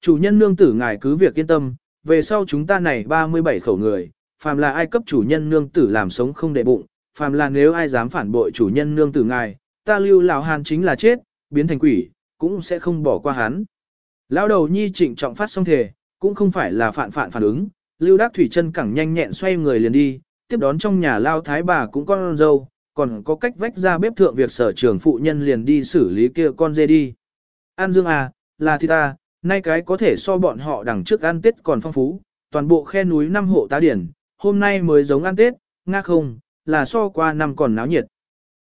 Chủ nhân nương tử ngài cứ việc yên tâm, về sau chúng ta này 37 khẩu người, phàm là ai cấp chủ nhân nương tử làm sống không để bụng, phàm là nếu ai dám phản bội chủ nhân nương tử ngài, ta lưu lão hàn chính là chết, biến thành quỷ, cũng sẽ không bỏ qua hắn. Lão đầu nhi trịnh trọng phát xong thể, cũng không phải là phản phản phản ứng, lưu đắc thủy chân cẳng nhanh nhẹn xoay người liền đi, tiếp đón trong nhà lao thái bà cũng con dâu, còn có cách vách ra bếp thượng việc sở trường phụ nhân liền đi xử lý kia con dê đi. An Dương à, là thì ta, nay cái có thể so bọn họ đằng trước ăn Tết còn phong phú, toàn bộ khe núi năm hộ tá điển, hôm nay mới giống ăn Tết, nga không, là so qua năm còn náo nhiệt.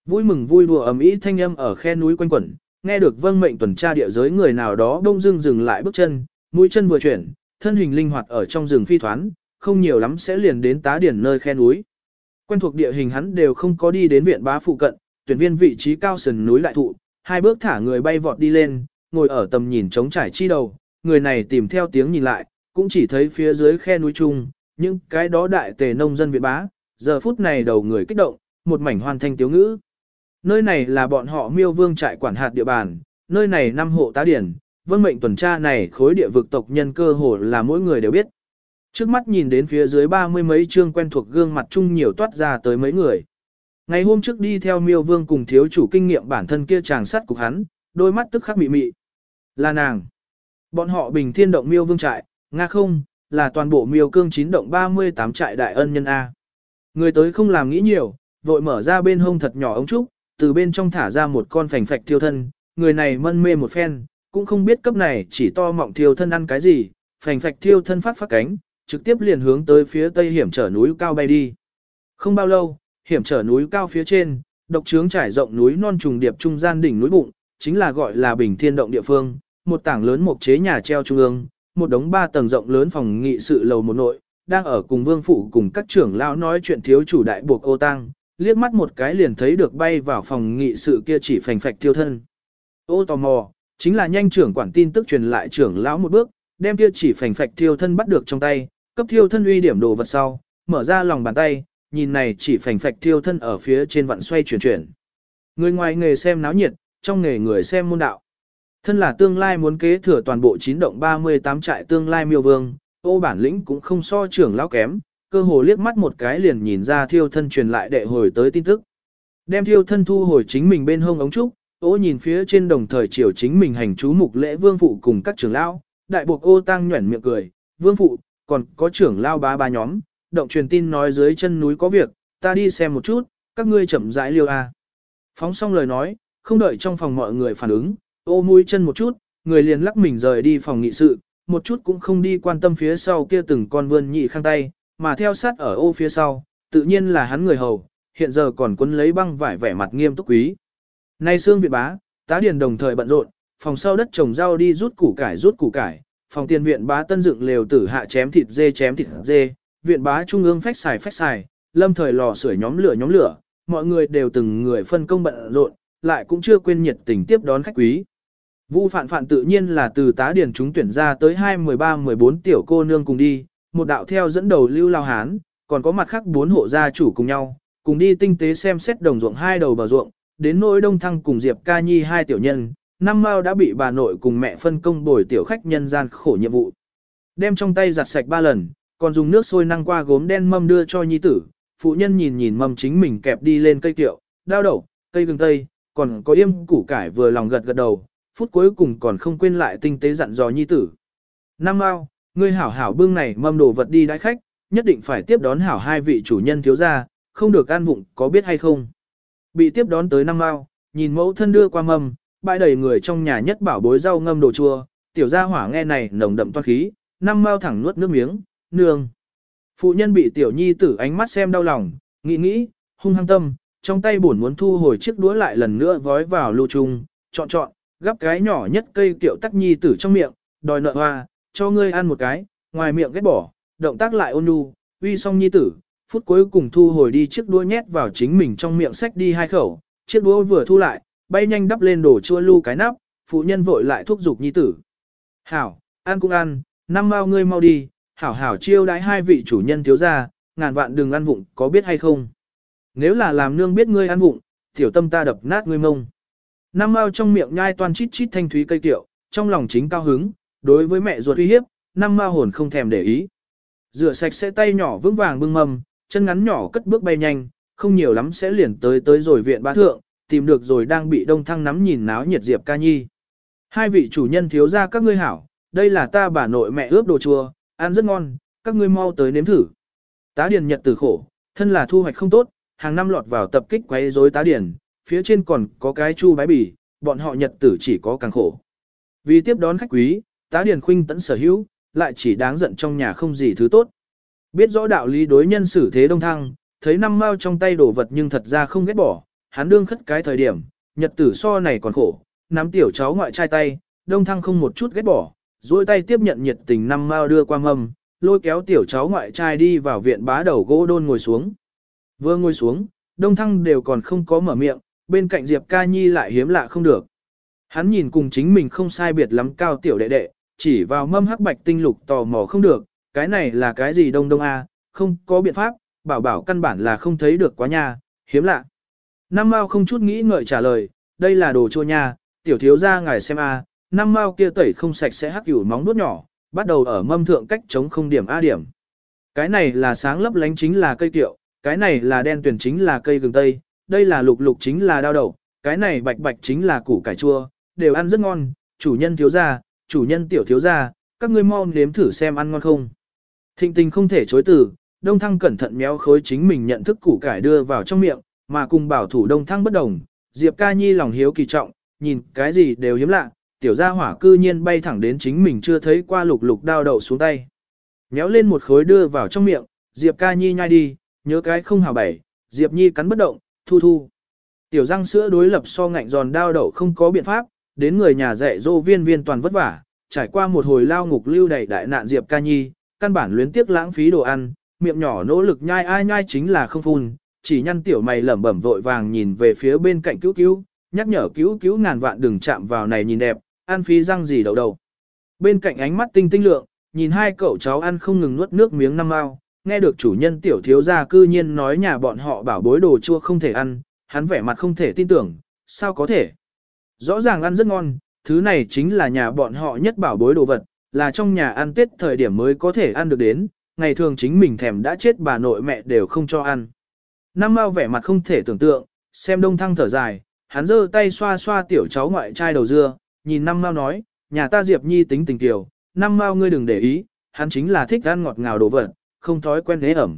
Vui mừng vui đùa ầm ĩ thanh âm ở khe núi quanh quẩn, nghe được vâng mệnh tuần tra địa giới người nào đó đông dưng dừng lại bước chân, mũi chân vừa chuyển, thân hình linh hoạt ở trong rừng phi thoán, không nhiều lắm sẽ liền đến tá điển nơi khe núi. Quen thuộc địa hình hắn đều không có đi đến viện bá phụ cận, tuyển viên vị trí cao sườn núi lại thụ, hai bước thả người bay vọt đi lên, ngồi ở tầm nhìn trống trải chi đầu, người này tìm theo tiếng nhìn lại, cũng chỉ thấy phía dưới khe núi trung, những cái đó đại tề nông dân viện bá, giờ phút này đầu người kích động, một mảnh hoàn thanh tiếu ngữ. Nơi này là bọn họ miêu vương trại quản hạt địa bàn, nơi này năm hộ tá điển, vân mệnh tuần tra này khối địa vực tộc nhân cơ hồ là mỗi người đều biết. Trước mắt nhìn đến phía dưới ba mươi mấy chương quen thuộc gương mặt chung nhiều toát ra tới mấy người. Ngày hôm trước đi theo miêu vương cùng thiếu chủ kinh nghiệm bản thân kia chàng sắt cục hắn, đôi mắt tức khắc mị mị. Là nàng. Bọn họ bình thiên động miêu vương trại, nga không, là toàn bộ miêu cương chín động 38 trại đại ân nhân A. Người tới không làm nghĩ nhiều, vội mở ra bên hông thật nhỏ ống trúc, từ bên trong thả ra một con phành phạch thiêu thân, người này mân mê một phen, cũng không biết cấp này chỉ to mọng thiêu thân ăn cái gì, phành phạch thiêu thân phát phát cánh, trực tiếp liền hướng tới phía tây hiểm trở núi cao bay đi. Không bao lâu, hiểm trở núi cao phía trên, độc trướng trải rộng núi non trùng điệp trung gian đỉnh núi bụng, chính là gọi là bình thiên động địa phương, một tảng lớn một chế nhà treo trung ương, một đống ba tầng rộng lớn phòng nghị sự lầu một nội, đang ở cùng vương phụ cùng các trưởng lão nói chuyện thiếu chủ đại buộc ô tăng, liếc mắt một cái liền thấy được bay vào phòng nghị sự kia chỉ phành phạch tiêu thân. Ô tò mò, chính là nhanh trưởng quản tin tức truyền lại trưởng lão một bước, đem kia chỉ phành phạch thiêu thân bắt được trong tay, cấp thiêu thân uy điểm đồ vật sau, mở ra lòng bàn tay, nhìn này chỉ phành phạch thiêu thân ở phía trên vặn xoay chuyển chuyển. Người ngoài nghề xem náo nhiệt, trong nghề người xem môn đạo. Thân là tương lai muốn kế thừa toàn bộ chín động 38 trại tương lai miêu vương, ô bản lĩnh cũng không so trưởng lão kém, cơ hồ liếc mắt một cái liền nhìn ra thiêu thân truyền lại đệ hồi tới tin tức. Đem thiêu thân thu hồi chính mình bên hông ống trúc, ô nhìn phía trên đồng thời chiều chính mình hành chú mục lễ vương phụ cùng các trưởng lão, đại buộc ô tăng nhuẩn miệng cười, vương phụ, còn có trưởng lao ba ba nhóm, động truyền tin nói dưới chân núi có việc, ta đi xem một chút, các ngươi chậm rãi liêu a. Phóng xong lời nói, không đợi trong phòng mọi người phản ứng, ô mũi chân một chút, người liền lắc mình rời đi phòng nghị sự, một chút cũng không đi quan tâm phía sau kia từng con vươn nhị khang tay, mà theo sát ở ô phía sau, tự nhiên là hắn người hầu, hiện giờ còn quấn lấy băng vải vẻ mặt nghiêm túc quý. Nay xương Việt bá, tá điền đồng thời bận rộn, phòng sau đất trồng rau đi rút củ cải rút củ cải, phòng tiền viện bá tân dựng lều tử hạ chém thịt dê chém thịt dê, viện bá trung ương phách xài phách xài, lâm thời lò sưởi nhóm lửa nhóm lửa, mọi người đều từng người phân công bận rộn, lại cũng chưa quên nhiệt tình tiếp đón khách quý. Vu phạn phạn tự nhiên là từ tá điển chúng tuyển ra tới 2-13-14 tiểu cô nương cùng đi, một đạo theo dẫn đầu lưu lao hán, còn có mặt khác bốn hộ gia chủ cùng nhau, cùng đi tinh tế xem xét đồng ruộng hai đầu bờ ruộng, đến nỗi đông thăng cùng Diệp ca nhi hai tiểu nhân, năm mao đã bị bà nội cùng mẹ phân công bồi tiểu khách nhân gian khổ nhiệm vụ. Đem trong tay giặt sạch ba lần, còn dùng nước sôi năng qua gốm đen mâm đưa cho nhi tử, phụ nhân nhìn nhìn mâm chính mình kẹp đi lên cây tiệu, đao đậu, cây gừng tây, còn có yêm củ cải vừa lòng gật gật đầu, phút cuối cùng còn không quên lại tinh tế dặn dò nhi tử. Nam mao, ngươi hảo hảo bưng này mâm đồ vật đi đãi khách, nhất định phải tiếp đón hảo hai vị chủ nhân thiếu gia, không được an vụng, có biết hay không? Bị tiếp đón tới Nam mao, nhìn mẫu thân đưa qua mâm, bãi đầy người trong nhà nhất bảo bối rau ngâm đồ chua, tiểu gia hỏa nghe này nồng đậm toan khí, Nam mao thẳng nuốt nước miếng, nương. Phụ nhân bị tiểu nhi tử ánh mắt xem đau lòng, nghĩ nghĩ, hung hăng tâm, trong tay buồn muốn thu hồi chiếc đũa lại lần nữa vói vào lưu trung, chọn chọn, gắp cái nhỏ nhất cây kiệu tắc nhi tử trong miệng, đòi nợ hoa, cho ngươi ăn một cái, ngoài miệng ghét bỏ, động tác lại ôn nhu, uy xong nhi tử, phút cuối cùng thu hồi đi chiếc đũa nhét vào chính mình trong miệng sách đi hai khẩu, chiếc đũa vừa thu lại, bay nhanh đắp lên đổ chua lu cái nắp, phụ nhân vội lại thúc giục nhi tử. Hảo, ăn cũng ăn, năm mau ngươi mau đi, hảo hảo chiêu đãi hai vị chủ nhân thiếu gia, ngàn vạn đừng ăn vụng, có biết hay không? Nếu là làm nương biết ngươi ăn vụng, tiểu tâm ta đập nát ngươi mông. Nam Mao trong miệng nhai toan chít chít thanh thúy cây tiệu, trong lòng chính cao hứng, đối với mẹ ruột uy hiếp, Nam Mao hồn không thèm để ý. Rửa sạch sẽ tay nhỏ vững vàng bưng mâm, chân ngắn nhỏ cất bước bay nhanh, không nhiều lắm sẽ liền tới tới rồi viện bá thượng, tìm được rồi đang bị đông thăng nắm nhìn náo nhiệt Diệp Ca Nhi. Hai vị chủ nhân thiếu ra các ngươi hảo, đây là ta bà nội mẹ ướp đồ chua, ăn rất ngon, các ngươi mau tới nếm thử. Tá điền nhật từ khổ, thân là thu hoạch không tốt, hàng năm lọt vào tập kích quấy rối tá điền, phía trên còn có cái chu bái bì, bọn họ nhật tử chỉ có càng khổ. Vì tiếp đón khách quý, tá điền khuynh tẫn sở hữu, lại chỉ đáng giận trong nhà không gì thứ tốt. Biết rõ đạo lý đối nhân xử thế đông thăng, thấy năm mao trong tay đổ vật nhưng thật ra không ghét bỏ, hắn đương khất cái thời điểm, nhật tử so này còn khổ, nắm tiểu cháu ngoại trai tay, đông thăng không một chút ghét bỏ, duỗi tay tiếp nhận nhiệt tình năm mao đưa qua mâm, lôi kéo tiểu cháu ngoại trai đi vào viện bá đầu gỗ đôn ngồi xuống. Vừa ngồi xuống, đông thăng đều còn không có mở miệng, bên cạnh Diệp ca nhi lại hiếm lạ không được. Hắn nhìn cùng chính mình không sai biệt lắm cao tiểu đệ đệ, chỉ vào mâm hắc bạch tinh lục tò mò không được, cái này là cái gì đông đông a, không có biện pháp, bảo bảo căn bản là không thấy được quá nha, hiếm lạ. năm Mao không chút nghĩ ngợi trả lời, đây là đồ chua nha, tiểu thiếu gia ngài xem a, năm Mao kia tẩy không sạch sẽ hắc hữu móng nuốt nhỏ, bắt đầu ở mâm thượng cách chống không điểm a điểm. Cái này là sáng lấp lánh chính là cây tiệu, cái này là đen tuyển chính là cây gừng tây, đây là lục lục chính là đao đậu, cái này bạch bạch chính là củ cải chua, đều ăn rất ngon, chủ nhân thiếu gia, chủ nhân tiểu thiếu gia, các ngươi mau nếm thử xem ăn ngon không. Thịnh tình không thể chối từ, đông thăng cẩn thận méo khối chính mình nhận thức củ cải đưa vào trong miệng, mà cùng bảo thủ đông thăng bất đồng, Diệp ca nhi lòng hiếu kỳ trọng, nhìn cái gì đều hiếm lạ, tiểu gia hỏa cư nhiên bay thẳng đến chính mình chưa thấy qua lục lục đao đậu xuống tay. Méo lên một khối đưa vào trong miệng, Diệp ca nhi nhai đi, nhớ cái không hào bảy, Diệp nhi cắn bất động, thu thu. Tiểu răng sữa đối lập so ngạnh giòn đao đậu không có biện pháp, đến người nhà dạy dỗ viên viên toàn vất vả, trải qua một hồi lao ngục lưu đầy đại nạn Diệp ca nhi, căn bản luyến tiếc lãng phí đồ ăn, miệng nhỏ nỗ lực nhai ai nhai chính là không phun, chỉ nhăn tiểu mày lẩm bẩm vội vàng nhìn về phía bên cạnh cứu cứu, nhắc nhở cứu cứu ngàn vạn đừng chạm vào này nhìn đẹp, ăn phí răng gì đầu đầu. Bên cạnh ánh mắt tinh tinh lượng, nhìn hai cậu cháu ăn không ngừng nuốt nước miếng năm ao, nghe được chủ nhân tiểu thiếu gia cư nhiên nói nhà bọn họ bảo bối đồ chua không thể ăn, hắn vẻ mặt không thể tin tưởng, sao có thể. Rõ ràng ăn rất ngon, thứ này chính là nhà bọn họ nhất bảo bối đồ vật, là trong nhà ăn tết thời điểm mới có thể ăn được đến, ngày thường chính mình thèm đã chết bà nội mẹ đều không cho ăn. Nam Mao vẻ mặt không thể tưởng tượng, xem đông thăng thở dài, hắn giơ tay xoa xoa tiểu cháu ngoại trai đầu dưa, nhìn Nam Mao nói, nhà ta Diệp Nhi tính tình tiểu, Nam Mao ngươi đừng để ý, hắn chính là thích ăn ngọt ngào đồ vật, không thói quen ghế ẩm.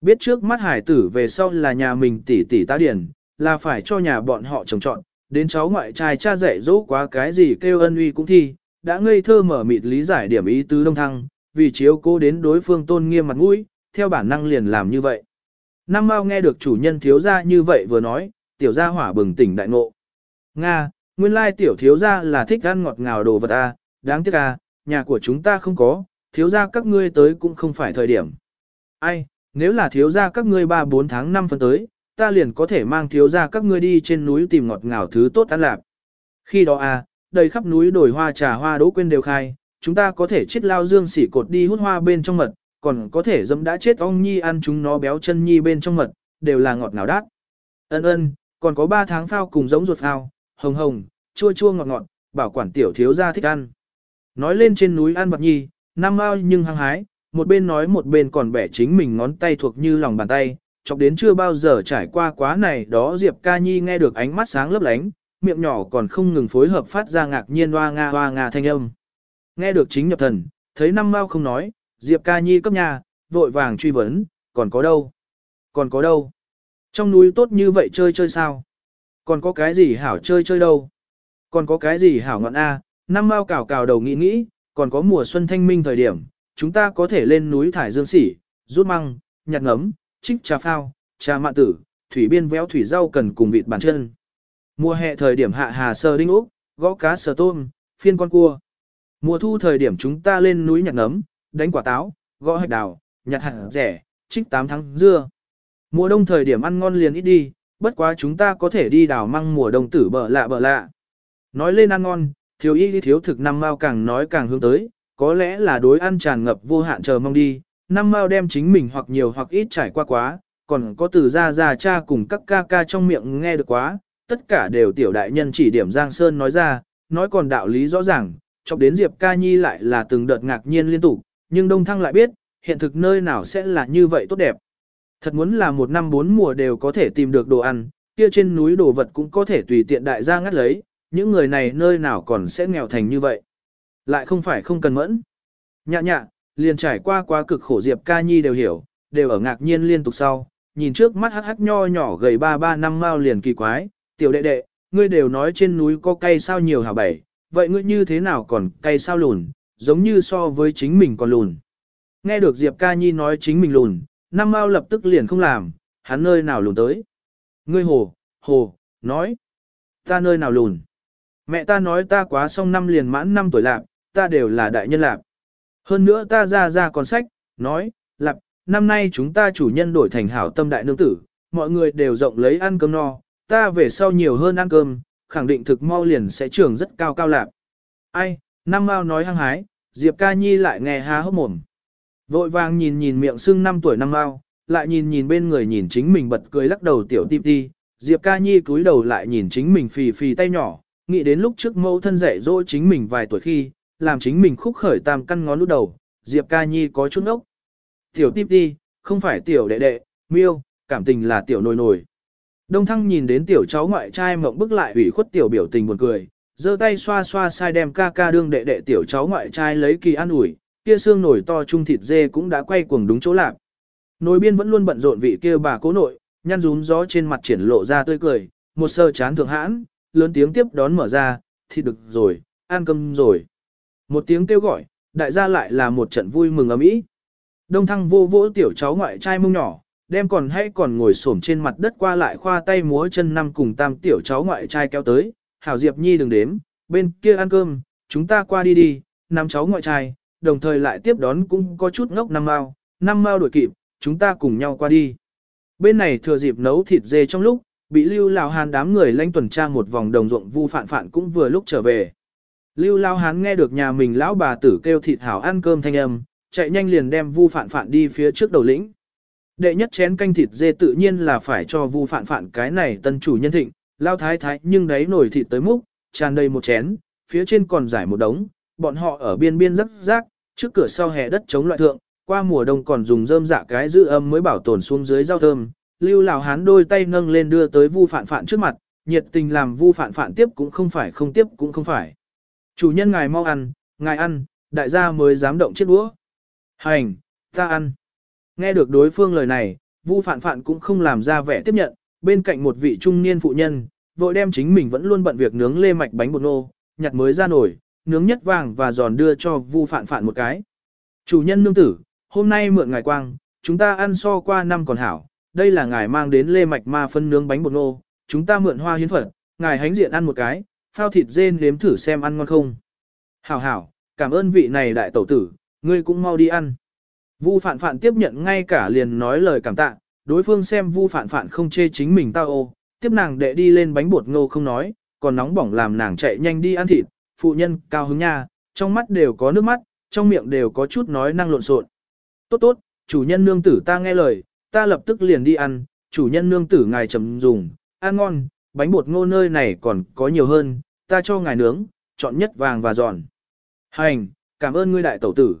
Biết trước mắt hải tử về sau là nhà mình tỷ tỷ ta điển, là phải cho nhà bọn họ trồng trọn, đến cháu ngoại trai cha dạy dỗ quá cái gì kêu ân uy cũng thi, đã ngây thơ mở mịt lý giải điểm ý tứ đông thăng, vì chiếu cố đến đối phương tôn nghiêm mặt mũi, theo bản năng liền làm như vậy. Nam Mao nghe được chủ nhân thiếu gia như vậy vừa nói, tiểu gia hỏa bừng tỉnh đại ngộ. Nga, nguyên lai tiểu thiếu gia là thích ăn ngọt ngào đồ vật à, đáng tiếc à, nhà của chúng ta không có, thiếu gia các ngươi tới cũng không phải thời điểm. Ai, nếu là thiếu gia các ngươi 3-4 tháng 5 phân tới, ta liền có thể mang thiếu gia các ngươi đi trên núi tìm ngọt ngào thứ tốt ăn lạp. Khi đó à, đầy khắp núi đồi hoa trà hoa đỗ quên đều khai, chúng ta có thể chết lao dương xỉ cột đi hút hoa bên trong mật, còn có thể dâm đã chết ong nhi ăn chúng nó béo chân nhi bên trong mật, đều là ngọt ngào đát. Ân ân, còn có 3 tháng phao cùng giống ruột phao, hồng hồng, chua chua ngọt ngọt, bảo quản tiểu thiếu gia thích ăn. Nói lên trên núi ăn vật nhi, năm mao nhưng hăng hái, một bên nói một bên còn bẻ chính mình ngón tay thuộc như lòng bàn tay, chọc đến chưa bao giờ trải qua quá này đó Diệp Ca Nhi nghe được ánh mắt sáng lấp lánh, miệng nhỏ còn không ngừng phối hợp phát ra ngạc nhiên hoa nga hoa nga thanh âm. Nghe được chính nhập thần, thấy năm mao không nói, Diệp Ca Nhi cấp nhà, vội vàng truy vấn, còn có đâu? Còn có đâu? Trong núi tốt như vậy chơi chơi sao? Còn có cái gì hảo chơi chơi đâu? Còn có cái gì hảo ngọn A, năm mao cào cào đầu nghĩ nghĩ, còn có mùa xuân thanh minh thời điểm, chúng ta có thể lên núi thải dương sỉ, rút măng, nhặt ngấm, trích trà phao, trà mạ tử, thủy biên véo thủy rau cần cùng vịt bàn chân. Mùa hè thời điểm hạ hà sờ đinh úc, gõ cá sờ tôm, phiên con cua. Mùa thu thời điểm chúng ta lên núi nhặt nấm, đánh quả táo, gõ hạch đào, nhặt hạt rẻ, trích 8 tháng dưa. Mùa đông thời điểm ăn ngon liền ít đi, bất quá chúng ta có thể đi đào măng mùa đông tử bờ lạ bờ lạ. Nói lên ăn ngon, thiếu y thiếu thực năm mao càng nói càng hướng tới, có lẽ là đối ăn tràn ngập vô hạn chờ mong đi, năm mao đem chính mình hoặc nhiều hoặc ít trải qua quá, còn có từ ra ra cha cùng các ca ca trong miệng nghe được quá, tất cả đều tiểu đại nhân chỉ điểm Giang Sơn nói ra, nói còn đạo lý rõ ràng, chọc đến Diệp Ca Nhi lại là từng đợt ngạc nhiên liên tục, nhưng Đông Thăng lại biết, hiện thực nơi nào sẽ là như vậy tốt đẹp. Thật muốn là một năm bốn mùa đều có thể tìm được đồ ăn, kia trên núi đồ vật cũng có thể tùy tiện đại gia ngắt lấy, những người này nơi nào còn sẽ nghèo thành như vậy. Lại không phải không cần mẫn. Nhạ nhạ, liền trải qua quá cực khổ Diệp Ca Nhi đều hiểu, đều ở ngạc nhiên liên tục sau, nhìn trước mắt hắc hắc nho nhỏ gầy ba ba năm mao liền kỳ quái, tiểu đệ đệ, ngươi đều nói trên núi có cây sao nhiều hả bảy, vậy ngươi như thế nào còn cây sao lùn, giống như so với chính mình còn lùn. Nghe được Diệp Ca Nhi nói chính mình lùn, năm mao lập tức liền không làm, hắn nơi nào lùn tới. Ngươi hồ, hồ, nói, ta nơi nào lùn. Mẹ ta nói ta quá xong năm liền mãn năm tuổi lạc, ta đều là đại nhân lạc. Hơn nữa ta ra ra còn sách, nói, lạc, năm nay chúng ta chủ nhân đổi thành hảo tâm đại nương tử, mọi người đều rộng lấy ăn cơm no, ta về sau nhiều hơn ăn cơm, khẳng định thực mau liền sẽ trưởng rất cao cao lạc. Ai, năm mau nói hăng hái, Diệp ca nhi lại nghe há hốc mồm. Vội vàng nhìn nhìn miệng sưng năm tuổi năm mau, lại nhìn nhìn bên người nhìn chính mình bật cười lắc đầu tiểu tiệp ti, Diệp ca nhi cúi đầu lại nhìn chính mình phì phì tay nhỏ, nghĩ đến lúc trước mẫu thân dạy dỗ chính mình vài tuổi khi, làm chính mình khúc khởi tam căn ngón lúc đầu, Diệp ca nhi có chút ốc. Tiểu tiếp đi, không phải tiểu đệ đệ, miêu, cảm tình là tiểu nồi nồi. Đông thăng nhìn đến tiểu cháu ngoại trai mộng bức lại ủy khuất tiểu biểu tình buồn cười, giơ tay xoa xoa sai đem ca ca đương đệ đệ tiểu cháu ngoại trai lấy kỳ an ủi, kia xương nổi to chung thịt dê cũng đã quay cuồng đúng chỗ lạc. Nồi biên vẫn luôn bận rộn vị kia bà cố nội, nhăn rún gió trên mặt triển lộ ra tươi cười, một sơ chán thượng hãn, lớn tiếng tiếp đón mở ra, thì được rồi, ăn cơm rồi. Một tiếng kêu gọi, đại gia lại là một trận vui mừng ấm ý. Đông thăng vô vỗ tiểu cháu ngoại trai mông nhỏ, đem còn hay còn ngồi xổm trên mặt đất qua lại khoa tay múa chân năm cùng tam tiểu cháu ngoại trai kéo tới, hảo Diệp Nhi đừng đếm, bên kia ăn cơm, chúng ta qua đi đi, năm cháu ngoại trai, đồng thời lại tiếp đón cũng có chút ngốc năm mao, năm mao đuổi kịp, chúng ta cùng nhau qua đi. Bên này thừa dịp nấu thịt dê trong lúc, bị lưu lao hán đám người lanh tuần tra một vòng đồng ruộng vu phản phản cũng vừa lúc trở về. Lưu lao hán nghe được nhà mình lão bà tử kêu thịt hảo ăn cơm thanh âm, chạy nhanh liền đem vu phản phản đi phía trước đầu lĩnh. Đệ nhất chén canh thịt dê tự nhiên là phải cho vu phản phản cái này tân chủ nhân thịnh, lao thái thái nhưng đấy nổi thịt tới múc, tràn đầy một chén, phía trên còn giải một đống, bọn họ ở biên biên rắc rác, trước cửa sau hè đất chống loại thượng, qua mùa đông còn dùng rơm dạ cái giữ âm mới bảo tồn xuống dưới rau thơm. Lưu Lào Hán đôi tay nâng lên đưa tới Vu Phạn Phạn trước mặt, nhiệt tình làm Vu Phạn Phạn tiếp cũng không phải không tiếp cũng không phải. Chủ nhân ngài mau ăn, ngài ăn, đại gia mới dám động chiếc đũa. Hành, ta ăn. Nghe được đối phương lời này, Vu Phạn Phạn cũng không làm ra vẻ tiếp nhận, bên cạnh một vị trung niên phụ nhân, vội đem chính mình vẫn luôn bận việc nướng lê mạch bánh bột nô, nhặt mới ra nổi, nướng nhất vàng và giòn đưa cho Vu Phạn Phạn một cái. Chủ nhân nương tử, hôm nay mượn ngài quang, chúng ta ăn so qua năm còn hảo, đây là ngài mang đến lê mạch ma phân nướng bánh bột ngô. chúng ta mượn hoa hiến phật, ngài hánh diện ăn một cái, phao thịt dê nếm thử xem ăn ngon không. Hảo hảo, cảm ơn vị này đại tẩu tử, ngươi cũng mau đi ăn. Vu phạn phạn tiếp nhận ngay cả liền nói lời cảm tạ, đối phương xem vu phạn phạn không chê chính mình tao ô, tiếp nàng đệ đi lên bánh bột ngô không nói, còn nóng bỏng làm nàng chạy nhanh đi ăn thịt, phụ nhân cao hứng nha, trong mắt đều có nước mắt, trong miệng đều có chút nói năng lộn xộn. Tốt tốt, chủ nhân nương tử ta nghe lời, ta lập tức liền đi ăn, chủ nhân nương tử ngài chấm dùng, ăn ngon, bánh bột ngô nơi này còn có nhiều hơn, ta cho ngài nướng, chọn nhất vàng và giòn. Hành, cảm ơn ngươi đại tẩu tử.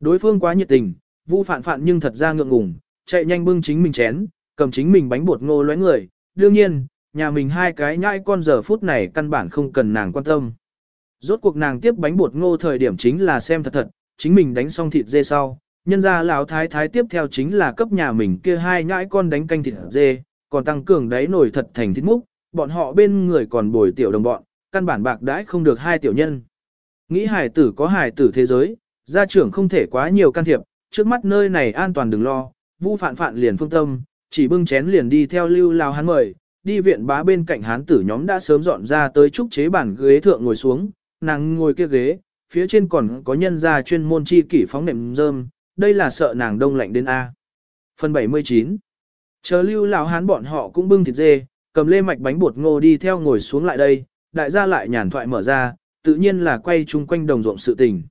Đối phương quá nhiệt tình, vu phạn phạn nhưng thật ra ngượng ngùng, chạy nhanh bưng chính mình chén, cầm chính mình bánh bột ngô lóe người. Đương nhiên, nhà mình hai cái nhãi con giờ phút này căn bản không cần nàng quan tâm. Rốt cuộc nàng tiếp bánh bột ngô thời điểm chính là xem thật thật, chính mình đánh xong thịt dê sau, nhân ra lão thái thái tiếp theo chính là cấp nhà mình kia hai nhãi con đánh canh thịt dê, còn tăng cường đáy nổi thật thành thịt múc, bọn họ bên người còn bồi tiểu đồng bọn, căn bản bạc đãi không được hai tiểu nhân. Nghĩ hải tử có hải tử thế giới, gia trưởng không thể quá nhiều can thiệp, trước mắt nơi này an toàn đừng lo, vu phạn phạn liền phương tâm, chỉ bưng chén liền đi theo lưu lao hắn mời, đi viện bá bên cạnh hán tử nhóm đã sớm dọn ra tới trúc chế bản ghế thượng ngồi xuống, nàng ngồi kia ghế, phía trên còn có nhân gia chuyên môn chi kỷ phóng nệm rơm, đây là sợ nàng đông lạnh đến A. Phần 79 Chờ lưu lão hán bọn họ cũng bưng thịt dê, cầm lê mạch bánh bột ngô đi theo ngồi xuống lại đây, đại gia lại nhàn thoại mở ra, tự nhiên là quay chung quanh đồng ruộng sự tình.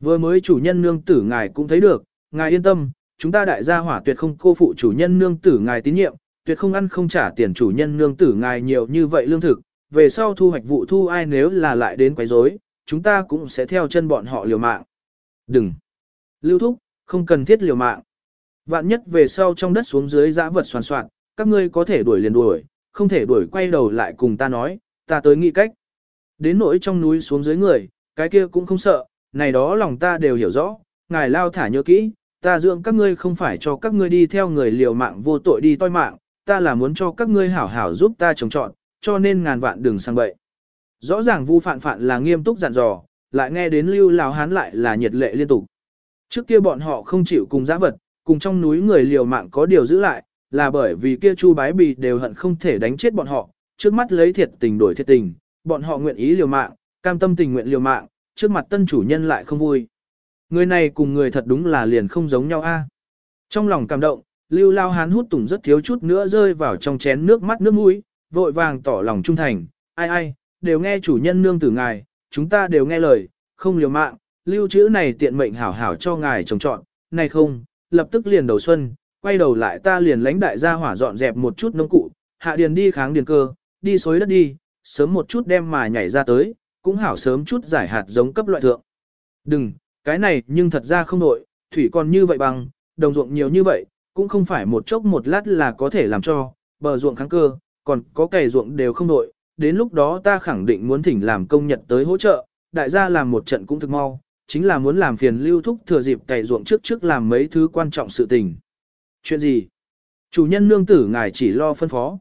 Vừa mới chủ nhân nương tử ngài cũng thấy được, ngài yên tâm, chúng ta đại gia hỏa tuyệt không cô phụ chủ nhân nương tử ngài tín nhiệm, tuyệt không ăn không trả tiền chủ nhân nương tử ngài nhiều như vậy lương thực, về sau thu hoạch vụ thu ai nếu là lại đến quấy rối, chúng ta cũng sẽ theo chân bọn họ liều mạng. Đừng! Lưu thúc, không cần thiết liều mạng. Vạn nhất về sau trong đất xuống dưới dã vật soàn soạn, các ngươi có thể đuổi liền đuổi, không thể đuổi quay đầu lại cùng ta nói, ta tới nghĩ cách. Đến nỗi trong núi xuống dưới người, cái kia cũng không sợ, này đó lòng ta đều hiểu rõ, ngài lao thả nhớ kỹ, ta dưỡng các ngươi không phải cho các ngươi đi theo người liều mạng vô tội đi toi mạng, ta là muốn cho các ngươi hảo hảo giúp ta trồng trọn, cho nên ngàn vạn đừng sang bậy. Rõ ràng vu phạn phạn là nghiêm túc dặn dò, lại nghe đến lưu lão hán lại là nhiệt lệ liên tục. Trước kia bọn họ không chịu cùng giã vật, cùng trong núi người liều mạng có điều giữ lại, là bởi vì kia chu bái bì đều hận không thể đánh chết bọn họ, trước mắt lấy thiệt tình đổi thiệt tình, bọn họ nguyện ý liều mạng, cam tâm tình nguyện liều mạng, trước mặt tân chủ nhân lại không vui. Người này cùng người thật đúng là liền không giống nhau a. Trong lòng cảm động, Lưu Lao Hán hút tùng rất thiếu chút nữa rơi vào trong chén nước mắt nước mũi, vội vàng tỏ lòng trung thành, ai ai, đều nghe chủ nhân nương tử ngài, chúng ta đều nghe lời, không liều mạng, lưu trữ này tiện mệnh hảo hảo cho ngài trồng trọn, này không, lập tức liền đầu xuân, quay đầu lại ta liền lãnh đại gia hỏa dọn dẹp một chút nông cụ, hạ điền đi kháng điền cơ, đi xối đất đi, sớm một chút đem mà nhảy ra tới, cũng hảo sớm chút giải hạt giống cấp loại thượng. Đừng, cái này nhưng thật ra không nội, thủy còn như vậy bằng, đồng ruộng nhiều như vậy, cũng không phải một chốc một lát là có thể làm cho, bờ ruộng kháng cơ, còn có cày ruộng đều không nội, đến lúc đó ta khẳng định muốn thỉnh làm công nhật tới hỗ trợ, đại gia làm một trận cũng thực mau, chính là muốn làm phiền lưu thúc thừa dịp cày ruộng trước trước làm mấy thứ quan trọng sự tình. Chuyện gì? Chủ nhân nương tử ngài chỉ lo phân phó.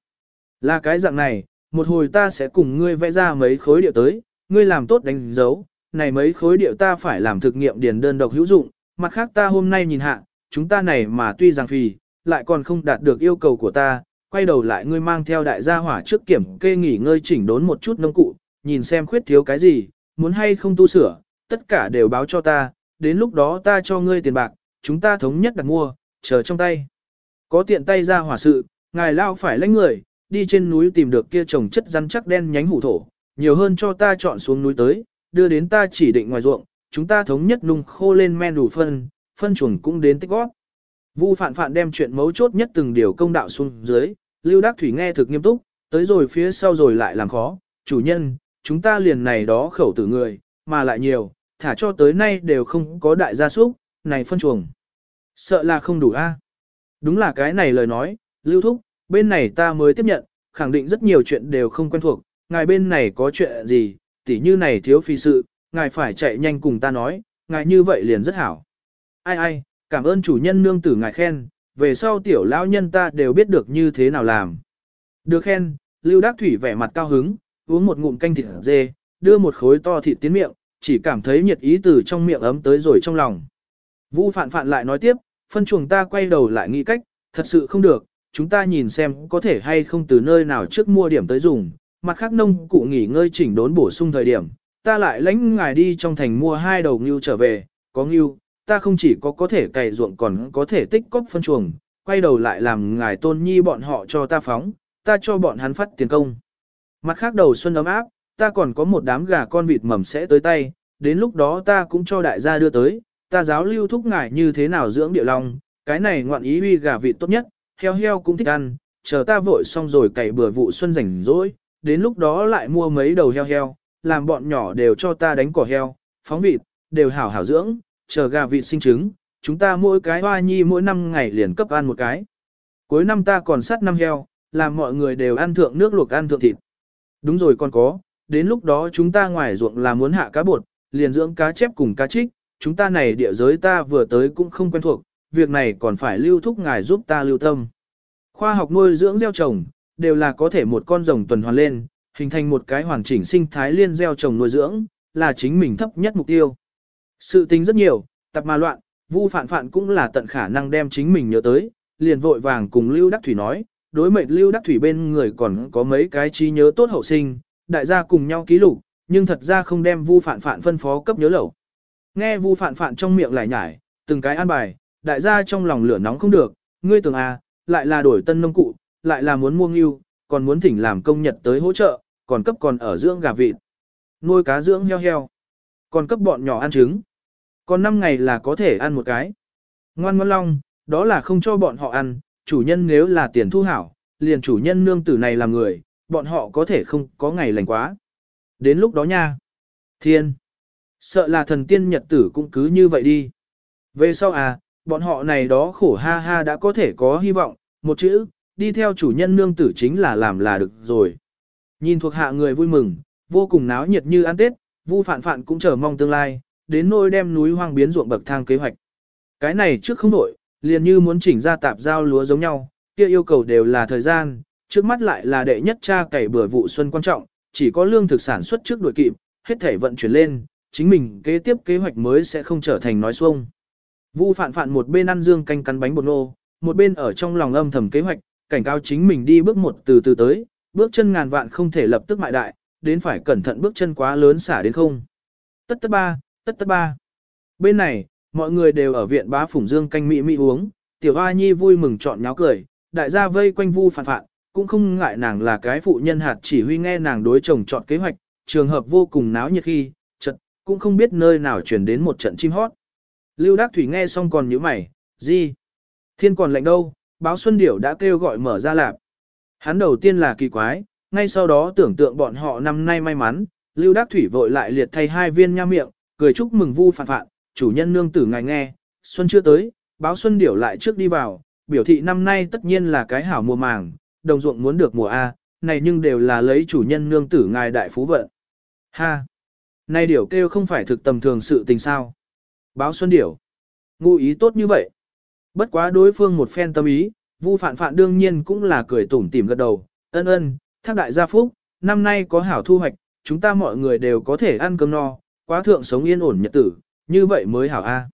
Là cái dạng này, một hồi ta sẽ cùng ngươi vẽ ra mấy khối điệu tới, ngươi làm tốt đánh dấu, này mấy khối điệu ta phải làm thực nghiệm điền đơn độc hữu dụng, mặt khác ta hôm nay nhìn hạ, chúng ta này mà tuy rằng phì, lại còn không đạt được yêu cầu của ta, quay đầu lại ngươi mang theo đại gia hỏa trước kiểm kê nghỉ ngơi chỉnh đốn một chút nông cụ, nhìn xem khuyết thiếu cái gì, muốn hay không tu sửa, tất cả đều báo cho ta, đến lúc đó ta cho ngươi tiền bạc, chúng ta thống nhất đặt mua, chờ trong tay. Có tiện tay ra hỏa sự, ngài lao phải lãnh người, đi trên núi tìm được kia trồng chất rắn chắc đen nhánh hủ thổ, nhiều hơn cho ta chọn xuống núi tới, đưa đến ta chỉ định ngoài ruộng, chúng ta thống nhất nung khô lên men đủ phân, phân chuồng cũng đến tích gót. Vu phạn phạn đem chuyện mấu chốt nhất từng điều công đạo xuống dưới, Lưu Đắc Thủy nghe thực nghiêm túc, tới rồi phía sau rồi lại làm khó, chủ nhân, chúng ta liền này đó khẩu tử người, mà lại nhiều, thả cho tới nay đều không có đại gia súc, này phân chuồng. Sợ là không đủ a. Đúng là cái này lời nói, Lưu Thúc, bên này ta mới tiếp nhận, khẳng định rất nhiều chuyện đều không quen thuộc, ngài bên này có chuyện gì, tỉ như này thiếu phi sự, ngài phải chạy nhanh cùng ta nói, ngài như vậy liền rất hảo. Ai ai, cảm ơn chủ nhân nương tử ngài khen, về sau tiểu lão nhân ta đều biết được như thế nào làm. Được khen, Lưu Đắc Thủy vẻ mặt cao hứng, uống một ngụm canh thịt dê, đưa một khối to thịt tiến miệng, chỉ cảm thấy nhiệt ý từ trong miệng ấm tới rồi trong lòng. Vu Phạn Phạn lại nói tiếp, phân chuồng ta quay đầu lại nghĩ cách, thật sự không được, chúng ta nhìn xem có thể hay không từ nơi nào trước mua điểm tới dùng, mặt khác nông cụ nghỉ ngơi chỉnh đốn bổ sung thời điểm, ta lại lãnh ngài đi trong thành mua hai đầu ngưu trở về, có ngưu, ta không chỉ có có thể cày ruộng còn có thể tích cóp phân chuồng, quay đầu lại làm ngài tôn nhi bọn họ cho ta phóng, ta cho bọn hắn phát tiền công. Mặt khác đầu xuân ấm áp, ta còn có một đám gà con vịt mầm sẽ tới tay, đến lúc đó ta cũng cho đại gia đưa tới, ta giáo lưu thúc ngài như thế nào dưỡng địa long, cái này ngoạn ý uy gà vịt tốt nhất, heo heo cũng thích ăn, chờ ta vội xong rồi cày bừa vụ xuân rảnh rỗi, đến lúc đó lại mua mấy đầu heo heo, làm bọn nhỏ đều cho ta đánh cỏ heo, phóng vịt, đều hảo hảo dưỡng, chờ gà vịt sinh trứng, chúng ta mỗi cái hoa nhi mỗi năm ngày liền cấp ăn một cái. Cuối năm ta còn sát năm heo, làm mọi người đều ăn thượng nước luộc ăn thượng thịt. Đúng rồi còn có, đến lúc đó chúng ta ngoài ruộng là muốn hạ cá bột, liền dưỡng cá chép cùng cá trích, chúng ta này địa giới ta vừa tới cũng không quen thuộc, việc này còn phải lưu thúc ngài giúp ta lưu tâm. Khoa học nuôi dưỡng gieo trồng, đều là có thể một con rồng tuần hoàn lên, hình thành một cái hoàn chỉnh sinh thái liên gieo trồng nuôi dưỡng, là chính mình thấp nhất mục tiêu. Sự tính rất nhiều, tập mà loạn, Vu Phạn Phạn cũng là tận khả năng đem chính mình nhớ tới, liền vội vàng cùng Lưu Đắc Thủy nói, đối mệnh Lưu Đắc Thủy bên người còn có mấy cái trí nhớ tốt hậu sinh, đại gia cùng nhau ký lục, nhưng thật ra không đem Vu Phạn Phạn phân phó cấp nhớ lẩu. Nghe Vu Phạn Phạn trong miệng lại nhải, từng cái an bài, đại gia trong lòng lửa nóng không được, ngươi tưởng à, lại là đổi tân nông cụ, lại là muốn mua ngưu, còn muốn thỉnh làm công nhật tới hỗ trợ, còn cấp còn ở dưỡng gà vịt, nuôi cá dưỡng heo heo, còn cấp bọn nhỏ ăn trứng. Còn 5 ngày là có thể ăn một cái. Ngoan ngoan long, đó là không cho bọn họ ăn, chủ nhân nếu là tiền thu hảo, liền chủ nhân nương tử này làm người, bọn họ có thể không có ngày lành quá. Đến lúc đó nha. Thiên. Sợ là thần tiên nhật tử cũng cứ như vậy đi. Về sau à, bọn họ này đó khổ ha ha đã có thể có hy vọng, một chữ, đi theo chủ nhân nương tử chính là làm là được rồi. Nhìn thuộc hạ người vui mừng, vô cùng náo nhiệt như ăn Tết, Vu Phạn Phạn cũng chờ mong tương lai, đến nôi đem núi hoang biến ruộng bậc thang kế hoạch. Cái này trước không đổi, liền như muốn chỉnh ra tạp giao lúa giống nhau, kia yêu cầu đều là thời gian, trước mắt lại là đệ nhất cha cày bừa vụ xuân quan trọng, chỉ có lương thực sản xuất trước đuổi kịp, hết thể vận chuyển lên, chính mình kế tiếp kế hoạch mới sẽ không trở thành nói xuông. Vu Phạn Phạn một bên ăn dương canh cắn bánh bột nô, một bên ở trong lòng âm thầm kế hoạch, cảnh cáo chính mình đi bước một từ từ tới, bước chân ngàn vạn không thể lập tức mại đại, đến phải cẩn thận bước chân quá lớn xả đến không. Tất tất ba, tất tất ba. Bên này, mọi người đều ở viện bá phủng dương canh mị mị uống, tiểu hoa nhi vui mừng chọn nháo cười, đại gia vây quanh vu phản phạn, cũng không ngại nàng là cái phụ nhân hạt chỉ huy nghe nàng đối chồng chọn kế hoạch, trường hợp vô cùng náo nhiệt khi, chật, cũng không biết nơi nào chuyển đến một trận chim hót. Lưu Đắc Thủy nghe xong còn nhíu mày, gì? Thiên còn lạnh đâu, báo Xuân Điểu đã kêu gọi mở ra lạp. Hắn đầu tiên là kỳ quái, ngay sau đó tưởng tượng bọn họ năm nay may mắn, Lưu Đắc Thủy vội lại liệt thay hai viên nha miệng, cười chúc mừng vu phản phạn, chủ nhân nương tử ngài nghe, xuân chưa tới, báo xuân điểu lại trước đi vào, biểu thị năm nay tất nhiên là cái hảo mùa màng, đồng ruộng muốn được mùa A, này nhưng đều là lấy chủ nhân nương tử ngài đại phú vận. Ha! Này điểu kêu không phải thực tầm thường sự tình sao. Báo xuân điểu. Ngụ ý tốt như vậy. Bất quá đối phương một phen tâm ý, vu phản phạn đương nhiên cũng là cười tủm tỉm gật đầu, ân ân, thác đại gia phúc, năm nay có hảo thu hoạch, chúng ta mọi người đều có thể ăn cơm no, quá thượng sống yên ổn nhật tử, như vậy mới hảo a.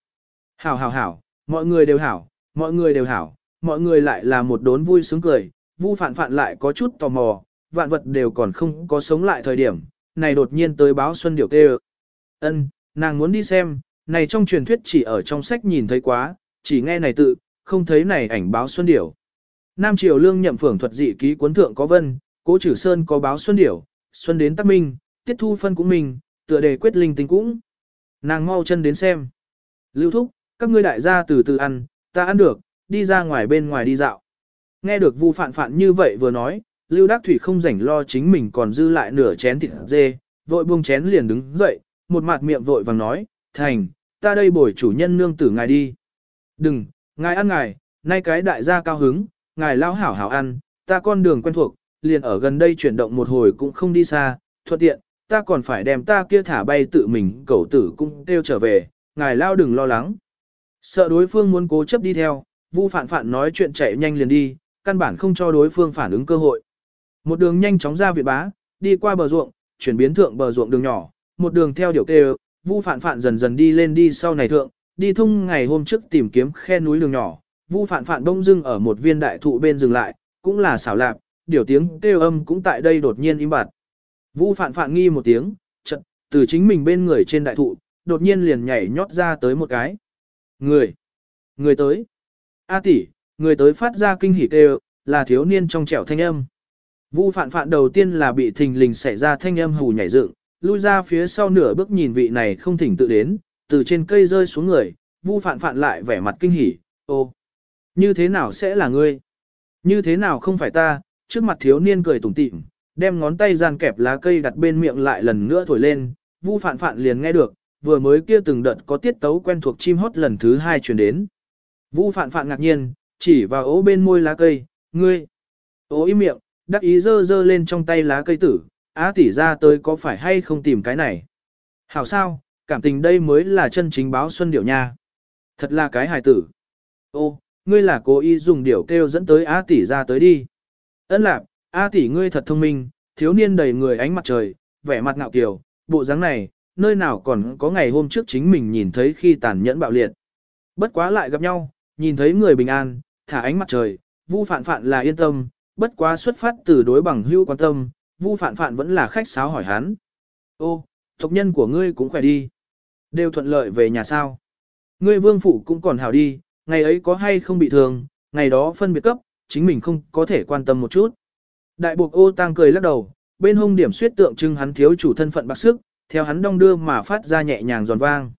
Hảo hảo hảo, mọi người đều hảo, mọi người đều hảo, mọi người lại là một đốn vui sướng cười, vu phản phạn lại có chút tò mò, vạn vật đều còn không có sống lại thời điểm, này đột nhiên tới báo xuân điều tê. Ân, nàng muốn đi xem, này trong truyền thuyết chỉ ở trong sách nhìn thấy quá, chỉ nghe này tự, không thấy này ảnh báo xuân điểu. Nam Triều Lương nhậm phưởng thuật dị ký cuốn thượng có vân, cố trừ sơn có báo xuân điểu, xuân đến tắc minh, tiết thu phân cũng mình, tựa đề quyết linh tính cũng. Nàng mau chân đến xem. Lưu thúc, các ngươi đại gia từ từ ăn, ta ăn được, đi ra ngoài bên ngoài đi dạo. Nghe được Vu Phạn Phạn như vậy vừa nói, Lưu Đắc Thủy không rảnh lo chính mình còn dư lại nửa chén thịt dê, vội buông chén liền đứng dậy, một mặt miệng vội vàng nói, thành, ta đây bồi chủ nhân nương tử ngài đi. Đừng, ngài ăn ngài, nay cái đại gia cao hứng, ngài lao hảo hảo ăn, ta con đường quen thuộc, liền ở gần đây chuyển động một hồi cũng không đi xa, thuận tiện, ta còn phải đem ta kia thả bay tự mình cậu tử cũng kêu trở về, ngài lao đừng lo lắng. Sợ đối phương muốn cố chấp đi theo, Vu Phạn Phạn nói chuyện chạy nhanh liền đi, căn bản không cho đối phương phản ứng cơ hội. Một đường nhanh chóng ra viện bá, đi qua bờ ruộng, chuyển biến thượng bờ ruộng đường nhỏ, một đường theo điều kêu, Vu Phạn Phạn dần dần đi lên đi sau này thượng, đi thông ngày hôm trước tìm kiếm khe núi đường nhỏ, Vu Phạn Phạn bỗng dưng ở một viên đại thụ bên dừng lại, cũng là xảo lạp, điều tiếng kêu âm cũng tại đây đột nhiên im bặt. Vu Phạn Phạn nghi một tiếng, chợt từ chính mình bên người trên đại thụ, đột nhiên liền nhảy nhót ra tới một cái. Người! Người tới! A tỷ, người tới phát ra kinh hỉ kêu, là thiếu niên trong trẻo thanh âm. Vu Phạn Phạn đầu tiên là bị thình lình xảy ra thanh âm hù nhảy dựng, lui ra phía sau nửa bước nhìn vị này không thỉnh tự đến, từ trên cây rơi xuống người, Vu Phạn Phạn lại vẻ mặt kinh hỉ, ô, như thế nào sẽ là ngươi? Như thế nào không phải ta? Trước mặt thiếu niên cười tủm tỉm, đem ngón tay gian kẹp lá cây đặt bên miệng lại lần nữa thổi lên, Vu Phạn Phạn liền nghe được, vừa mới kia từng đợt có tiết tấu quen thuộc chim hót lần thứ hai truyền đến. Vu Phạn Phạn ngạc nhiên, chỉ vào ố bên môi lá cây, ngươi. Ố im miệng, đắc ý dơ dơ lên trong tay lá cây tử, á tỷ ra tới có phải hay không tìm cái này. Hảo sao, cảm tình đây mới là chân chính báo xuân điệu nha. Thật là cái hài tử. Ô, ngươi là cố ý dùng điệu kêu dẫn tới á tỷ ra tới đi. Ấn lạc, á tỷ ngươi thật thông minh, thiếu niên đầy người ánh mặt trời, vẻ mặt ngạo kiều, bộ dáng này, nơi nào còn có ngày hôm trước chính mình nhìn thấy khi tàn nhẫn bạo liệt. Bất quá lại gặp nhau, nhìn thấy người bình an, thả ánh mặt trời, Vu Phạn Phạn là yên tâm, bất quá xuất phát từ đối bằng hữu quan tâm, Vu Phạn Phạn vẫn là khách sáo hỏi hắn. Ô, tộc nhân của ngươi cũng khỏe đi. Đều thuận lợi về nhà sao. Ngươi vương phụ cũng còn hảo đi, ngày ấy có hay không bị thương, ngày đó phân biệt cấp, chính mình không có thể quan tâm một chút. Đại buộc ô tang cười lắc đầu, bên hông điểm suyết tượng trưng hắn thiếu chủ thân phận bạc sức, theo hắn đong đưa mà phát ra nhẹ nhàng giòn vang.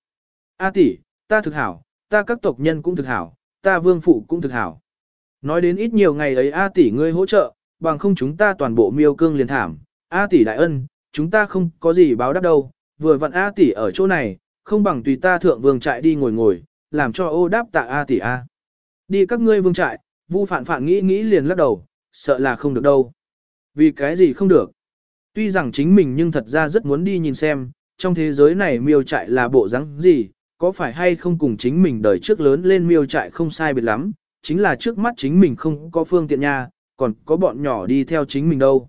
A tỷ, ta thực hảo, ta các tộc nhân cũng thực hảo, ta vương phụ cũng thực hảo. Nói đến ít nhiều ngày ấy A tỷ ngươi hỗ trợ, bằng không chúng ta toàn bộ miêu cương liền thảm. A tỷ đại ân, chúng ta không có gì báo đáp đâu, vừa vặn A tỷ ở chỗ này, không bằng tùy ta thượng vương trại đi ngồi ngồi, làm cho ô đáp tạ A tỷ A. Đi các ngươi vương trại, vu phản phản nghĩ nghĩ liền lắc đầu, sợ là không được đâu. Vì cái gì không được? Tuy rằng chính mình nhưng thật ra rất muốn đi nhìn xem, trong thế giới này miêu trại là bộ rắn gì, có phải hay không cùng chính mình đời trước lớn lên miêu trại không sai biệt lắm, chính là trước mắt chính mình không có phương tiện nha, còn có bọn nhỏ đi theo chính mình đâu.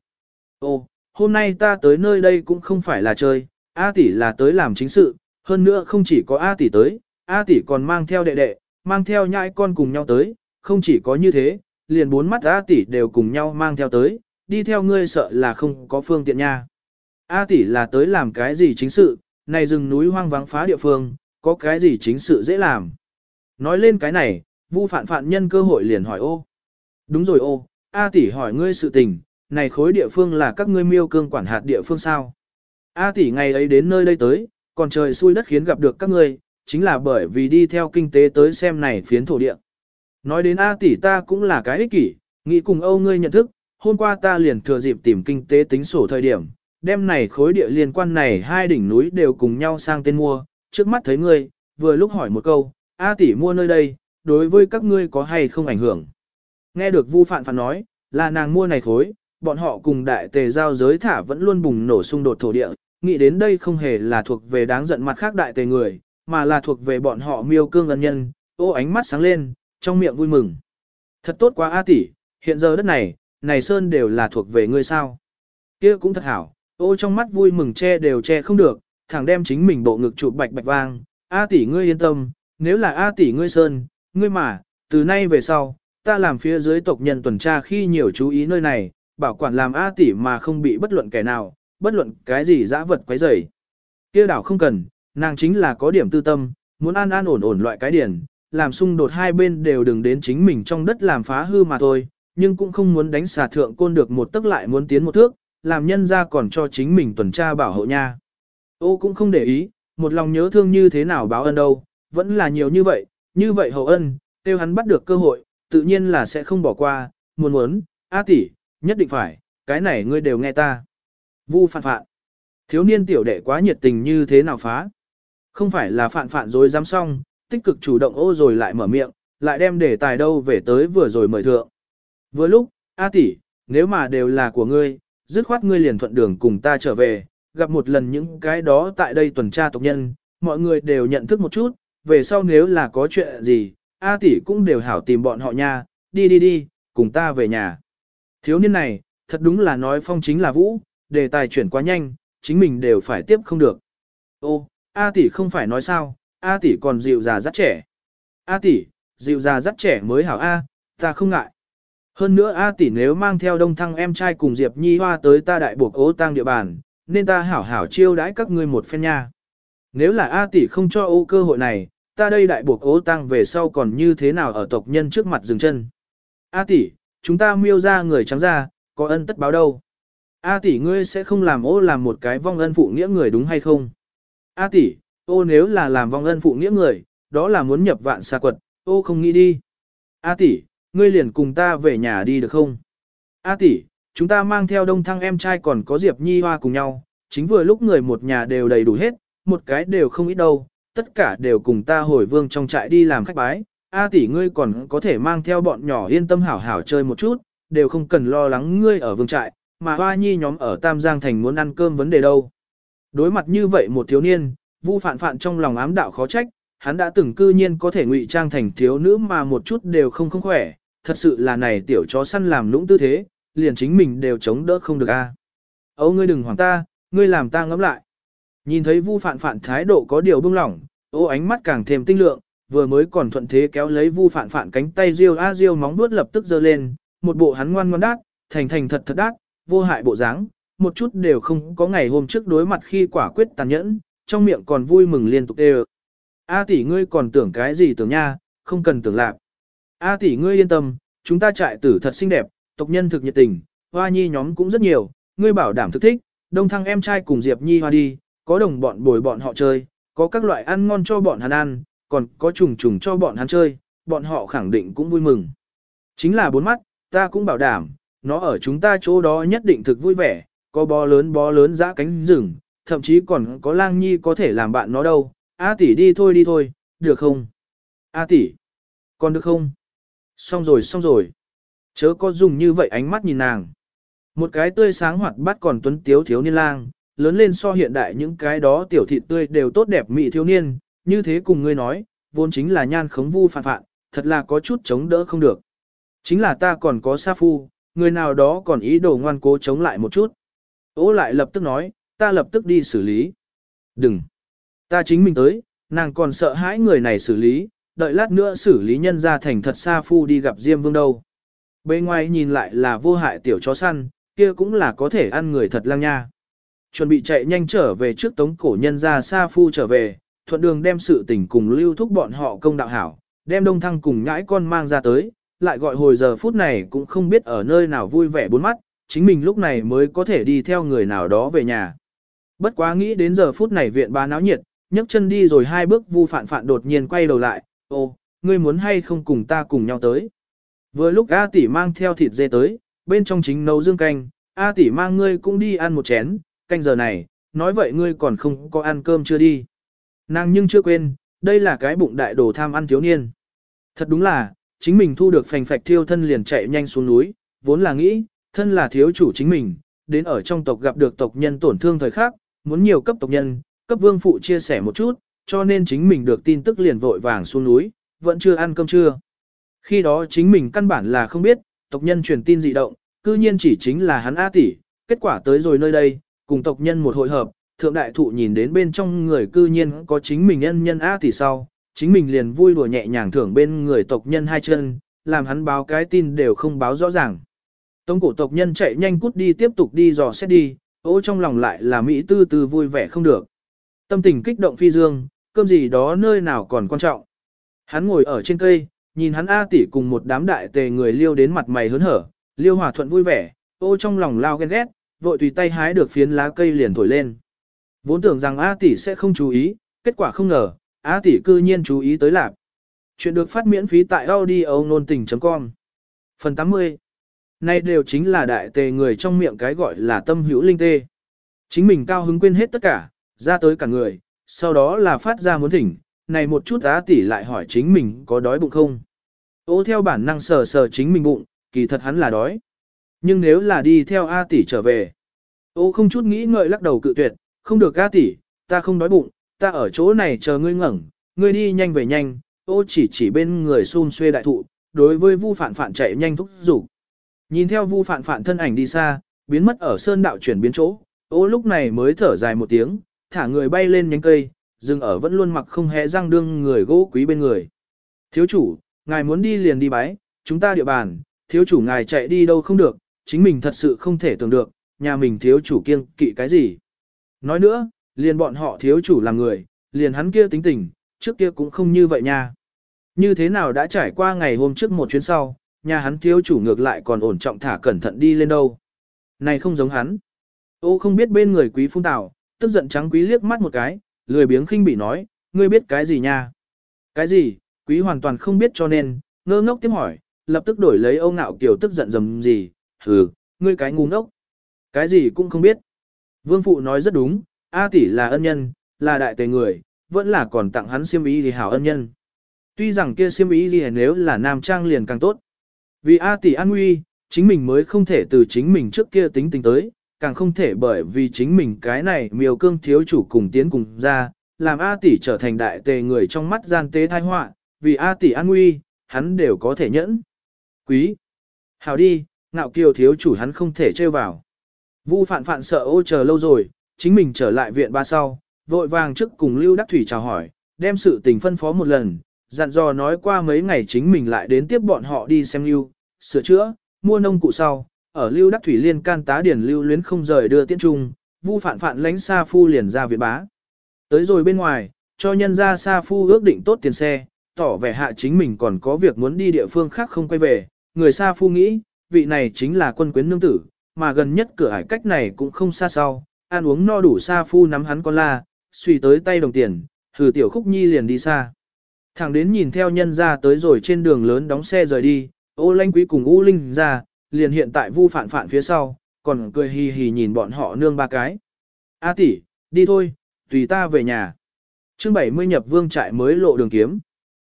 Ô, hôm nay ta tới nơi đây cũng không phải là chơi, A tỷ là tới làm chính sự, hơn nữa không chỉ có A tỷ tới, A tỷ còn mang theo đệ đệ, mang theo nhãi con cùng nhau tới, không chỉ có như thế, liền bốn mắt A tỷ đều cùng nhau mang theo tới, đi theo ngươi sợ là không có phương tiện nha. A tỷ là tới làm cái gì chính sự, này rừng núi hoang vắng phá địa phương, có cái gì chính sự dễ làm. Nói lên cái này, Vu Phạn Phạn nhân cơ hội liền hỏi ô. Đúng rồi ô, A tỷ hỏi ngươi sự tình, này khối địa phương là các ngươi miêu cương quản hạt địa phương sao? A tỷ ngày ấy đến nơi đây tới, còn trời xui đất khiến gặp được các ngươi, chính là bởi vì đi theo kinh tế tới xem này phiến thổ địa. Nói đến A tỷ ta cũng là cái ích kỷ, nghĩ cùng Âu ngươi nhận thức, hôm qua ta liền thừa dịp tìm kinh tế tính sổ thời điểm, đêm này khối địa liên quan này hai đỉnh núi đều cùng nhau sang tên mua, trước mắt thấy ngươi, vừa lúc hỏi một câu, A tỷ mua nơi đây, đối với các ngươi có hay không ảnh hưởng. Nghe được Vu Phạn Phạn nói, là nàng mua này khối, bọn họ cùng đại tề giao giới thả vẫn luôn bùng nổ xung đột thổ địa, nghĩ đến đây không hề là thuộc về đáng giận mặt khác đại tề người, mà là thuộc về bọn họ miêu cương ân nhân, ô ánh mắt sáng lên, trong miệng vui mừng. Thật tốt quá A tỷ, hiện giờ đất này, này sơn đều là thuộc về ngươi sao. kia cũng thật hảo, ô trong mắt vui mừng che đều che không được, thẳng đem chính mình bộ ngực chụp bạch bạch vang, A tỷ ngươi yên tâm, nếu là A tỷ ngươi sơn, ngươi mà, từ nay về sau, ta làm phía dưới tộc nhân tuần tra khi nhiều chú ý nơi này, bảo quản làm A tỷ mà không bị bất luận kẻ nào, bất luận cái gì dã vật quấy rầy. Kia đảo không cần, nàng chính là có điểm tư tâm, muốn an an ổn ổn loại cái điển, làm xung đột hai bên đều đừng đến chính mình trong đất làm phá hư mà thôi, nhưng cũng không muốn đánh xà thượng côn được một tức lại muốn tiến một thước, làm nhân ra còn cho chính mình tuần tra bảo hộ nha. Ô cũng không để ý, một lòng nhớ thương như thế nào báo ân đâu, vẫn là nhiều như vậy, như vậy hậu ân, tiêu hắn bắt được cơ hội, tự nhiên là sẽ không bỏ qua, muốn muốn, A tỷ, nhất định phải, cái này ngươi đều nghe ta. Vu phạn phạn. Thiếu niên tiểu đệ quá nhiệt tình như thế nào phá. Không phải là phạn phạn rồi dám xong, tích cực chủ động ô rồi lại mở miệng, lại đem để tài đâu về tới vừa rồi mời thượng. Vừa lúc, A tỷ, nếu mà đều là của ngươi, dứt khoát ngươi liền thuận đường cùng ta trở về, gặp một lần những cái đó tại đây tuần tra tộc nhân, mọi người đều nhận thức một chút, về sau nếu là có chuyện gì, A tỷ cũng đều hảo tìm bọn họ nha, đi đi đi, cùng ta về nhà. Thiếu niên này, thật đúng là nói phong chính là vũ, đề tài chuyển quá nhanh, chính mình đều phải tiếp không được. Ô, A tỷ không phải nói sao, A tỷ còn dịu già dắt trẻ. A tỷ, dịu già dắt trẻ mới hảo A, ta không ngại. Hơn nữa A tỷ nếu mang theo đông thăng em trai cùng Diệp Nhi Hoa tới ta đại buộc ố tang địa bàn, nên ta hảo hảo chiêu đãi các ngươi một phen nha. Nếu là A tỷ không cho ô cơ hội này, ta đây đại buộc ố tang về sau còn như thế nào ở tộc nhân trước mặt dừng chân. A tỷ, chúng ta miêu ra người trắng ra, có ân tất báo đâu. A tỷ ngươi sẽ không làm ô làm một cái vong ân phụ nghĩa người đúng hay không? A tỷ, ô nếu là làm vong ân phụ nghĩa người, đó là muốn nhập vạn xa quật, ô không nghĩ đi. A tỷ, ngươi liền cùng ta về nhà đi được không? A tỷ, chúng ta mang theo đông thăng em trai còn có Diệp Nhi Hoa cùng nhau, chính vừa lúc người một nhà đều đầy đủ hết, một cái đều không ít đâu, tất cả đều cùng ta hồi vương trong trại đi làm khách bái. A tỷ ngươi còn có thể mang theo bọn nhỏ yên tâm hảo hảo chơi một chút, đều không cần lo lắng ngươi ở vương trại, mà Hoa Nhi nhóm ở Tam Giang Thành muốn ăn cơm vấn đề đâu. Đối mặt như vậy một thiếu niên, Vu Phạn Phạn trong lòng ám đạo khó trách, hắn đã từng cư nhiên có thể ngụy trang thành thiếu nữ mà một chút đều không không khỏe, thật sự là này tiểu chó săn làm lũng tư thế, liền chính mình đều chống đỡ không được a. Âu ngươi đừng hoảng ta, ngươi làm ta ngẫm lại. Nhìn thấy Vu Phạn Phạn thái độ có điều bưng lỏng, ô ánh mắt càng thêm tinh lượng, vừa mới còn thuận thế kéo lấy Vu Phạn Phạn cánh tay riêu a riêu móng vuốt lập tức giơ lên, một bộ hắn ngoan ngoãn đát, thành thành thật thật đát, vô hại bộ dáng, một chút đều không có ngày hôm trước đối mặt khi quả quyết tàn nhẫn, trong miệng còn vui mừng liên tục đều. A tỷ ngươi còn tưởng cái gì tưởng nha, không cần tưởng lạc. A tỷ ngươi yên tâm, chúng ta trại tử thật xinh đẹp, tộc nhân thực nhiệt tình, hoa nhi nhóm cũng rất nhiều, ngươi bảo đảm thực thích, đông thăng em trai cùng Diệp Nhi hoa đi, có đồng bọn bồi bọn họ chơi, có các loại ăn ngon cho bọn hắn ăn, còn có trùng trùng cho bọn hắn chơi, bọn họ khẳng định cũng vui mừng. Chính là bốn mắt, ta cũng bảo đảm, nó ở chúng ta chỗ đó nhất định thực vui vẻ, có bó lớn bó lớn dã cánh rừng, thậm chí còn có lang nhi có thể làm bạn nó đâu. A tỷ đi thôi đi thôi, được không? A tỷ, còn được không? Xong rồi xong rồi. Chớ có dùng như vậy ánh mắt nhìn nàng. Một cái tươi sáng hoạt bát còn tuấn tiếu thiếu niên lang, lớn lên so hiện đại những cái đó tiểu thị tươi đều tốt đẹp mỹ thiếu niên, như thế cùng ngươi nói, vốn chính là nhan khống vu phản phạn, thật là có chút chống đỡ không được. Chính là ta còn có sa phu, người nào đó còn ý đồ ngoan cố chống lại một chút. Ô lại lập tức nói, ta lập tức đi xử lý. Đừng. Ta chính mình tới, nàng còn sợ hãi người này xử lý, đợi lát nữa xử lý nhân ra thành thật sa phu đi gặp Diêm Vương đâu. Bên ngoài nhìn lại là vô hại tiểu chó săn, kia cũng là có thể ăn người thật lang nha. Chuẩn bị chạy nhanh trở về trước tống cổ nhân ra xa phu trở về, thuận đường đem sự tình cùng lưu thúc bọn họ công đạo hảo, đem đông thăng cùng nhãi con mang ra tới, lại gọi hồi giờ phút này cũng không biết ở nơi nào vui vẻ bốn mắt, chính mình lúc này mới có thể đi theo người nào đó về nhà. Bất quá nghĩ đến giờ phút này viện bá náo nhiệt, nhấc chân đi rồi hai bước vu phản phản đột nhiên quay đầu lại, ô, ngươi muốn hay không cùng ta cùng nhau tới. Vừa lúc A tỷ mang theo thịt dê tới, bên trong chính nấu dương canh, A tỷ mang ngươi cũng đi ăn một chén, canh giờ này, nói vậy ngươi còn không có ăn cơm chưa đi. Nàng nhưng chưa quên, đây là cái bụng đại đồ tham ăn thiếu niên. Thật đúng là, chính mình thu được phành phạch thiêu thân liền chạy nhanh xuống núi, vốn là nghĩ, thân là thiếu chủ chính mình, đến ở trong tộc gặp được tộc nhân tổn thương thời khác, muốn nhiều cấp tộc nhân, cấp vương phụ chia sẻ một chút, cho nên chính mình được tin tức liền vội vàng xuống núi, vẫn chưa ăn cơm trưa. Khi đó chính mình căn bản là không biết, tộc nhân truyền tin dị động, cư nhiên chỉ chính là hắn A tỷ, kết quả tới rồi nơi đây, cùng tộc nhân một hội hợp, thượng đại thụ nhìn đến bên trong người cư nhiên có chính mình nhân nhân A tỷ sau, chính mình liền vui đùa nhẹ nhàng thưởng bên người tộc nhân hai chân, làm hắn báo cái tin đều không báo rõ ràng. Tống cổ tộc nhân chạy nhanh cút đi tiếp tục đi dò xét đi, ô trong lòng lại là Mỹ tư tư vui vẻ không được. Tâm tình kích động phi dương, cơm gì đó nơi nào còn quan trọng. Hắn ngồi ở trên cây, nhìn hắn A tỷ cùng một đám đại tề người liêu đến mặt mày hớn hở, liêu hòa thuận vui vẻ, ô trong lòng lao ghen ghét, vội tùy tay hái được phiến lá cây liền thổi lên. Vốn tưởng rằng A tỷ sẽ không chú ý, kết quả không ngờ, A tỷ cư nhiên chú ý tới lạc. Chuyện được phát miễn phí tại audio nôn tình.com Phần 80 Nay đều chính là đại tề người trong miệng cái gọi là tâm hữu linh tê. Chính mình cao hứng quên hết tất cả, ra tới cả người, sau đó là phát ra muốn thỉnh, này một chút á tỷ lại hỏi chính mình có đói bụng không. Ô theo bản năng sờ sờ chính mình bụng, kỳ thật hắn là đói. Nhưng nếu là đi theo A tỷ trở về, ô không chút nghĩ ngợi lắc đầu cự tuyệt, không được A tỷ, ta không đói bụng, ta ở chỗ này chờ ngươi ngẩng, ngươi đi nhanh về nhanh, ô chỉ chỉ bên người xun xuê đại thụ, đối với vu phản phản chạy nhanh thúc giục. Nhìn theo vu phản phản thân ảnh đi xa, biến mất ở sơn đạo chuyển biến chỗ, ô lúc này mới thở dài một tiếng, thả người bay lên nhánh cây, dừng ở vẫn luôn mặc không hề răng đương người gỗ quý bên người. Thiếu chủ, ngài muốn đi liền đi bái, chúng ta địa bàn, thiếu chủ ngài chạy đi đâu không được, chính mình thật sự không thể tưởng được, nhà mình thiếu chủ kiêng kỵ cái gì. Nói nữa, liền bọn họ thiếu chủ làm người, liền hắn kia tính tình, trước kia cũng không như vậy nha. Như thế nào đã trải qua ngày hôm trước một chuyến sau, nhà hắn thiếu chủ ngược lại còn ổn trọng thả cẩn thận đi lên đâu. Này không giống hắn. Ô không biết bên người quý phung tào, tức giận trắng quý liếc mắt một cái, lười biếng khinh bị nói, ngươi biết cái gì nha? Cái gì? Quý hoàn toàn không biết cho nên, ngơ ngốc tiếp hỏi, lập tức đổi lấy âu ngạo kiều tức giận dầm gì, hừ, ngươi cái ngu ngốc. Cái gì cũng không biết. Vương phụ nói rất đúng, A tỷ là ân nhân, là đại tề người, vẫn là còn tặng hắn siêm ý thì hảo ân nhân. Tuy rằng kia siêm ý gì nếu là nam trang liền càng tốt. Vì A tỷ an nguy, chính mình mới không thể từ chính mình trước kia tính tình tới, càng không thể bởi vì chính mình cái này miêu cương thiếu chủ cùng tiến cùng ra, làm A tỷ trở thành đại tề người trong mắt gian tế thai họa, vì A tỷ an nguy, hắn đều có thể nhẫn. Quý! Hào đi, ngạo kiều thiếu chủ hắn không thể trêu vào. Vu phạn phạn sợ ô chờ lâu rồi, chính mình trở lại viện ba sau, vội vàng trước cùng Lưu Đắc Thủy chào hỏi, đem sự tình phân phó một lần, dặn dò nói qua mấy ngày chính mình lại đến tiếp bọn họ đi xem Lưu, sửa chữa, mua nông cụ sau, ở Lưu Đắc Thủy liên can tá điển Lưu luyến không rời đưa tiễn trung, Vu phạn phạn lánh Sa Phu liền ra viện bá. Tới rồi bên ngoài, cho nhân ra Sa Phu ước định tốt tiền xe, tỏ vẻ hạ chính mình còn có việc muốn đi địa phương khác không quay về, người Sa Phu nghĩ, vị này chính là quân quyến nương tử, mà gần nhất cửa ải cách này cũng không xa sau, ăn uống no đủ Sa Phu nắm hắn con la, suy tới tay đồng tiền, thử tiểu khúc nhi liền đi xa. Thẳng đến nhìn theo nhân ra tới rồi trên đường lớn đóng xe rời đi, ô lanh quý cùng u linh ra, liền hiện tại vu phản phản phía sau, còn cười hì hì nhìn bọn họ nương ba cái. A tỷ, Đi thôi, tùy ta về nhà. chương 70 nhập vương trại mới lộ đường kiếm.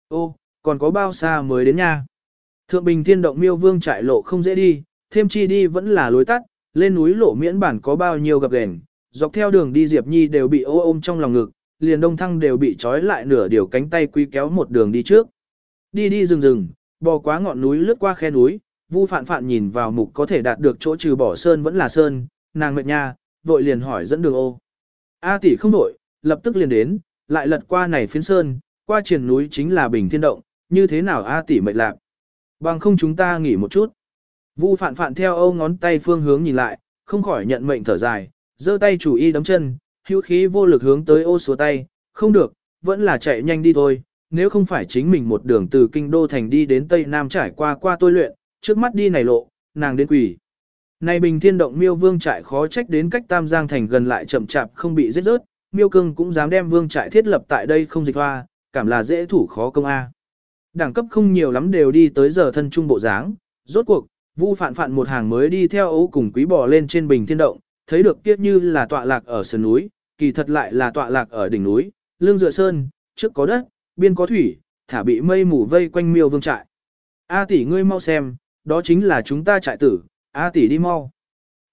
Ô, còn có bao xa mới đến nha. Thượng Bình Thiên Động Miêu Vương trại lộ không dễ đi, thêm chi đi vẫn là lối tắt, lên núi lộ miễn bản có bao nhiêu gặp gền, dọc theo đường đi Diệp Nhi đều bị ô ôm trong lòng ngực, liền đông thăng đều bị trói lại nửa điều cánh tay quý kéo một đường đi trước. Đi đi rừng rừng, bò quá ngọn núi lướt qua khe núi, Vu Phạn Phạn nhìn vào mục có thể đạt được chỗ trừ bỏ sơn vẫn là sơn, nàng mệt nha, vội liền hỏi dẫn đường ô. A tỷ không đổi, lập tức liền đến, lại lật qua này phiến sơn, qua triển núi chính là Bình Thiên Động, như thế nào A tỷ mệt lạc. Bằng không chúng ta nghỉ một chút. Vu Phạn Phạn theo Âu ngón tay phương hướng nhìn lại, không khỏi nhận mệnh thở dài, giơ tay chủ y đấm chân, hữu khí vô lực hướng tới ô số tay, không được, vẫn là chạy nhanh đi thôi, nếu không phải chính mình một đường từ kinh đô thành đi đến Tây Nam trải qua qua tôi luyện, trước mắt đi này lộ, nàng đến quỷ. Này bình thiên động miêu vương trại khó trách đến cách Tam Giang thành gần lại chậm chạp không bị giết rớt, miêu cưng cũng dám đem vương trại thiết lập tại đây không dịch hoa, cảm là dễ thủ khó công A. Đẳng cấp không nhiều lắm đều đi tới giờ thân trung bộ dáng, rốt cuộc, vu phạn phạn một hàng mới đi theo ấu cùng quý bò lên trên bình thiên động, thấy được kiếp như là tọa lạc ở sườn núi, kỳ thật lại là tọa lạc ở đỉnh núi, lương dựa sơn, trước có đất, biên có thủy, thả bị mây mù vây quanh miêu vương trại. A tỷ ngươi mau xem, đó chính là chúng ta trại tử, A tỷ đi mau.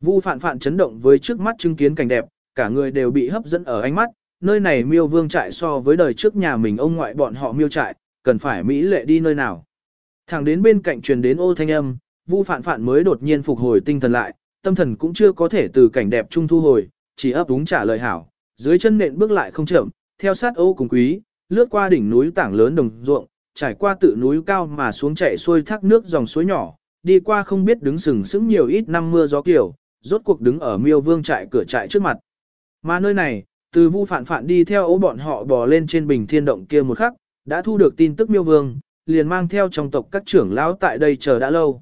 Vu phạn phạn chấn động với trước mắt chứng kiến cảnh đẹp, cả người đều bị hấp dẫn ở ánh mắt, nơi này miêu vương trại so với đời trước nhà mình ông ngoại bọn họ miêu trại, cần phải mỹ lệ đi nơi nào. Thẳng đến bên cạnh truyền đến ô thanh âm, Vu phạn phạn mới đột nhiên phục hồi tinh thần lại, tâm thần cũng chưa có thể từ cảnh đẹp trung thu hồi, chỉ ấp úng trả lời hảo, dưới chân nện bước lại không chậm, theo sát ô cùng quý, lướt qua đỉnh núi tảng lớn đồng ruộng, trải qua tự núi cao mà xuống chạy xuôi thác nước dòng suối nhỏ, đi qua không biết đứng sừng sững nhiều ít năm mưa gió kiểu, rốt cuộc đứng ở miêu vương trại cửa trại trước mặt. Mà nơi này, từ vu phản phản đi theo ố bọn họ bò lên trên bình thiên động kia một khắc, đã thu được tin tức miêu vương, liền mang theo trong tộc các trưởng lão tại đây chờ đã lâu.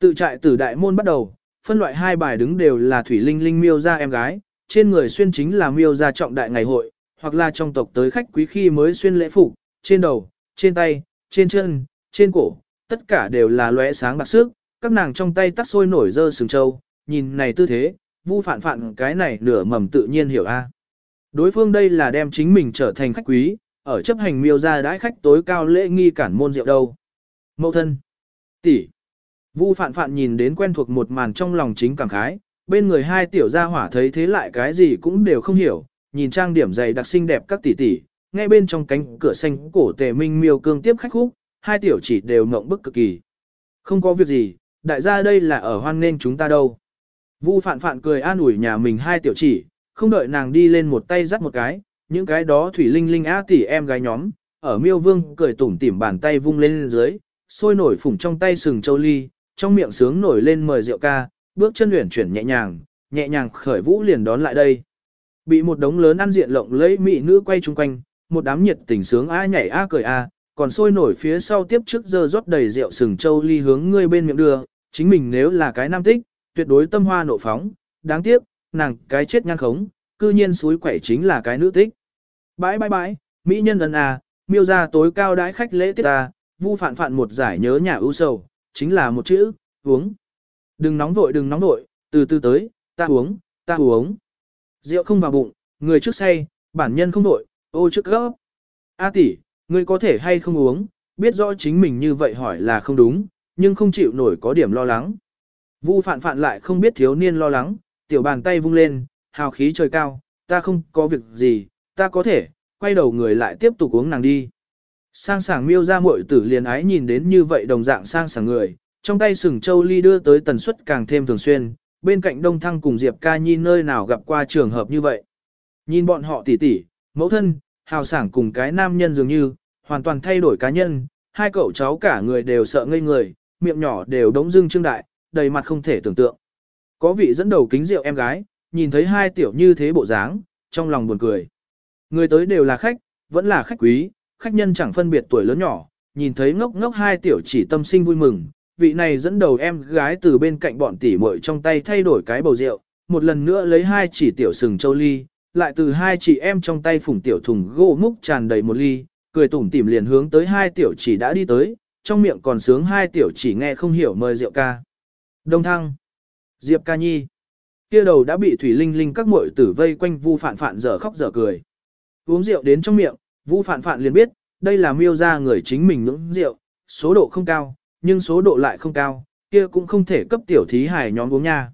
Tự trại tử đại môn bắt đầu, phân loại hai bài đứng đều là thủy linh linh miêu ra em gái, trên người xuyên chính là miêu ra trọng đại ngày hội, hoặc là trong tộc tới khách quý khi mới xuyên lễ phục, trên đầu, trên tay, trên chân, trên cổ, tất cả đều là lóe sáng bạc sức, các nàng trong tay tắt sôi nổi dơ sừng châu, nhìn này tư thế, vu phản phản cái này nửa mầm tự nhiên hiểu a. Đối phương đây là đem chính mình trở thành khách quý, ở chấp hành miêu ra đãi khách tối cao lễ nghi cản môn rượu đâu. Mậu thân, tỷ, vu phản phản nhìn đến quen thuộc một màn trong lòng chính cảm khái, bên người hai tiểu gia hỏa thấy thế lại cái gì cũng đều không hiểu, nhìn trang điểm dày đặc xinh đẹp các tỷ tỷ, ngay bên trong cánh cửa xanh cổ tề minh miêu cương tiếp khách khúc, hai tiểu chỉ đều ngộng bức cực kỳ. Không có việc gì, đại gia đây là ở hoan nên chúng ta đâu. Vu phạn phạn cười an ủi nhà mình hai tiểu chỉ, không đợi nàng đi lên một tay dắt một cái, những cái đó thủy linh linh á tỷ em gái nhóm, ở miêu vương cười tủm tỉm bàn tay vung lên dưới, sôi nổi phủng trong tay sừng châu ly, trong miệng sướng nổi lên mời rượu ca, bước chân luyển chuyển nhẹ nhàng, nhẹ nhàng khởi vũ liền đón lại đây. Bị một đống lớn ăn diện lộng lẫy mỹ nữ quay chung quanh, một đám nhiệt tình sướng a nhảy a cười a, còn sôi nổi phía sau tiếp trước giờ rót đầy rượu sừng châu ly hướng ngươi bên miệng đưa, chính mình nếu là cái nam tích, tuyệt đối tâm hoa nộ phóng, đáng tiếc, nàng cái chết nhan khống, cư nhiên suối quẩy chính là cái nữ tích. Bãi bãi bãi, mỹ nhân ân à miêu ra tối cao đãi khách lễ tiết ta, vu phản phản một giải nhớ nhà ưu sầu, chính là một chữ, uống. Đừng nóng vội đừng nóng vội, từ từ tới, ta uống, ta uống. Rượu không vào bụng, người trước say, bản nhân không vội, ô trước gấp. A tỷ, ngươi có thể hay không uống, biết rõ chính mình như vậy hỏi là không đúng, nhưng không chịu nổi có điểm lo lắng. Vu phạn phạn lại không biết thiếu niên lo lắng, tiểu bàn tay vung lên, hào khí trời cao, ta không có việc gì, ta có thể, quay đầu người lại tiếp tục uống nàng đi. Sang sảng miêu ra muội tử liền ái nhìn đến như vậy đồng dạng sang sảng người, trong tay sừng châu ly đưa tới tần suất càng thêm thường xuyên, bên cạnh đông thăng cùng Diệp ca nhi nơi nào gặp qua trường hợp như vậy. Nhìn bọn họ tỉ tỉ, mẫu thân, hào sảng cùng cái nam nhân dường như, hoàn toàn thay đổi cá nhân, hai cậu cháu cả người đều sợ ngây người, miệng nhỏ đều đống dưng trương đại, đầy mặt không thể tưởng tượng. Có vị dẫn đầu kính rượu em gái, nhìn thấy hai tiểu như thế bộ dáng, trong lòng buồn cười. Người tới đều là khách, vẫn là khách quý, khách nhân chẳng phân biệt tuổi lớn nhỏ, nhìn thấy ngốc ngốc hai tiểu chỉ tâm sinh vui mừng, vị này dẫn đầu em gái từ bên cạnh bọn tỷ muội trong tay thay đổi cái bầu rượu, một lần nữa lấy hai chỉ tiểu sừng châu ly, lại từ hai chị em trong tay phủng tiểu thùng gỗ múc tràn đầy một ly, cười tủm tỉm liền hướng tới hai tiểu chỉ đã đi tới, trong miệng còn sướng hai tiểu chỉ nghe không hiểu mời rượu ca. Đông thăng, Diệp ca nhi, kia đầu đã bị Thủy Linh Linh các muội tử vây quanh Vu Phạn Phạn dở khóc dở cười. Uống rượu đến trong miệng, Vu Phạn Phạn liền biết, đây là miêu ra người chính mình uống rượu, số độ không cao, nhưng số độ lại không cao, kia cũng không thể cấp tiểu thí hài nhóm uống nha.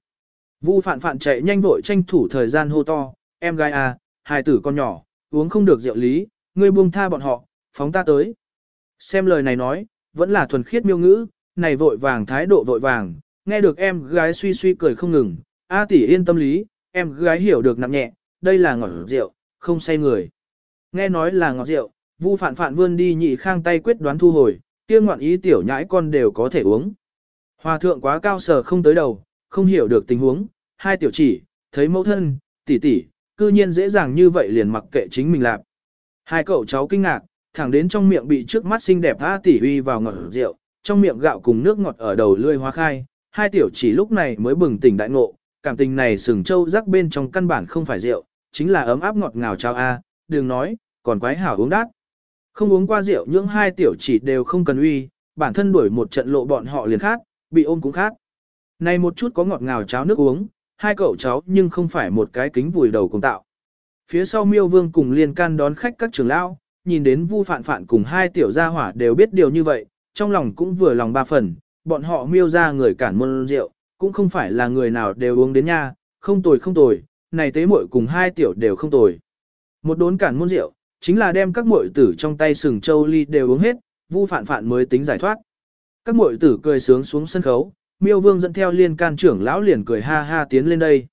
Vu Phạn Phạn chạy nhanh vội tranh thủ thời gian hô to, em gái à, hài tử con nhỏ, uống không được rượu lý, ngươi buông tha bọn họ, phóng ta tới. Xem lời này nói, vẫn là thuần khiết miêu ngữ, này vội vàng thái độ vội vàng, nghe được em gái suy suy cười không ngừng, A tỷ yên tâm lý, em gái hiểu được nặng nhẹ, đây là ngọt rượu, không say người. Nghe nói là ngọt rượu, Vu Phạn Phạn vươn đi nhị khang tay quyết đoán thu hồi, kia ngoạn ý tiểu nhãi con đều có thể uống. Hòa thượng quá cao sở không tới đầu, không hiểu được tình huống, hai tiểu chỉ, thấy mẫu thân, tỷ tỷ, cư nhiên dễ dàng như vậy liền mặc kệ chính mình làm. Hai cậu cháu kinh ngạc, thẳng đến trong miệng bị trước mắt xinh đẹp A tỷ uy vào ngọt rượu, trong miệng gạo cùng nước ngọt ở đầu lươi hóa khai, hai tiểu chỉ lúc này mới bừng tỉnh đại ngộ, cảm tình này sừng châu rắc bên trong căn bản không phải rượu, chính là ấm áp ngọt ngào cháo A, đừng nói, còn quái hảo uống đát. Không uống qua rượu những hai tiểu chỉ đều không cần uy, bản thân đuổi một trận lộ bọn họ liền khác, bị ôm cũng khác. Này một chút có ngọt ngào cháo nước uống, hai cậu cháu nhưng không phải một cái kính vùi đầu cùng tạo. Phía sau miêu vương cùng liên can đón khách các trưởng lão, nhìn đến vu phạn phạn cùng hai tiểu gia hỏa đều biết điều như vậy, trong lòng cũng vừa lòng ba phần, bọn họ miêu ra người cản môn rượu, cũng không phải là người nào đều uống đến nha, không tồi không tồi, này tế muội cùng hai tiểu đều không tồi. Một đốn cản môn rượu, chính là đem các muội tử trong tay sừng châu ly đều uống hết, vu phạn phạn mới tính giải thoát. Các muội tử cười sướng xuống sân khấu, miêu vương dẫn theo liên can trưởng lão liền cười ha ha tiến lên đây.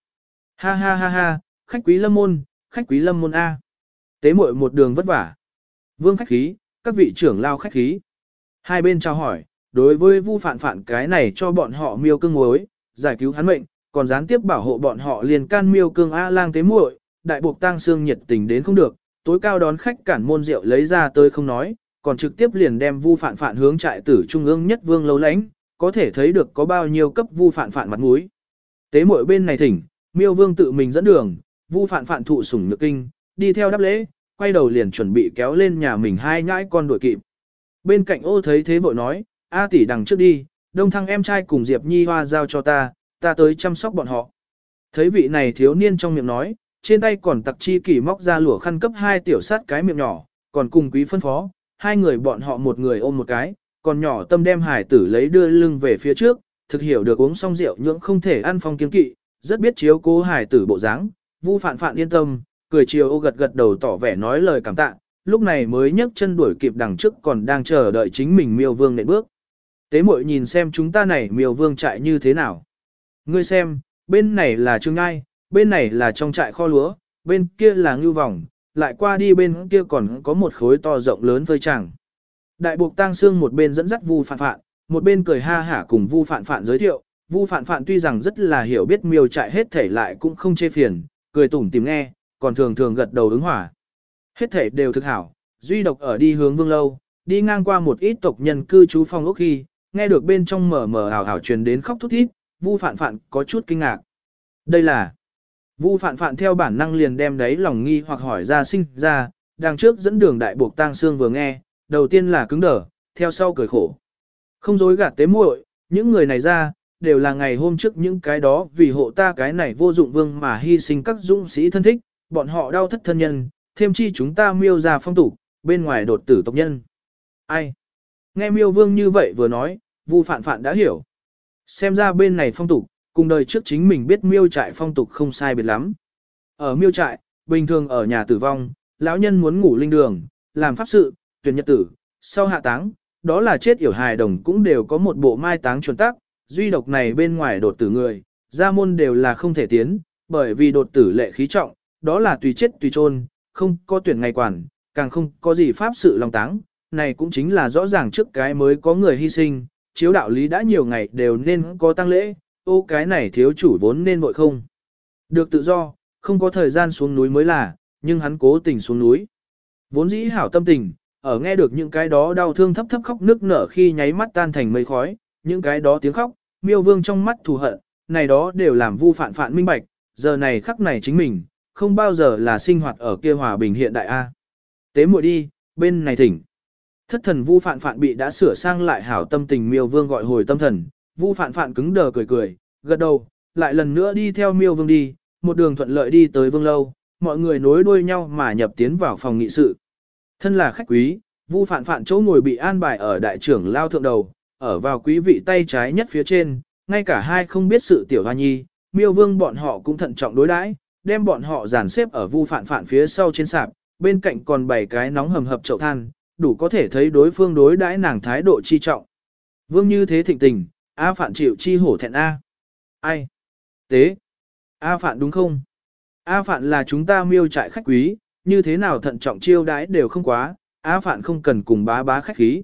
Ha ha ha ha, khách quý lâm môn, khách quý lâm môn A. Tế muội một đường vất vả. Vương khách khí, các vị trưởng lao khách khí. Hai bên trao hỏi, đối với vu phản phản cái này cho bọn họ miêu cương mối, giải cứu hắn mệnh, còn gián tiếp bảo hộ bọn họ liền can miêu cương A lang tế muội, đại buộc tang xương nhiệt tình đến không được, tối cao đón khách cản môn rượu lấy ra tới không nói, còn trực tiếp liền đem vu phản phản hướng trại tử trung ương nhất vương lâu lánh, có thể thấy được có bao nhiêu cấp vu phản phản mặt mũi. Tế muội bên này thỉnh, miêu vương tự mình dẫn đường, vu phạn phạn thụ sủng nhược kinh, đi theo đáp lễ, quay đầu liền chuẩn bị kéo lên nhà mình hai nhãi con đuổi kịp. Bên cạnh ô thấy thế vội nói, A tỷ đằng trước đi, đông thăng em trai cùng Diệp Nhi Hoa giao cho ta, ta tới chăm sóc bọn họ. Thấy vị này thiếu niên trong miệng nói, trên tay còn tặc chi kỷ móc ra lửa khăn cấp hai tiểu sát cái miệng nhỏ, còn cùng quý phân phó, hai người bọn họ một người ôm một cái, còn nhỏ tâm đem hải tử lấy đưa lưng về phía trước, thực hiểu được uống xong rượu nhưỡng không thể ăn phong kiến kỵ, rất biết chiếu cố hải tử bộ dáng, vu phạn phạn yên tâm, cười chiều ô gật gật đầu tỏ vẻ nói lời cảm tạ, lúc này mới nhấc chân đuổi kịp đằng trước còn đang chờ đợi chính mình miêu vương nện bước. Tế muội nhìn xem chúng ta này miêu vương chạy như thế nào. Ngươi xem, bên này là trương ngai, bên này là trong trại kho lúa, bên kia là ngưu vòng, lại qua đi bên kia còn có một khối to rộng lớn phơi chẳng. Đại buộc tang xương một bên dẫn dắt vu phạn phạn, một bên cười ha hả cùng vu phạn phạn giới thiệu, vu phạn phạn tuy rằng rất là hiểu biết miêu trại hết thể lại cũng không chê phiền, cười tủm tìm nghe, còn thường thường gật đầu ứng hỏa. Hết thể đều thực hảo, duy độc ở đi hướng vương lâu, đi ngang qua một ít tộc nhân cư trú phong ốc khi, nghe được bên trong mở mở ảo ảo truyền đến khóc thút thít, vu phạn phạn có chút kinh ngạc. Đây là Vu phạn phạn theo bản năng liền đem đấy lòng nghi hoặc hỏi ra sinh ra, đằng trước dẫn đường đại buộc tang xương vừa nghe, đầu tiên là cứng đờ, theo sau cười khổ. Không dối gạt tế muội, những người này ra, đều là ngày hôm trước những cái đó vì hộ ta cái này vô dụng vương mà hy sinh các dũng sĩ thân thích, bọn họ đau thất thân nhân, thêm chi chúng ta miêu ra phong tục, bên ngoài đột tử tộc nhân. Ai? Nghe miêu vương như vậy vừa nói, vu phạn phạn đã hiểu. Xem ra bên này phong tục, cùng đời trước chính mình biết miêu trại phong tục không sai biệt lắm. Ở miêu trại, bình thường ở nhà tử vong, lão nhân muốn ngủ linh đường, làm pháp sự, tuyển nhật tử, sau hạ táng, đó là chết yểu hài đồng cũng đều có một bộ mai táng chuẩn tác, duy độc này bên ngoài đột tử người, gia môn đều là không thể tiến, bởi vì đột tử lệ khí trọng, đó là tùy chết tùy chôn, không có tuyển ngày quản, càng không có gì pháp sự lòng táng, này cũng chính là rõ ràng trước cái mới có người hy sinh, chiếu đạo lý đã nhiều ngày đều nên có tăng lễ, ô cái này thiếu chủ vốn nên vội không. Được tự do, không có thời gian xuống núi mới là, nhưng hắn cố tình xuống núi. Vốn dĩ hảo tâm tình, ở nghe được những cái đó đau thương thấp thấp khóc nước nở khi nháy mắt tan thành mây khói, những cái đó tiếng khóc, miêu vương trong mắt thù hận, này đó đều làm vu phản phản minh bạch, giờ này khắc này chính mình, không bao giờ là sinh hoạt ở kia hòa bình hiện đại A. Tế muội đi, bên này thỉnh. Thất thần vu phản phản bị đã sửa sang lại hảo tâm tình miêu vương gọi hồi tâm thần, vu phản phản cứng đờ cười cười, gật đầu, lại lần nữa đi theo miêu vương đi, một đường thuận lợi đi tới vương lâu, mọi người nối đuôi nhau mà nhập tiến vào phòng nghị sự. Thân là khách quý, Vu Phạn Phạn chỗ ngồi bị an bài ở đại trưởng lao thượng đầu, ở vào quý vị tay trái nhất phía trên, ngay cả hai không biết sự tiểu hoa nhi, miêu vương bọn họ cũng thận trọng đối đãi, đem bọn họ dàn xếp ở Vu Phạn Phạn phía sau trên sạp, bên cạnh còn bảy cái nóng hầm hập chậu than, đủ có thể thấy đối phương đối đãi nàng thái độ chi trọng. Vương như thế thịnh tình, A Phạn chịu chi hổ thẹn A. Ai? Tế? A Phạn đúng không? A Phạn là chúng ta miêu trại khách quý, như thế nào thận trọng chiêu đãi đều không quá, A Phạn không cần cùng bá bá khách khí.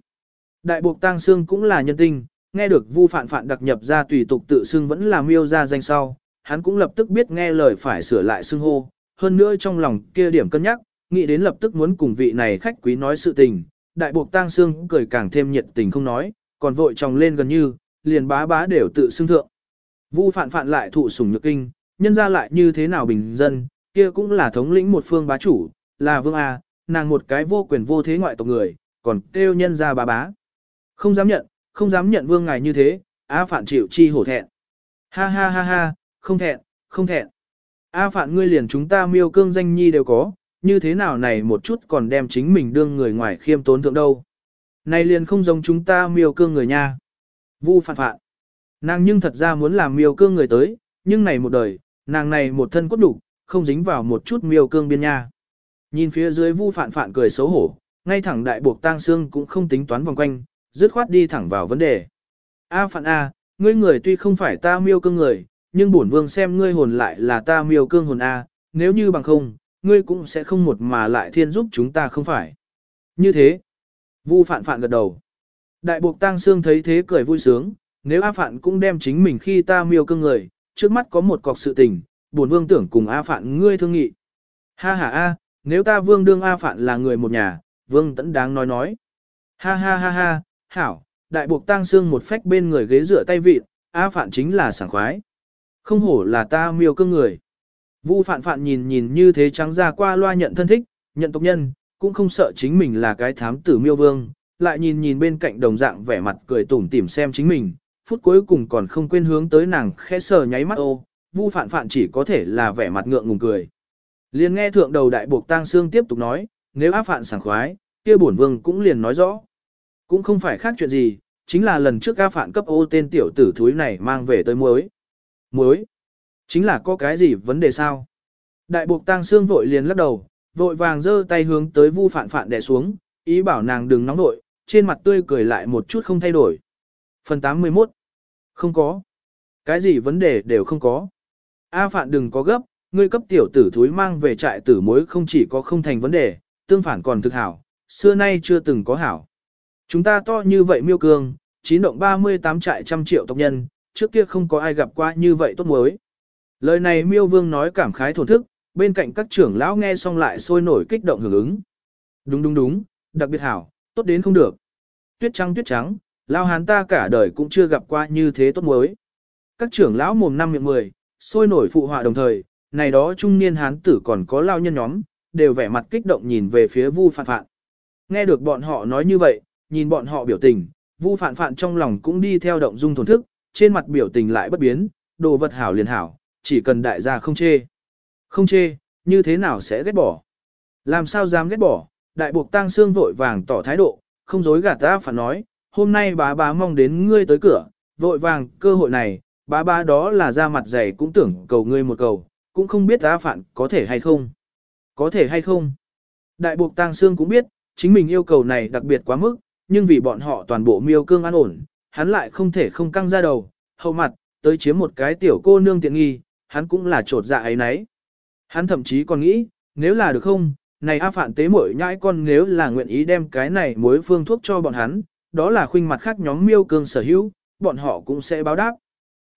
Đại buộc tang xương cũng là nhân tinh, nghe được Vu Phạn Phạn đặc nhập ra tùy tục tự xưng vẫn là miêu ra danh sau, hắn cũng lập tức biết nghe lời phải sửa lại xưng hô, hơn nữa trong lòng kia điểm cân nhắc, nghĩ đến lập tức muốn cùng vị này khách quý nói sự tình, đại buộc tang xương cười càng thêm nhiệt tình không nói, còn vội chồng lên gần như, liền bá bá đều tự xưng thượng. Vu Phạn Phạn lại thụ sủng nhược kinh, nhân ra lại như thế nào bình dân, kia cũng là thống lĩnh một phương bá chủ, là vương A, nàng một cái vô quyền vô thế ngoại tộc người, còn kêu nhân ra bá bá. Không dám nhận, không dám nhận vương ngài như thế, A Phạn chịu chi hổ thẹn. Ha ha ha ha, không thẹn, không thẹn. A Phạn ngươi liền chúng ta miêu cương danh nhi đều có, như thế nào này một chút còn đem chính mình đương người ngoài khiêm tốn thượng đâu. Này liền không giống chúng ta miêu cương người nha. Vu Phạn Phạn. Nàng nhưng thật ra muốn làm miêu cương người tới, nhưng này một đời, nàng này một thân cốt đủ, không dính vào một chút miêu cương biên nha. Nhìn phía dưới vu phạn phạn cười xấu hổ, ngay thẳng đại buộc tang xương cũng không tính toán vòng quanh, dứt khoát đi thẳng vào vấn đề. A phạn A, ngươi người tuy không phải ta miêu cương người, nhưng bổn vương xem ngươi hồn lại là ta miêu cương hồn A, nếu như bằng không, ngươi cũng sẽ không một mà lại thiên giúp chúng ta không phải. Như thế, vu phạn phạn gật đầu. Đại buộc tang xương thấy thế cười vui sướng, nếu A phạn cũng đem chính mình khi ta miêu cương người, trước mắt có một cọc sự tình, bổn vương tưởng cùng A Phạn ngươi thương nghị. Ha ha A, nếu ta vương đương A Phạn là người một nhà, vương tẫn đáng nói nói. Ha ha ha ha, hảo, đại buộc tang xương một phách bên người ghế rửa tay vịt, á Phạn chính là sảng khoái. Không hổ là ta miêu cơ người. Vu Phạn Phạn nhìn nhìn như thế trắng ra qua loa nhận thân thích, nhận tộc nhân, cũng không sợ chính mình là cái thám tử miêu vương, lại nhìn nhìn bên cạnh đồng dạng vẻ mặt cười tủm tỉm xem chính mình, phút cuối cùng còn không quên hướng tới nàng khẽ sờ nháy mắt ô, Vu Phạn Phạn chỉ có thể là vẻ mặt ngượng ngùng cười. Liền nghe thượng đầu đại buộc tang xương tiếp tục nói, nếu áp phạn sảng khoái, kia bổn vương cũng liền nói rõ. Cũng không phải khác chuyện gì, chính là lần trước ca phản cấp ô tên tiểu tử thúi này mang về tới muối. Muối? Chính là có cái gì vấn đề sao? Đại buộc tang xương vội liền lắc đầu, vội vàng giơ tay hướng tới Vu phản phản đè xuống, ý bảo nàng đừng nóng nội, trên mặt tươi cười lại một chút không thay đổi. Phần 81 Không có. Cái gì vấn đề đều không có. A phản đừng có gấp, ngươi cấp tiểu tử thúi mang về trại tử mối không chỉ có không thành vấn đề, tương phản còn thực hảo, xưa nay chưa từng có hảo. Chúng ta to như vậy miêu cương, chín động 38 trại trăm triệu tộc nhân, trước kia không có ai gặp qua như vậy tốt mới Lời này miêu vương nói cảm khái thổn thức, bên cạnh các trưởng lão nghe xong lại sôi nổi kích động hưởng ứng. Đúng đúng đúng, đặc biệt hảo, tốt đến không được. Tuyết trắng tuyết trắng, lao hán ta cả đời cũng chưa gặp qua như thế tốt mới Các trưởng lão mồm năm miệng mười, sôi nổi phụ họa đồng thời, này đó trung niên hán tử còn có lao nhân nhóm, đều vẻ mặt kích động nhìn về phía Vu Phạn Phạn. Nghe được bọn họ nói như vậy, nhìn bọn họ biểu tình, Vu Phạn Phạn trong lòng cũng đi theo động dung thổn thức, trên mặt biểu tình lại bất biến, đồ vật hảo liền hảo, chỉ cần đại gia không chê. Không chê, như thế nào sẽ ghét bỏ? Làm sao dám ghét bỏ? Đại buộc tang xương vội vàng tỏ thái độ, không dối gạt ta phản nói, hôm nay bá bá mong đến ngươi tới cửa, vội vàng, cơ hội này, bá bá đó là ra mặt dày cũng tưởng cầu ngươi một cầu, cũng không biết ta phản có thể hay không. Có thể hay không. Đại buộc tang xương cũng biết, chính mình yêu cầu này đặc biệt quá mức, nhưng vì bọn họ toàn bộ miêu cương an ổn, hắn lại không thể không căng ra đầu, hậu mặt, tới chiếm một cái tiểu cô nương tiện nghi, hắn cũng là trột dạ ấy nấy. Hắn thậm chí còn nghĩ, nếu là được không, này A Phạn tế mỗi nhãi con nếu là nguyện ý đem cái này mối phương thuốc cho bọn hắn, đó là khuynh mặt khác nhóm miêu cương sở hữu, bọn họ cũng sẽ báo đáp.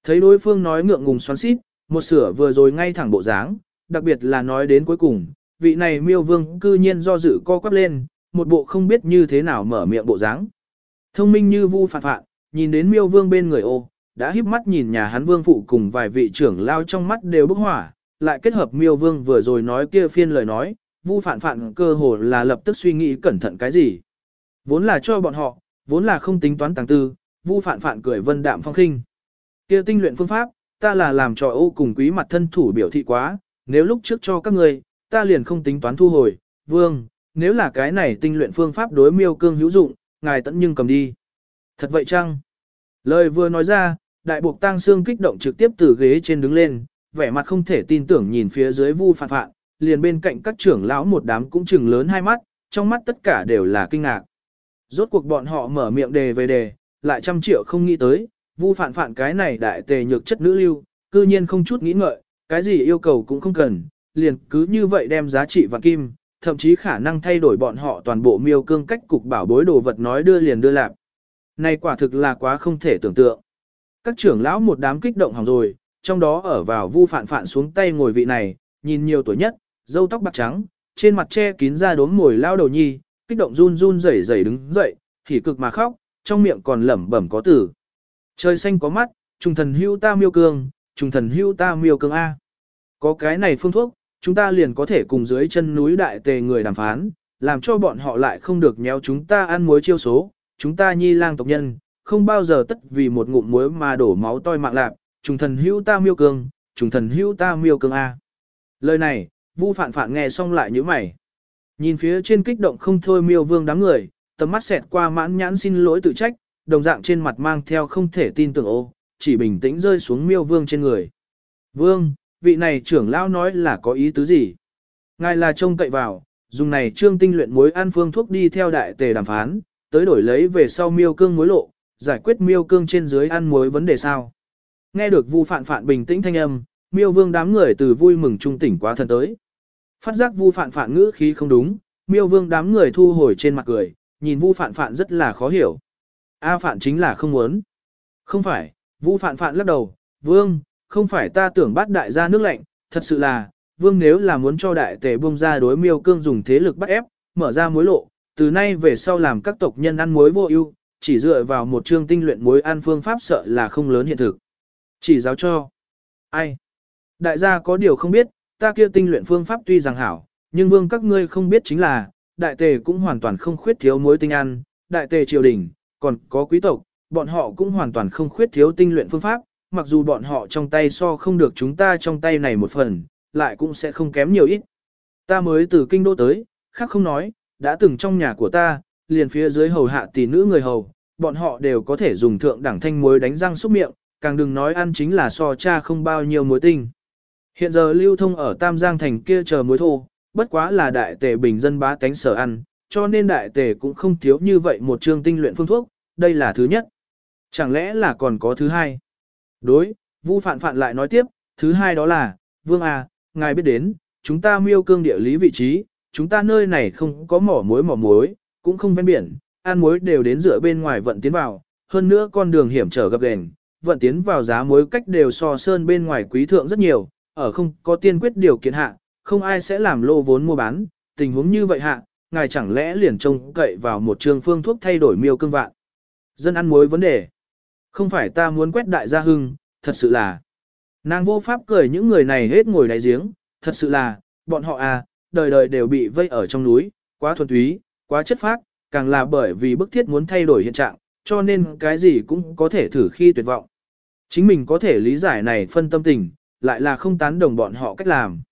Thấy đối phương nói ngượng ngùng xoắn xít, một sửa vừa rồi ngay thẳng bộ dáng, đặc biệt là nói đến cuối cùng, vị này miêu vương cư nhiên do dự co quắp lên, một bộ không biết như thế nào mở miệng bộ dáng. Thông minh như vu phạt phạn, nhìn đến miêu vương bên người ô, đã híp mắt nhìn nhà hắn vương phụ cùng vài vị trưởng lao trong mắt đều bốc hỏa, lại kết hợp miêu vương vừa rồi nói kia phiên lời nói, vu phạn phạn cơ hồ là lập tức suy nghĩ cẩn thận cái gì. Vốn là cho bọn họ, vốn là không tính toán tàng tư, vu phạn phạn cười vân đạm phong khinh. Kia tinh luyện phương pháp, ta là làm trò ô cùng quý mặt thân thủ biểu thị quá, nếu lúc trước cho các ngươi, ta liền không tính toán thu hồi, vương, nếu là cái này tinh luyện phương pháp đối miêu cương hữu dụng, ngài tận nhưng cầm đi. Thật vậy chăng? Lời vừa nói ra, đại buộc tang xương kích động trực tiếp từ ghế trên đứng lên, vẻ mặt không thể tin tưởng nhìn phía dưới vu phạn phạn, liền bên cạnh các trưởng lão một đám cũng chừng lớn hai mắt, trong mắt tất cả đều là kinh ngạc. Rốt cuộc bọn họ mở miệng đề về đề, lại trăm triệu không nghĩ tới, vu phạn phạn cái này đại tề nhược chất nữ lưu, cư nhiên không chút nghĩ ngợi, cái gì yêu cầu cũng không cần, liền cứ như vậy đem giá trị và kim, thậm chí khả năng thay đổi bọn họ toàn bộ miêu cương cách cục bảo bối đồ vật nói đưa liền đưa lạp. Này quả thực là quá không thể tưởng tượng. Các trưởng lão một đám kích động hỏng rồi, trong đó ở vào vu phạn phạn xuống tay ngồi vị này, nhìn nhiều tuổi nhất, dâu tóc bạc trắng, trên mặt che kín ra đốm ngồi lao đầu nhi, kích động run run rẩy rẩy đứng dậy, thì cực mà khóc, trong miệng còn lẩm bẩm có tử. Trời xanh có mắt, trùng thần hưu ta miêu cương, trùng thần hưu ta miêu cương A. Có cái này phương thuốc, chúng ta liền có thể cùng dưới chân núi đại tề người đàm phán, làm cho bọn họ lại không được nhéo chúng ta ăn muối chiêu số, chúng ta nhi lang tộc nhân, không bao giờ tất vì một ngụm muối mà đổ máu toi mạng lạc, trùng thần hữu ta miêu cương, trùng thần hữu ta miêu cương A. Lời này, Vu Phạn Phạn nghe xong lại như mày. Nhìn phía trên kích động không thôi miêu vương đám người, tầm mắt xẹt qua mãn nhãn xin lỗi tự trách, đồng dạng trên mặt mang theo không thể tin tưởng ô, chỉ bình tĩnh rơi xuống miêu vương trên người. Vương, vị này trưởng lão nói là có ý tứ gì? Ngài là trông cậy vào, dùng này trương tinh luyện muối ăn phương thuốc đi theo đại tề đàm phán, tới đổi lấy về sau miêu cương muối lộ, giải quyết miêu cương trên dưới ăn muối vấn đề sao? Nghe được Vu Phạn Phạn bình tĩnh thanh âm, Miêu Vương đám người từ vui mừng trung tỉnh quá thần tới. Phát giác Vu Phạn Phạn ngữ khí không đúng, Miêu Vương đám người thu hồi trên mặt cười, nhìn Vu Phạn Phạn rất là khó hiểu. A Phạn chính là không muốn. Không phải, Vu Phạn Phạn lắc đầu, Vương, không phải ta tưởng bắt đại gia nước lạnh, thật sự là, Vương nếu là muốn cho đại tề buông ra đối Miêu Cương dùng thế lực bắt ép, mở ra mối lộ, từ nay về sau làm các tộc nhân ăn muối vô ưu, chỉ dựa vào một chương tinh luyện muối ăn phương pháp sợ là không lớn hiện thực. Chỉ giáo cho. Ai? Đại gia có điều không biết, ta kia tinh luyện phương pháp tuy rằng hảo, nhưng vương các ngươi không biết chính là, đại tề cũng hoàn toàn không khuyết thiếu muối tinh ăn, đại tề triều đình, còn có quý tộc, bọn họ cũng hoàn toàn không khuyết thiếu tinh luyện phương pháp, mặc dù bọn họ trong tay so không được chúng ta trong tay này một phần, lại cũng sẽ không kém nhiều ít. Ta mới từ kinh đô tới, khác không nói, đã từng trong nhà của ta, liền phía dưới hầu hạ tỷ nữ người hầu, bọn họ đều có thể dùng thượng đẳng thanh muối đánh răng xúc miệng, càng đừng nói ăn chính là so cha không bao nhiêu muối tinh. Hiện giờ lưu thông ở Tam Giang thành kia chờ muối thô, bất quá là đại tề bình dân bá tánh sở ăn, cho nên đại tề cũng không thiếu như vậy một chương tinh luyện phương thuốc, đây là thứ nhất. Chẳng lẽ là còn có thứ hai? Đối, Vu Phạn Phạn lại nói tiếp, thứ hai đó là, Vương à, ngài biết đến, chúng ta miêu cương địa lý vị trí, chúng ta nơi này không có mỏ muối mỏ muối, cũng không ven biển, ăn muối đều đến dựa bên ngoài vận tiến vào, hơn nữa con đường hiểm trở gập ghềnh, vận tiến vào giá muối cách đều so sơn bên ngoài quý thượng rất nhiều, ở không có tiên quyết điều kiện hạ, không ai sẽ làm lô vốn mua bán, tình huống như vậy hạ, ngài chẳng lẽ liền trông cậy vào một trường phương thuốc thay đổi miêu cương vạn. Dân ăn muối vấn đề. Không phải ta muốn quét đại gia hưng, thật sự là. Nàng vô pháp cười những người này hết ngồi đáy giếng, thật sự là, bọn họ à, đời đời đều bị vây ở trong núi, quá thuần túy, quá chất phác, càng là bởi vì bức thiết muốn thay đổi hiện trạng, cho nên cái gì cũng có thể thử khi tuyệt vọng. Chính mình có thể lý giải này phân tâm tình, lại là không tán đồng bọn họ cách làm.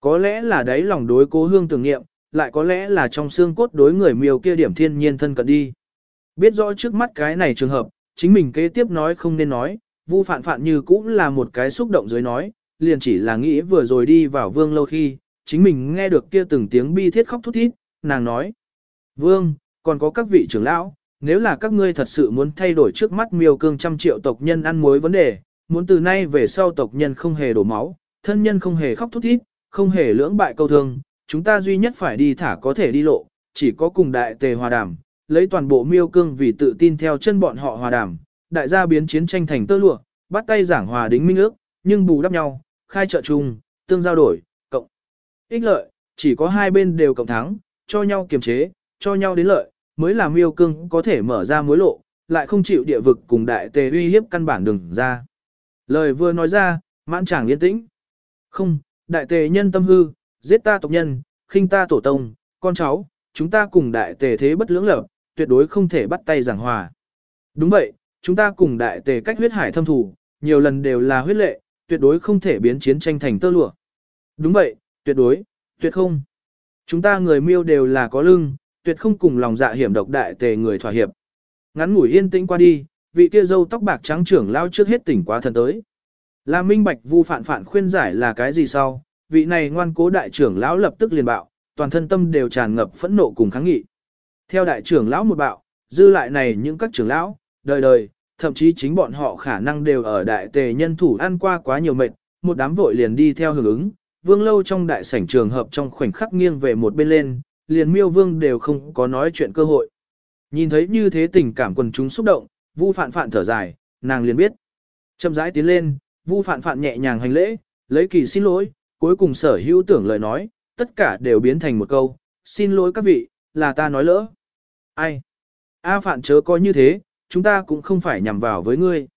Có lẽ là đấy lòng đối cố hương tưởng nghiệm, lại có lẽ là trong xương cốt đối người miêu kia điểm thiên nhiên thân cận đi. Biết rõ trước mắt cái này trường hợp, chính mình kế tiếp nói không nên nói, vu phạn phạn như cũng là một cái xúc động dưới nói, liền chỉ là nghĩ vừa rồi đi vào vương lâu khi, chính mình nghe được kia từng tiếng bi thiết khóc thút thít, nàng nói. Vương, còn có các vị trưởng lão, nếu là các ngươi thật sự muốn thay đổi trước mắt miêu cương trăm triệu tộc nhân ăn muối vấn đề, muốn từ nay về sau tộc nhân không hề đổ máu, thân nhân không hề khóc thút thít, không hề lưỡng bại câu thương, chúng ta duy nhất phải đi thả có thể đi lộ, chỉ có cùng đại tề hòa đàm, lấy toàn bộ miêu cương vì tự tin theo chân bọn họ hòa đàm, đại gia biến chiến tranh thành tơ lụa, bắt tay giảng hòa đính minh ước, nhưng bù đắp nhau, khai trợ chung, tương giao đổi, cộng. Ích lợi, chỉ có hai bên đều cộng thắng, cho nhau kiềm chế, cho nhau đến lợi, mới là miêu cương có thể mở ra mối lộ, lại không chịu địa vực cùng đại tề uy hiếp căn bản đừng ra. Lời vừa nói ra, mãn chàng yên tĩnh. Không, đại tề nhân tâm hư, giết ta tộc nhân, khinh ta tổ tông, con cháu, chúng ta cùng đại tề thế bất lưỡng lập, tuyệt đối không thể bắt tay giảng hòa. Đúng vậy, chúng ta cùng đại tề cách huyết hải thâm thủ, nhiều lần đều là huyết lệ, tuyệt đối không thể biến chiến tranh thành tơ lụa. Đúng vậy, tuyệt đối, tuyệt không. Chúng ta người miêu đều là có lưng, tuyệt không cùng lòng dạ hiểm độc đại tề người thỏa hiệp. Ngắn ngủi yên tĩnh qua đi, vị kia dâu tóc bạc trắng trưởng lao trước hết tỉnh quá thần tới. Là minh bạch vu phản phản khuyên giải là cái gì sau, vị này ngoan cố đại trưởng lão lập tức liền bạo, toàn thân tâm đều tràn ngập phẫn nộ cùng kháng nghị. Theo đại trưởng lão một bạo, dư lại này những các trưởng lão, đời đời, thậm chí chính bọn họ khả năng đều ở đại tề nhân thủ ăn qua quá nhiều mệt, một đám vội liền đi theo hưởng ứng, vương lâu trong đại sảnh trường hợp trong khoảnh khắc nghiêng về một bên lên, liền miêu vương đều không có nói chuyện cơ hội. Nhìn thấy như thế tình cảm quần chúng xúc động, vu phạn phạn thở dài, nàng liền biết. Chậm rãi tiến lên, vu phạn phạn nhẹ nhàng hành lễ, lấy kỳ xin lỗi, cuối cùng sở hữu tưởng lời nói, tất cả đều biến thành một câu, xin lỗi các vị, là ta nói lỡ. Ai? A phạn chớ có như thế, chúng ta cũng không phải nhằm vào với ngươi.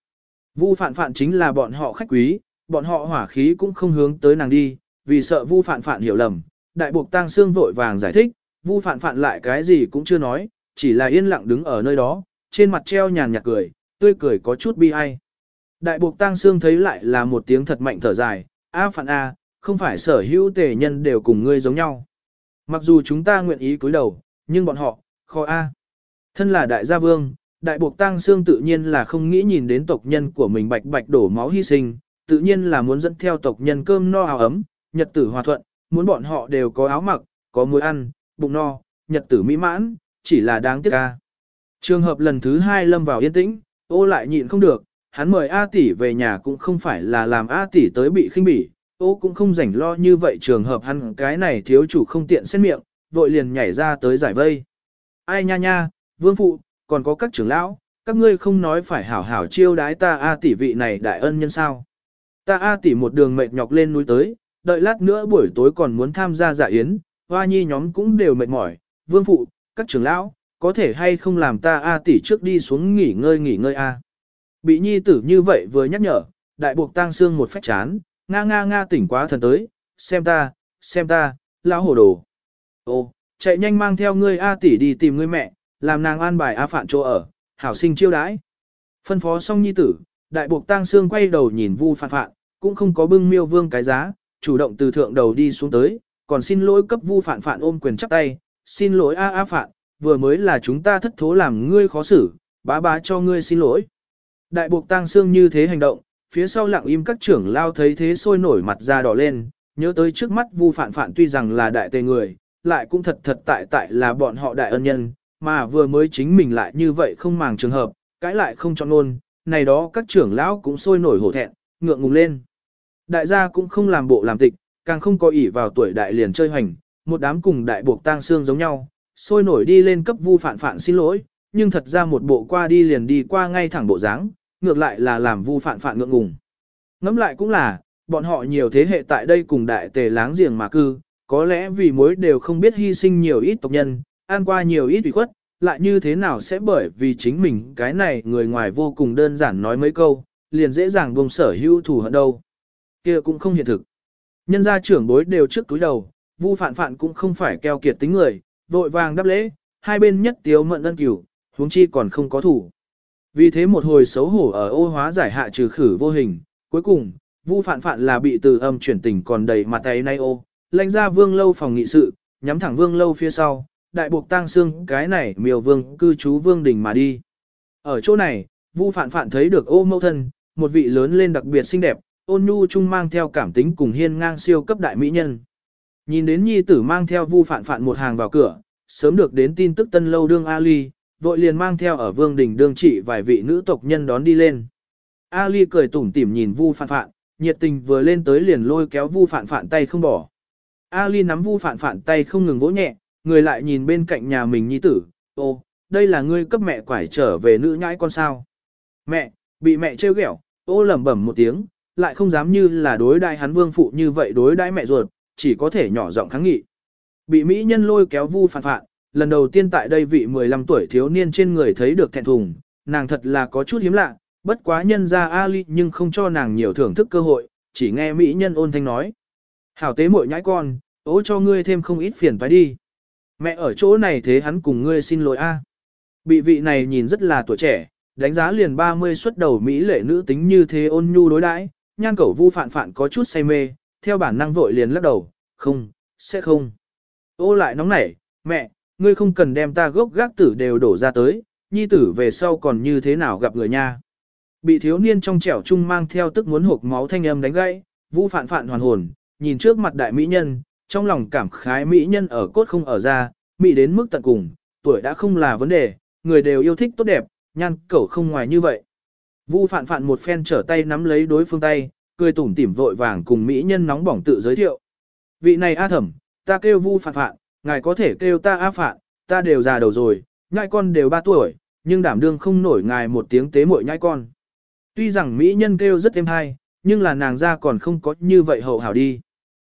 Vu phạn phạn chính là bọn họ khách quý, bọn họ hỏa khí cũng không hướng tới nàng đi, vì sợ vu phạn phạn hiểu lầm. Đại buộc tang xương vội vàng giải thích, vu phạn phạn lại cái gì cũng chưa nói, chỉ là yên lặng đứng ở nơi đó, trên mặt treo nhàn nhạt cười, tươi cười có chút bi ai. Đại buộc tang xương thấy lại là một tiếng thật mạnh thở dài, A phạn A, không phải sở hữu tề nhân đều cùng ngươi giống nhau. Mặc dù chúng ta nguyện ý cúi đầu, nhưng bọn họ, khó A. Thân là đại gia vương, đại buộc tang xương tự nhiên là không nghĩ nhìn đến tộc nhân của mình bạch bạch đổ máu hy sinh, tự nhiên là muốn dẫn theo tộc nhân cơm no áo ấm, nhật tử hòa thuận, muốn bọn họ đều có áo mặc, có muối ăn, bụng no, nhật tử mỹ mãn, chỉ là đáng tiếc ca. Trường hợp lần thứ hai lâm vào yên tĩnh, ô lại nhịn không được, hắn mời A tỷ về nhà cũng không phải là làm A tỷ tới bị khinh bỉ, ô cũng không rảnh lo như vậy trường hợp hắn cái này thiếu chủ không tiện xét miệng, vội liền nhảy ra tới giải vây. Ai nha nha, vương phụ, còn có các trưởng lão, các ngươi không nói phải hảo hảo chiêu đái ta A tỷ vị này đại ân nhân sao. Ta A tỷ một đường mệt nhọc lên núi tới, đợi lát nữa buổi tối còn muốn tham gia dạ yến, hoa nhi nhóm cũng đều mệt mỏi, vương phụ, các trưởng lão, có thể hay không làm ta A tỷ trước đi xuống nghỉ ngơi nghỉ ngơi A. Bị nhi tử như vậy vừa nhắc nhở, đại buộc tang xương một phách chán, nga nga nga tỉnh quá thần tới, xem ta, xem ta, lão hồ đồ. Ô, chạy nhanh mang theo ngươi A tỷ đi tìm ngươi mẹ, làm nàng an bài A phạn chỗ ở, hảo sinh chiêu đãi. Phân phó xong nhi tử, đại buộc tang xương quay đầu nhìn vu phạn phạn, cũng không có bưng miêu vương cái giá, chủ động từ thượng đầu đi xuống tới, còn xin lỗi cấp vu phạn phạn ôm quyền chắp tay, xin lỗi A A phạn, vừa mới là chúng ta thất thố làm ngươi khó xử, bá bá cho ngươi xin lỗi. Đại buộc tang xương như thế hành động, phía sau lặng im các trưởng lao thấy thế sôi nổi mặt ra đỏ lên, nhớ tới trước mắt vu phạn phạn tuy rằng là đại tề người, lại cũng thật thật tại tại là bọn họ đại ân nhân, mà vừa mới chính mình lại như vậy không màng trường hợp, cãi lại không chọn luôn, này đó các trưởng lão cũng sôi nổi hổ thẹn, ngượng ngùng lên. Đại gia cũng không làm bộ làm tịch, càng không có ỷ vào tuổi đại liền chơi hoành, một đám cùng đại buộc tang xương giống nhau, sôi nổi đi lên cấp vu phản phản xin lỗi, nhưng thật ra một bộ qua đi liền đi qua ngay thẳng bộ dáng, ngược lại là làm vu phản phản ngượng ngùng. Ngẫm lại cũng là, bọn họ nhiều thế hệ tại đây cùng đại tề láng giềng mà cư, có lẽ vì mối đều không biết hy sinh nhiều ít tộc nhân, an qua nhiều ít ủy khuất, lại như thế nào sẽ bởi vì chính mình cái này người ngoài vô cùng đơn giản nói mấy câu, liền dễ dàng buông sở hữu thù hận đâu. kia cũng không hiện thực. Nhân gia trưởng bối đều trước túi đầu, vu phản phản cũng không phải keo kiệt tính người, vội vàng đáp lễ, hai bên nhất tiếu mận ân cửu, huống chi còn không có thủ. Vì thế một hồi xấu hổ ở ô hóa giải hạ trừ khử vô hình, cuối cùng, vu phản phản là bị từ âm chuyển tình còn đầy mặt tay nay ô, lãnh ra vương lâu phòng nghị sự, nhắm thẳng vương lâu phía sau, đại buộc tang xương cái này miều vương cư trú vương đình mà đi. Ở chỗ này, vu phản phản thấy được ô mẫu thân, một vị lớn lên đặc biệt xinh đẹp, ôn nhu chung mang theo cảm tính cùng hiên ngang siêu cấp đại mỹ nhân. Nhìn đến nhi tử mang theo vu phản phản một hàng vào cửa, sớm được đến tin tức tân lâu đương Ali, vội liền mang theo ở vương đình đương trị vài vị nữ tộc nhân đón đi lên. Ali cười tủm tỉm nhìn vu phản phản, nhiệt tình vừa lên tới liền lôi kéo vu phản phản tay không bỏ. Ali nắm vu phản phản tay không ngừng vỗ nhẹ, người lại nhìn bên cạnh nhà mình nhi tử, ô, đây là ngươi cấp mẹ quải trở về nữ nhãi con sao. Mẹ, bị mẹ trêu ghẹo, ô lẩm bẩm một tiếng, lại không dám như là đối đai hắn vương phụ như vậy đối đãi mẹ ruột, chỉ có thể nhỏ giọng kháng nghị. Bị Mỹ nhân lôi kéo vu phản phản, lần đầu tiên tại đây vị 15 tuổi thiếu niên trên người thấy được thẹn thùng, nàng thật là có chút hiếm lạ, bất quá nhân ra Ali nhưng không cho nàng nhiều thưởng thức cơ hội, chỉ nghe Mỹ nhân ôn thanh nói. Hảo tế muội nhãi con, ố cho ngươi thêm không ít phiền phải đi. Mẹ ở chỗ này thế hắn cùng ngươi xin lỗi a. Bị vị này nhìn rất là tuổi trẻ, đánh giá liền 30 xuất đầu Mỹ lệ nữ tính như thế ôn nhu đối đãi, nhan cẩu vu phạn phạn có chút say mê, theo bản năng vội liền lắc đầu, không, sẽ không. Ô lại nóng nảy, mẹ, ngươi không cần đem ta gốc gác tử đều đổ ra tới, nhi tử về sau còn như thế nào gặp người nha. Bị thiếu niên trong trẻo chung mang theo tức muốn hộp máu thanh âm đánh gãy, vu phạn phạn hoàn hồn, nhìn trước mặt đại mỹ nhân, trong lòng cảm khái mỹ nhân ở cốt không ở ra, mỹ đến mức tận cùng, tuổi đã không là vấn đề, người đều yêu thích tốt đẹp, nhan cẩu không ngoài như vậy. Vu phạn phạn một phen trở tay nắm lấy đối phương tay, cười tủm tỉm vội vàng cùng mỹ nhân nóng bỏng tự giới thiệu. Vị này A thẩm, ta kêu Vu phạn phạn, ngài có thể kêu ta A phạn, ta đều già đầu rồi, nhai con đều ba tuổi, nhưng đảm đương không nổi ngài một tiếng tế muội nhai con. Tuy rằng mỹ nhân kêu rất êm hay, nhưng là nàng ra còn không có như vậy hậu hảo đi.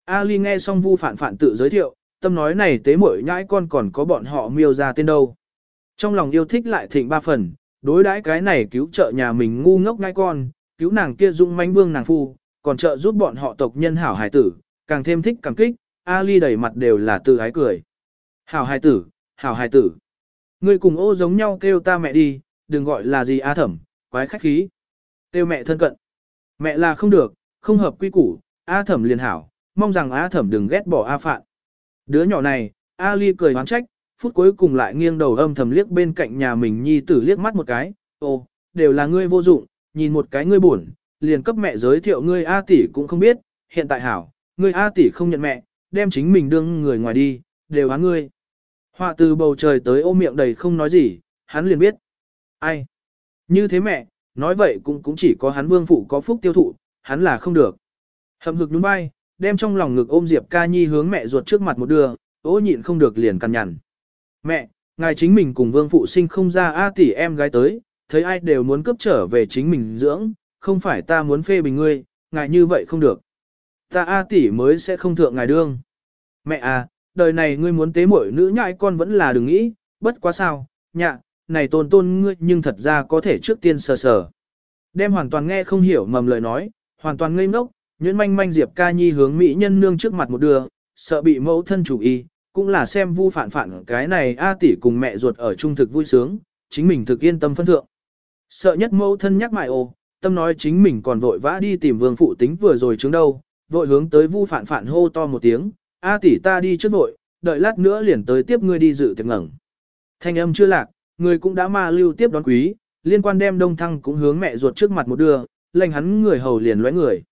Ali nghe xong Vu Phạn Phạn tự giới thiệu, tâm nói này tế muội nhãi con còn có bọn họ miêu ra tên đâu. Trong lòng yêu thích lại thịnh ba phần, đối đãi cái này cứu trợ nhà mình ngu ngốc nhãi con, cứu nàng kia dung mánh vương nàng phu, còn trợ giúp bọn họ tộc nhân hảo hài tử, càng thêm thích càng kích, Ali đầy mặt đều là tự ái cười. Hảo hài tử, hảo hài tử. Ngươi cùng ô giống nhau kêu ta mẹ đi, đừng gọi là gì A thẩm, quái khách khí. Kêu mẹ thân cận. Mẹ là không được, không hợp quy củ, A thẩm liền hảo, mong rằng A thẩm đừng ghét bỏ A phạn. Đứa nhỏ này, A ly cười hoán trách, phút cuối cùng lại nghiêng đầu âm thầm liếc bên cạnh nhà mình nhi tử liếc mắt một cái, ô, đều là ngươi vô dụng, nhìn một cái ngươi buồn, liền cấp mẹ giới thiệu ngươi A tỷ cũng không biết, hiện tại hảo, ngươi A tỷ không nhận mẹ, đem chính mình đương người ngoài đi, đều hắn ngươi. Họa từ bầu trời tới ô miệng đầy không nói gì, hắn liền biết. Ai? Như thế mẹ, nói vậy cũng cũng chỉ có hắn vương phụ có phúc tiêu thụ, hắn là không được. Hầm hực đúng bay, đem trong lòng ngực ôm Diệp Ca Nhi hướng mẹ ruột trước mặt một đưa, ố nhịn không được liền cằn nhằn. Mẹ, ngài chính mình cùng vương phụ sinh không ra A tỷ em gái tới, thấy ai đều muốn cướp trở về chính mình dưỡng, không phải ta muốn phê bình ngươi, ngài như vậy không được. Ta A tỷ mới sẽ không thượng ngài đương. Mẹ à, đời này ngươi muốn tế muội nữ nhãi con vẫn là đừng nghĩ, bất quá sao, nhạ, này tôn tôn ngươi nhưng thật ra có thể trước tiên sờ sờ. Đem hoàn toàn nghe không hiểu mầm lời nói, hoàn toàn ngây ngốc, nhuyễn manh manh Diệp ca nhi hướng mỹ nhân nương trước mặt một đường, sợ bị mẫu thân chủ y, cũng là xem vu phản phản cái này A tỷ cùng mẹ ruột ở trung thực vui sướng, chính mình thực yên tâm phân thượng. Sợ nhất mẫu thân nhắc mại ô, tâm nói chính mình còn vội vã đi tìm vương phụ tính vừa rồi chứng đâu, vội hướng tới vu phản phản hô to một tiếng, A tỷ ta đi trước vội, đợi lát nữa liền tới tiếp ngươi đi dự tiệc ngẩng. Thanh âm chưa lạc, người cũng đã ma lưu tiếp đón quý, liên quan đem đông thăng cũng hướng mẹ ruột trước mặt một đưa, lệnh hắn người hầu liền lóe người.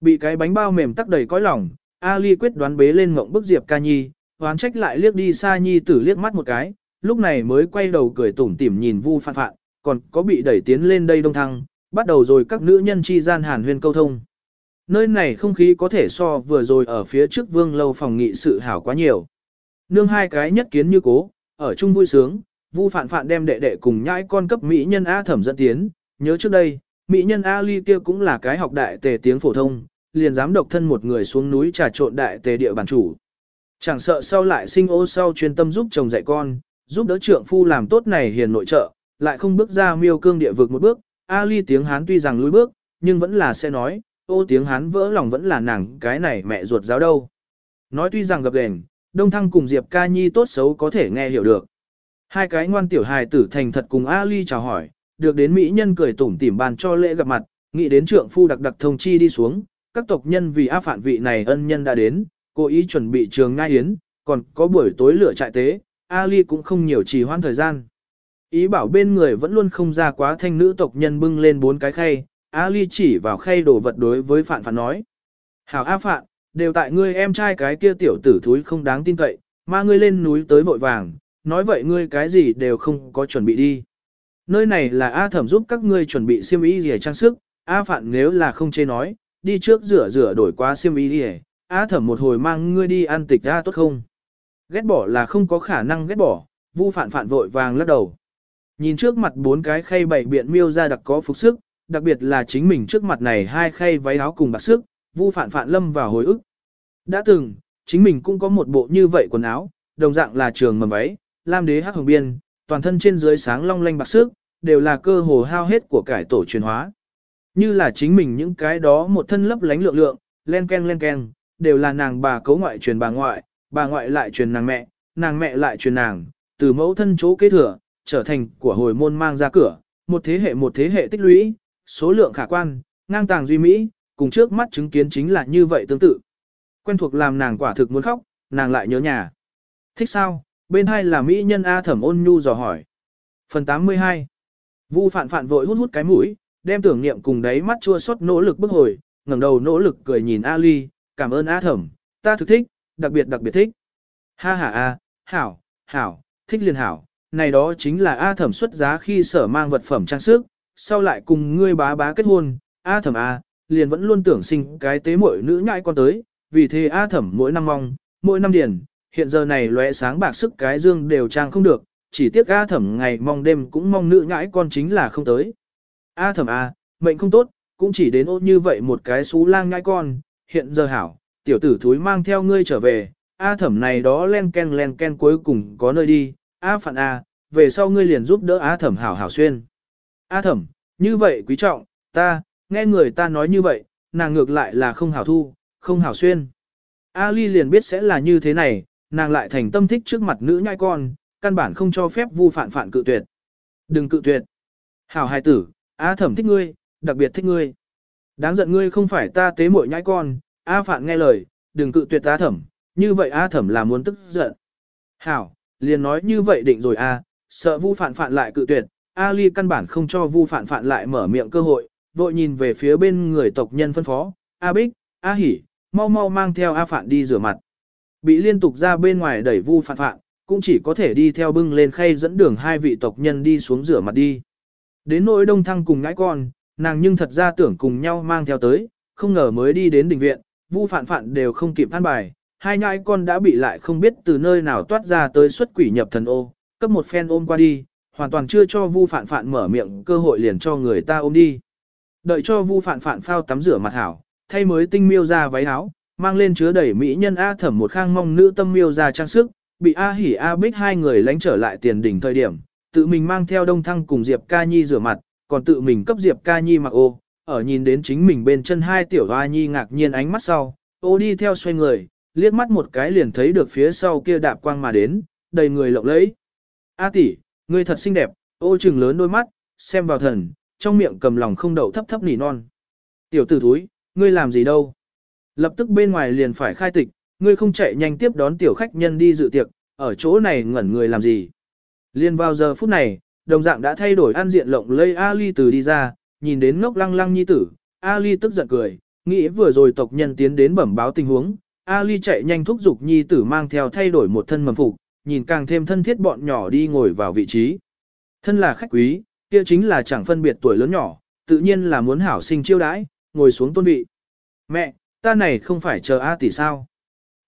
Bị cái bánh bao mềm tắc đầy cõi lòng, Ali quyết đoán bế lên ngộng bức Diệp ca nhi, hoán trách lại liếc đi xa nhi tử liếc mắt một cái, lúc này mới quay đầu cười tủm tỉm nhìn vu phạn phạn, còn có bị đẩy tiến lên đây đông thăng, bắt đầu rồi các nữ nhân chi gian hàn huyên câu thông. Nơi này không khí có thể so vừa rồi ở phía trước vương lâu phòng nghị sự hảo quá nhiều. Nương hai cái nhất kiến như cố, ở chung vui sướng, Vu Phạn Phạn đem đệ đệ cùng nhãi con cấp mỹ nhân A Thẩm dẫn tiến, nhớ trước đây, mỹ nhân Ali kia cũng là cái học đại tề tiếng phổ thông, liền dám độc thân một người xuống núi trà trộn đại tề địa bản chủ. Chẳng sợ sau lại sinh ô sau chuyên tâm giúp chồng dạy con, giúp đỡ trượng phu làm tốt này hiền nội trợ, lại không bước ra miêu cương địa vực một bước, Ali tiếng Hán tuy rằng lùi bước, nhưng vẫn là sẽ nói, ô tiếng Hán vỡ lòng vẫn là nàng cái này mẹ ruột giáo đâu. Nói tuy rằng gặp gền, Đông Thăng cùng Diệp Ca Nhi tốt xấu có thể nghe hiểu được. Hai cái ngoan tiểu hài tử thành thật cùng Ali chào hỏi, được đến mỹ nhân cười tủm tỉm bàn cho lễ gặp mặt, nghĩ đến trượng phu đặc đặc thông chi đi xuống, các tộc nhân vì áp phản vị này ân nhân đã đến, cố ý chuẩn bị trường ngai yến, còn có buổi tối lửa trại tế, Ali cũng không nhiều trì hoãn thời gian. Ý bảo bên người vẫn luôn không ra quá thanh nữ tộc nhân bưng lên bốn cái khay, Ali chỉ vào khay đồ vật đối với phản phản nói. Hảo A phạn, đều tại ngươi em trai cái kia tiểu tử thúi không đáng tin cậy, mà ngươi lên núi tới vội vàng, nói vậy ngươi cái gì đều không có chuẩn bị đi. Nơi này là A thẩm giúp các ngươi chuẩn bị xiêm y gì trang sức, A phạn nếu là không chê nói, đi trước rửa rửa đổi qua xiêm y gì A thẩm một hồi mang ngươi đi ăn tịch A tốt không? Ghét bỏ là không có khả năng ghét bỏ, vu phạn phạn vội vàng lắc đầu. Nhìn trước mặt bốn cái khay bảy biện miêu ra đặc có phục sức, đặc biệt là chính mình trước mặt này hai khay váy áo cùng bạc sức, vu phạn phạn lâm vào hồi ức. Đã từng, chính mình cũng có một bộ như vậy quần áo, đồng dạng là trường mầm váy, lam đế hắc hồng biên, toàn thân trên dưới sáng long lanh bạc sức, đều là cơ hồ hao hết của cải tổ truyền hóa. Như là chính mình những cái đó một thân lấp lánh lượng lượng, len ken len ken, đều là nàng bà cấu ngoại truyền bà ngoại, bà ngoại lại truyền nàng mẹ, nàng mẹ lại truyền nàng, từ mẫu thân chỗ kế thừa, trở thành của hồi môn mang ra cửa, một thế hệ một thế hệ tích lũy, số lượng khả quan, ngang tàng duy mỹ, cùng trước mắt chứng kiến chính là như vậy tương tự. Quen thuộc làm nàng quả thực muốn khóc, nàng lại nhớ nhà. Thích sao? Bên hai là mỹ nhân A thẩm ôn nhu dò hỏi. Phần 82 Vu phạn phạn vội hút hút cái mũi, đem tưởng niệm cùng đáy mắt chua xót nỗ lực bức hồi, ngẩng đầu nỗ lực cười nhìn Ali, cảm ơn A thẩm, ta thực thích, đặc biệt đặc biệt thích. Ha ha a, hảo, hảo, thích liền hảo, này đó chính là A thẩm xuất giá khi sở mang vật phẩm trang sức, sau lại cùng ngươi bá bá kết hôn, A thẩm A, liền vẫn luôn tưởng sinh cái tế muội nữ nhãi con tới, vì thế A thẩm mỗi năm mong, mỗi năm điền, hiện giờ này lóe sáng bạc sức cái dương đều trang không được, chỉ tiếc A thẩm ngày mong đêm cũng mong nữ nhãi con chính là không tới. A thẩm A, mệnh không tốt, cũng chỉ đến ô như vậy một cái xú lang nhãi con, hiện giờ hảo, tiểu tử thúi mang theo ngươi trở về, A thẩm này đó len ken len ken cuối cùng có nơi đi, A phản A, à, về sau ngươi liền giúp đỡ A thẩm hảo hảo xuyên. A thẩm, như vậy quý trọng, ta, nghe người ta nói như vậy, nàng ngược lại là không hảo thu, không hảo xuyên. A ly liền biết sẽ là như thế này, nàng lại thành tâm thích trước mặt nữ nhai con, căn bản không cho phép vu phản phản cự tuyệt. Đừng cự tuyệt. Hảo hài tử, A thẩm thích ngươi, đặc biệt thích ngươi. Đáng giận ngươi không phải ta tế muội nhãi con, A phản nghe lời, đừng cự tuyệt A thẩm, như vậy A thẩm là muốn tức giận. Hảo, liền nói như vậy định rồi A, sợ vu phản phản lại cự tuyệt, A ly căn bản không cho vu phản phản lại mở miệng cơ hội, vội nhìn về phía bên người tộc nhân phân phó, A bích, A hỉ, mau mau mang theo A phản đi rửa mặt. Bị liên tục ra bên ngoài đẩy vu phản phạn cũng chỉ có thể đi theo bưng lên khay dẫn đường hai vị tộc nhân đi xuống rửa mặt đi. Đến nỗi đông thăng cùng ngãi con, nàng nhưng thật ra tưởng cùng nhau mang theo tới, không ngờ mới đi đến đình viện, vu phản phạn đều không kịp an bài, hai nhãi con đã bị lại không biết từ nơi nào toát ra tới xuất quỷ nhập thần ô, cấp một phen ôm qua đi, hoàn toàn chưa cho vu phản phạn mở miệng cơ hội liền cho người ta ôm đi. Đợi cho vu phản phạn phao tắm rửa mặt hảo, thay mới tinh miêu ra váy áo, mang lên chứa đầy mỹ nhân A thẩm một khang mong nữ tâm miêu ra trang sức, bị A hỉ A bích hai người lánh trở lại tiền đỉnh thời điểm, tự mình mang theo đông thăng cùng Diệp ca nhi rửa mặt, còn tự mình cấp Diệp ca nhi mặc ô, ở nhìn đến chính mình bên chân hai tiểu hoa nhi ngạc nhiên ánh mắt sau, ô đi theo xoay người, liếc mắt một cái liền thấy được phía sau kia đạp quang mà đến, đầy người lộng lẫy. A tỷ, ngươi thật xinh đẹp, ô trừng lớn đôi mắt, xem vào thần, trong miệng cầm lòng không đậu thấp thấp nỉ non. Tiểu tử thúi, ngươi làm gì đâu? Lập tức bên ngoài liền phải khai tịch, ngươi không chạy nhanh tiếp đón tiểu khách nhân đi dự tiệc, ở chỗ này ngẩn người làm gì? Liên vào giờ phút này, đồng dạng đã thay đổi ăn diện lộng lây Ali từ đi ra, nhìn đến ngốc lăng lăng nhi tử, Ali tức giận cười, nghĩ vừa rồi tộc nhân tiến đến bẩm báo tình huống, Ali chạy nhanh thúc giục nhi tử mang theo thay đổi một thân mầm phục, nhìn càng thêm thân thiết bọn nhỏ đi ngồi vào vị trí. Thân là khách quý, kia chính là chẳng phân biệt tuổi lớn nhỏ, tự nhiên là muốn hảo sinh chiêu đãi, ngồi xuống tôn vị. Mẹ, ta này không phải chờ A tỷ sao?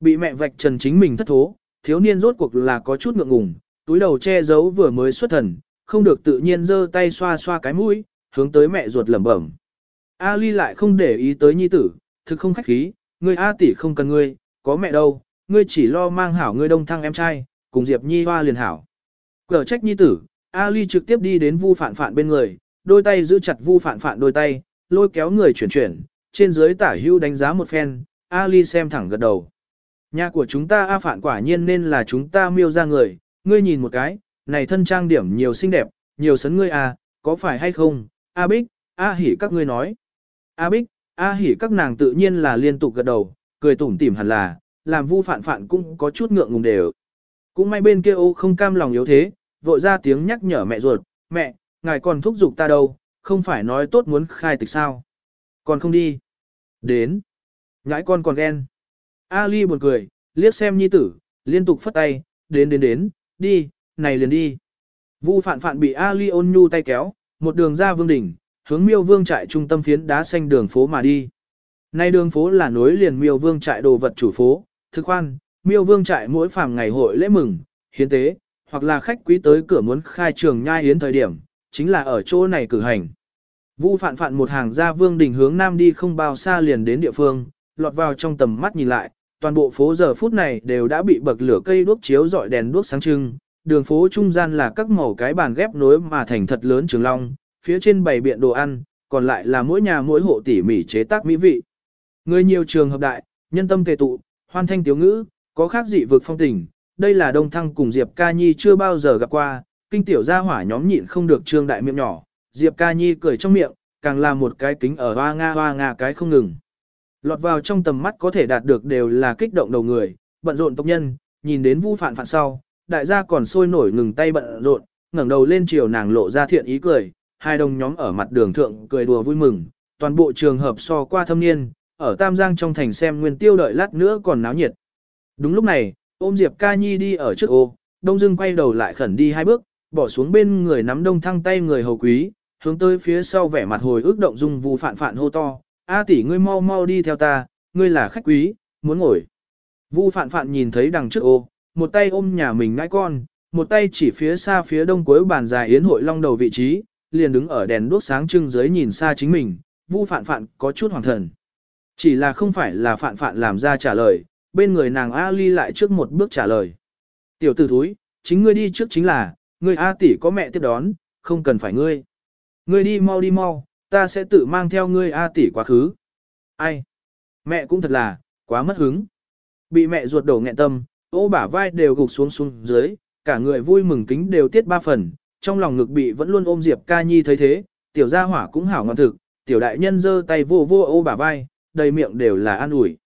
Bị mẹ vạch trần chính mình thất thố, thiếu niên rốt cuộc là có chút ngượng ngùng, túi đầu che giấu vừa mới xuất thần, không được tự nhiên giơ tay xoa xoa cái mũi, hướng tới mẹ ruột lẩm bẩm. A Ly lại không để ý tới nhi tử, thực không khách khí, ngươi A tỷ không cần ngươi, có mẹ đâu, ngươi chỉ lo mang hảo ngươi đông thăng em trai, cùng Diệp Nhi hoa liền hảo. Cở trách nhi tử, A Ly trực tiếp đi đến Vu Phạn Phạn bên người, đôi tay giữ chặt Vu Phạn Phạn đôi tay, lôi kéo người chuyển chuyển, trên dưới tả hưu đánh giá một phen, ali xem thẳng gật đầu. Nhà của chúng ta A Phạn quả nhiên nên là chúng ta miêu ra người, ngươi nhìn một cái, này thân trang điểm nhiều xinh đẹp, nhiều sấn ngươi à, có phải hay không, A Bích, A Hỉ các ngươi nói. A Bích, A Hỉ các nàng tự nhiên là liên tục gật đầu, cười tủm tỉm hẳn là, làm vu phản phản cũng có chút ngượng ngùng đều. Cũng may bên kia ô không cam lòng yếu thế, vội ra tiếng nhắc nhở mẹ ruột, mẹ, ngài còn thúc giục ta đâu, không phải nói tốt muốn khai tịch sao. Còn không đi. Đến. Nhãi con còn ghen. Ali buồn cười, liếc xem nhi tử, liên tục phất tay, đến đến đến, đi, này liền đi. Vu phạn phạn bị Ali ôn nhu tay kéo, một đường ra vương đỉnh, hướng miêu vương trại trung tâm phiến đá xanh đường phố mà đi. Nay đường phố là nối liền miêu vương trại đồ vật chủ phố, thực khoan, miêu vương trại mỗi phàm ngày hội lễ mừng, hiến tế, hoặc là khách quý tới cửa muốn khai trường nhai hiến thời điểm, chính là ở chỗ này cử hành. Vu phạn phạn một hàng ra vương đỉnh hướng nam đi không bao xa liền đến địa phương, lọt vào trong tầm mắt nhìn lại, toàn bộ phố giờ phút này đều đã bị bậc lửa cây đuốc chiếu dọi đèn đuốc sáng trưng, đường phố trung gian là các màu cái bàn ghép nối mà thành thật lớn trường long, phía trên bày biện đồ ăn, còn lại là mỗi nhà mỗi hộ tỉ mỉ chế tác mỹ vị. Người nhiều trường hợp đại, nhân tâm tề tụ, hoan thanh tiếu ngữ, có khác dị vực phong tình, đây là Đông Thăng cùng Diệp Ca Nhi chưa bao giờ gặp qua, kinh tiểu gia hỏa nhóm nhịn không được trương đại miệng nhỏ, Diệp Ca Nhi cười trong miệng, càng là một cái kính ở hoa nga hoa nga cái không ngừng. Lọt vào trong tầm mắt có thể đạt được đều là kích động đầu người, bận rộn tộc nhân, nhìn đến vu phản phản sau, đại gia còn sôi nổi ngừng tay bận rộn, ngẩng đầu lên chiều nàng lộ ra thiện ý cười, hai đồng nhóm ở mặt đường thượng cười đùa vui mừng, toàn bộ trường hợp so qua thâm niên, ở Tam Giang trong thành xem nguyên tiêu đợi lát nữa còn náo nhiệt. Đúng lúc này, ôm Diệp Ca Nhi đi ở trước ô, Đông Dương quay đầu lại khẩn đi hai bước, bỏ xuống bên người nắm đông thăng tay người hầu quý, hướng tới phía sau vẻ mặt hồi ước động dung vu phản phản hô to, A tỷ ngươi mau mau đi theo ta, ngươi là khách quý, muốn ngồi. Vu phản phản nhìn thấy đằng trước ô, một tay ôm nhà mình ngãi con, một tay chỉ phía xa phía đông cuối bàn dài yến hội long đầu vị trí, liền đứng ở đèn đuốc sáng trưng dưới nhìn xa chính mình, Vu phản phản có chút hoàng thần. Chỉ là không phải là phản phản làm ra trả lời, bên người nàng A Ly lại trước một bước trả lời. Tiểu tử thúi, chính ngươi đi trước chính là, ngươi A tỷ có mẹ tiếp đón, không cần phải ngươi. Ngươi đi mau đi mau, ta sẽ tự mang theo ngươi A tỷ quá khứ. Ai? Mẹ cũng thật là, quá mất hứng. Bị mẹ ruột đổ nghẹn tâm, ô bả vai đều gục xuống xuống dưới, cả người vui mừng kính đều tiết ba phần, trong lòng ngực bị vẫn luôn ôm Diệp ca nhi thấy thế, tiểu gia hỏa cũng hảo ngon thực, tiểu đại nhân giơ tay vô vô ô bả vai, đầy miệng đều là an ủi.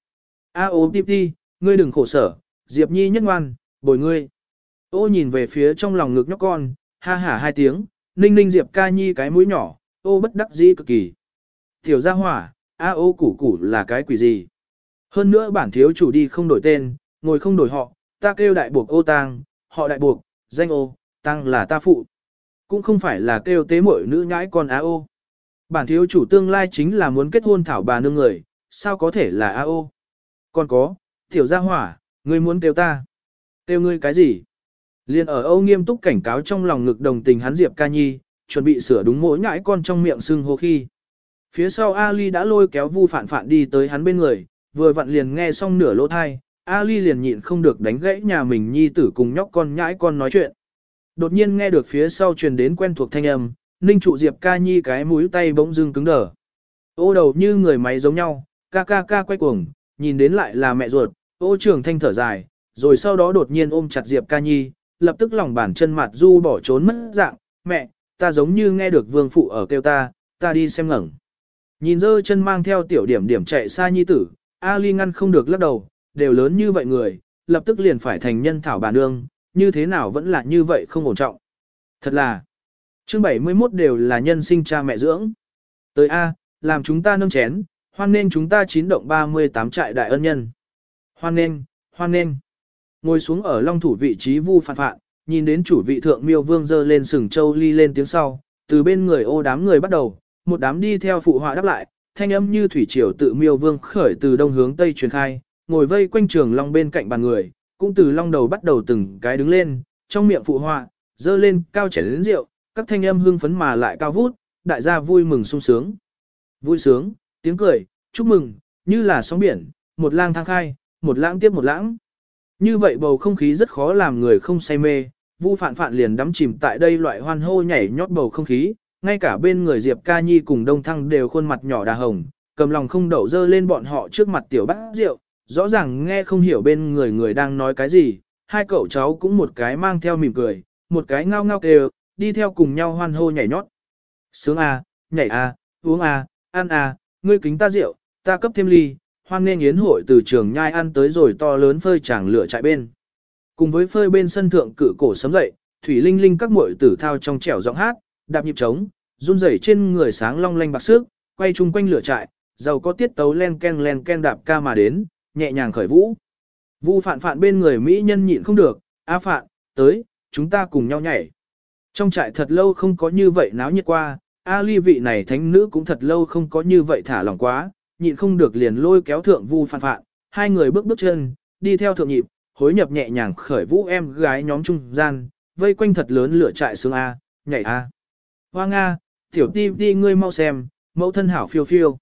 A ô tiếp đi, ngươi đừng khổ sở, Diệp nhi nhất ngoan, bồi ngươi. Ô nhìn về phía trong lòng ngực nhóc con, ha hả hai tiếng, ninh ninh Diệp ca nhi cái mũi nhỏ, ô bất đắc dĩ cực kỳ. Tiểu gia hỏa, a ô củ củ là cái quỷ gì? Hơn nữa bản thiếu chủ đi không đổi tên, ngồi không đổi họ, ta kêu đại buộc ô tang, họ đại buộc, danh ô, tăng là ta phụ. Cũng không phải là kêu tế mội nữ nhãi con á ô. Bản thiếu chủ tương lai chính là muốn kết hôn thảo bà nương người, sao có thể là á ô. Còn có, tiểu gia hỏa, ngươi muốn kêu ta. Kêu ngươi cái gì? Liên ở Âu nghiêm túc cảnh cáo trong lòng ngực đồng tình hắn Diệp Ca Nhi, chuẩn bị sửa đúng mỗi nhãi con trong miệng sưng hô khi. Phía sau Ali đã lôi kéo Vu Phản Phản đi tới hắn bên người, vừa vặn liền nghe xong nửa lỗ thai, Ali liền nhịn không được đánh gãy nhà mình nhi tử cùng nhóc con nhãi con nói chuyện. Đột nhiên nghe được phía sau truyền đến quen thuộc thanh âm, Ninh trụ Diệp ca nhi cái mũi tay bỗng dưng cứng đờ. Ô đầu như người máy giống nhau, ca ca ca quay cuồng, nhìn đến lại là mẹ ruột, ô trưởng thanh thở dài, rồi sau đó đột nhiên ôm chặt Diệp ca nhi, lập tức lòng bàn chân mặt du bỏ trốn mất dạng, mẹ, ta giống như nghe được vương phụ ở kêu ta, ta đi xem ngẩng. Nhìn dơ chân mang theo tiểu điểm điểm chạy xa nhi tử, Ali ngăn không được lắc đầu, đều lớn như vậy người, lập tức liền phải thành nhân thảo bà nương, như thế nào vẫn là như vậy không ổn trọng. Thật là, chương 71 đều là nhân sinh cha mẹ dưỡng. Tới A, làm chúng ta nâng chén, hoan nên chúng ta chín động 38 trại đại ân nhân. Hoan nên, hoan nên. Ngồi xuống ở long thủ vị trí vu phạn phạn, nhìn đến chủ vị thượng miêu vương dơ lên sừng châu ly lên tiếng sau, từ bên người ô đám người bắt đầu, một đám đi theo phụ họa đáp lại, thanh âm như thủy triều tự miêu vương khởi từ đông hướng tây truyền khai, ngồi vây quanh trường long bên cạnh bàn người, cũng từ long đầu bắt đầu từng cái đứng lên, trong miệng phụ họa, dơ lên cao chảy đến rượu, các thanh âm hưng phấn mà lại cao vút, đại gia vui mừng sung sướng. Vui sướng, tiếng cười, chúc mừng, như là sóng biển, một lang thang khai, một lãng tiếp một lãng. Như vậy bầu không khí rất khó làm người không say mê, Vu Phạn Phạn liền đắm chìm tại đây loại hoan hô nhảy nhót bầu không khí, ngay cả bên người Diệp Ca Nhi cùng Đông Thăng đều khuôn mặt nhỏ đà hồng, cầm lòng không đậu dơ lên bọn họ trước mặt tiểu bát rượu, rõ ràng nghe không hiểu bên người người đang nói cái gì, hai cậu cháu cũng một cái mang theo mỉm cười, một cái ngao ngao kêu, đi theo cùng nhau hoan hô nhảy nhót. Sướng a, nhảy a, uống a, ăn a, ngươi kính ta rượu, ta cấp thêm ly, hoan nên yến hội từ trường nhai ăn tới rồi to lớn phơi chàng lửa chạy bên. Cùng với phơi bên sân thượng cử cổ sấm dậy, thủy linh linh các muội tử thao trong trẻo giọng hát, đạp nhịp trống, run rẩy trên người sáng long lanh bạc sức, quay chung quanh lửa trại, giàu có tiết tấu len ken len ken đạp ca mà đến, nhẹ nhàng khởi vũ. Vu phạn phạn bên người Mỹ nhân nhịn không được, A phạn, tới, chúng ta cùng nhau nhảy. Trong trại thật lâu không có như vậy náo nhiệt qua, A ly vị này thánh nữ cũng thật lâu không có như vậy thả lỏng quá, nhịn không được liền lôi kéo thượng vu phạn phạn, hai người bước bước chân, đi theo thượng nhịp, hối nhập nhẹ nhàng khởi vũ em gái nhóm trung gian, vây quanh thật lớn lửa trại xương A, nhảy A. Hoa Nga, tiểu ti ti ngươi mau xem, mẫu thân hảo phiêu phiêu.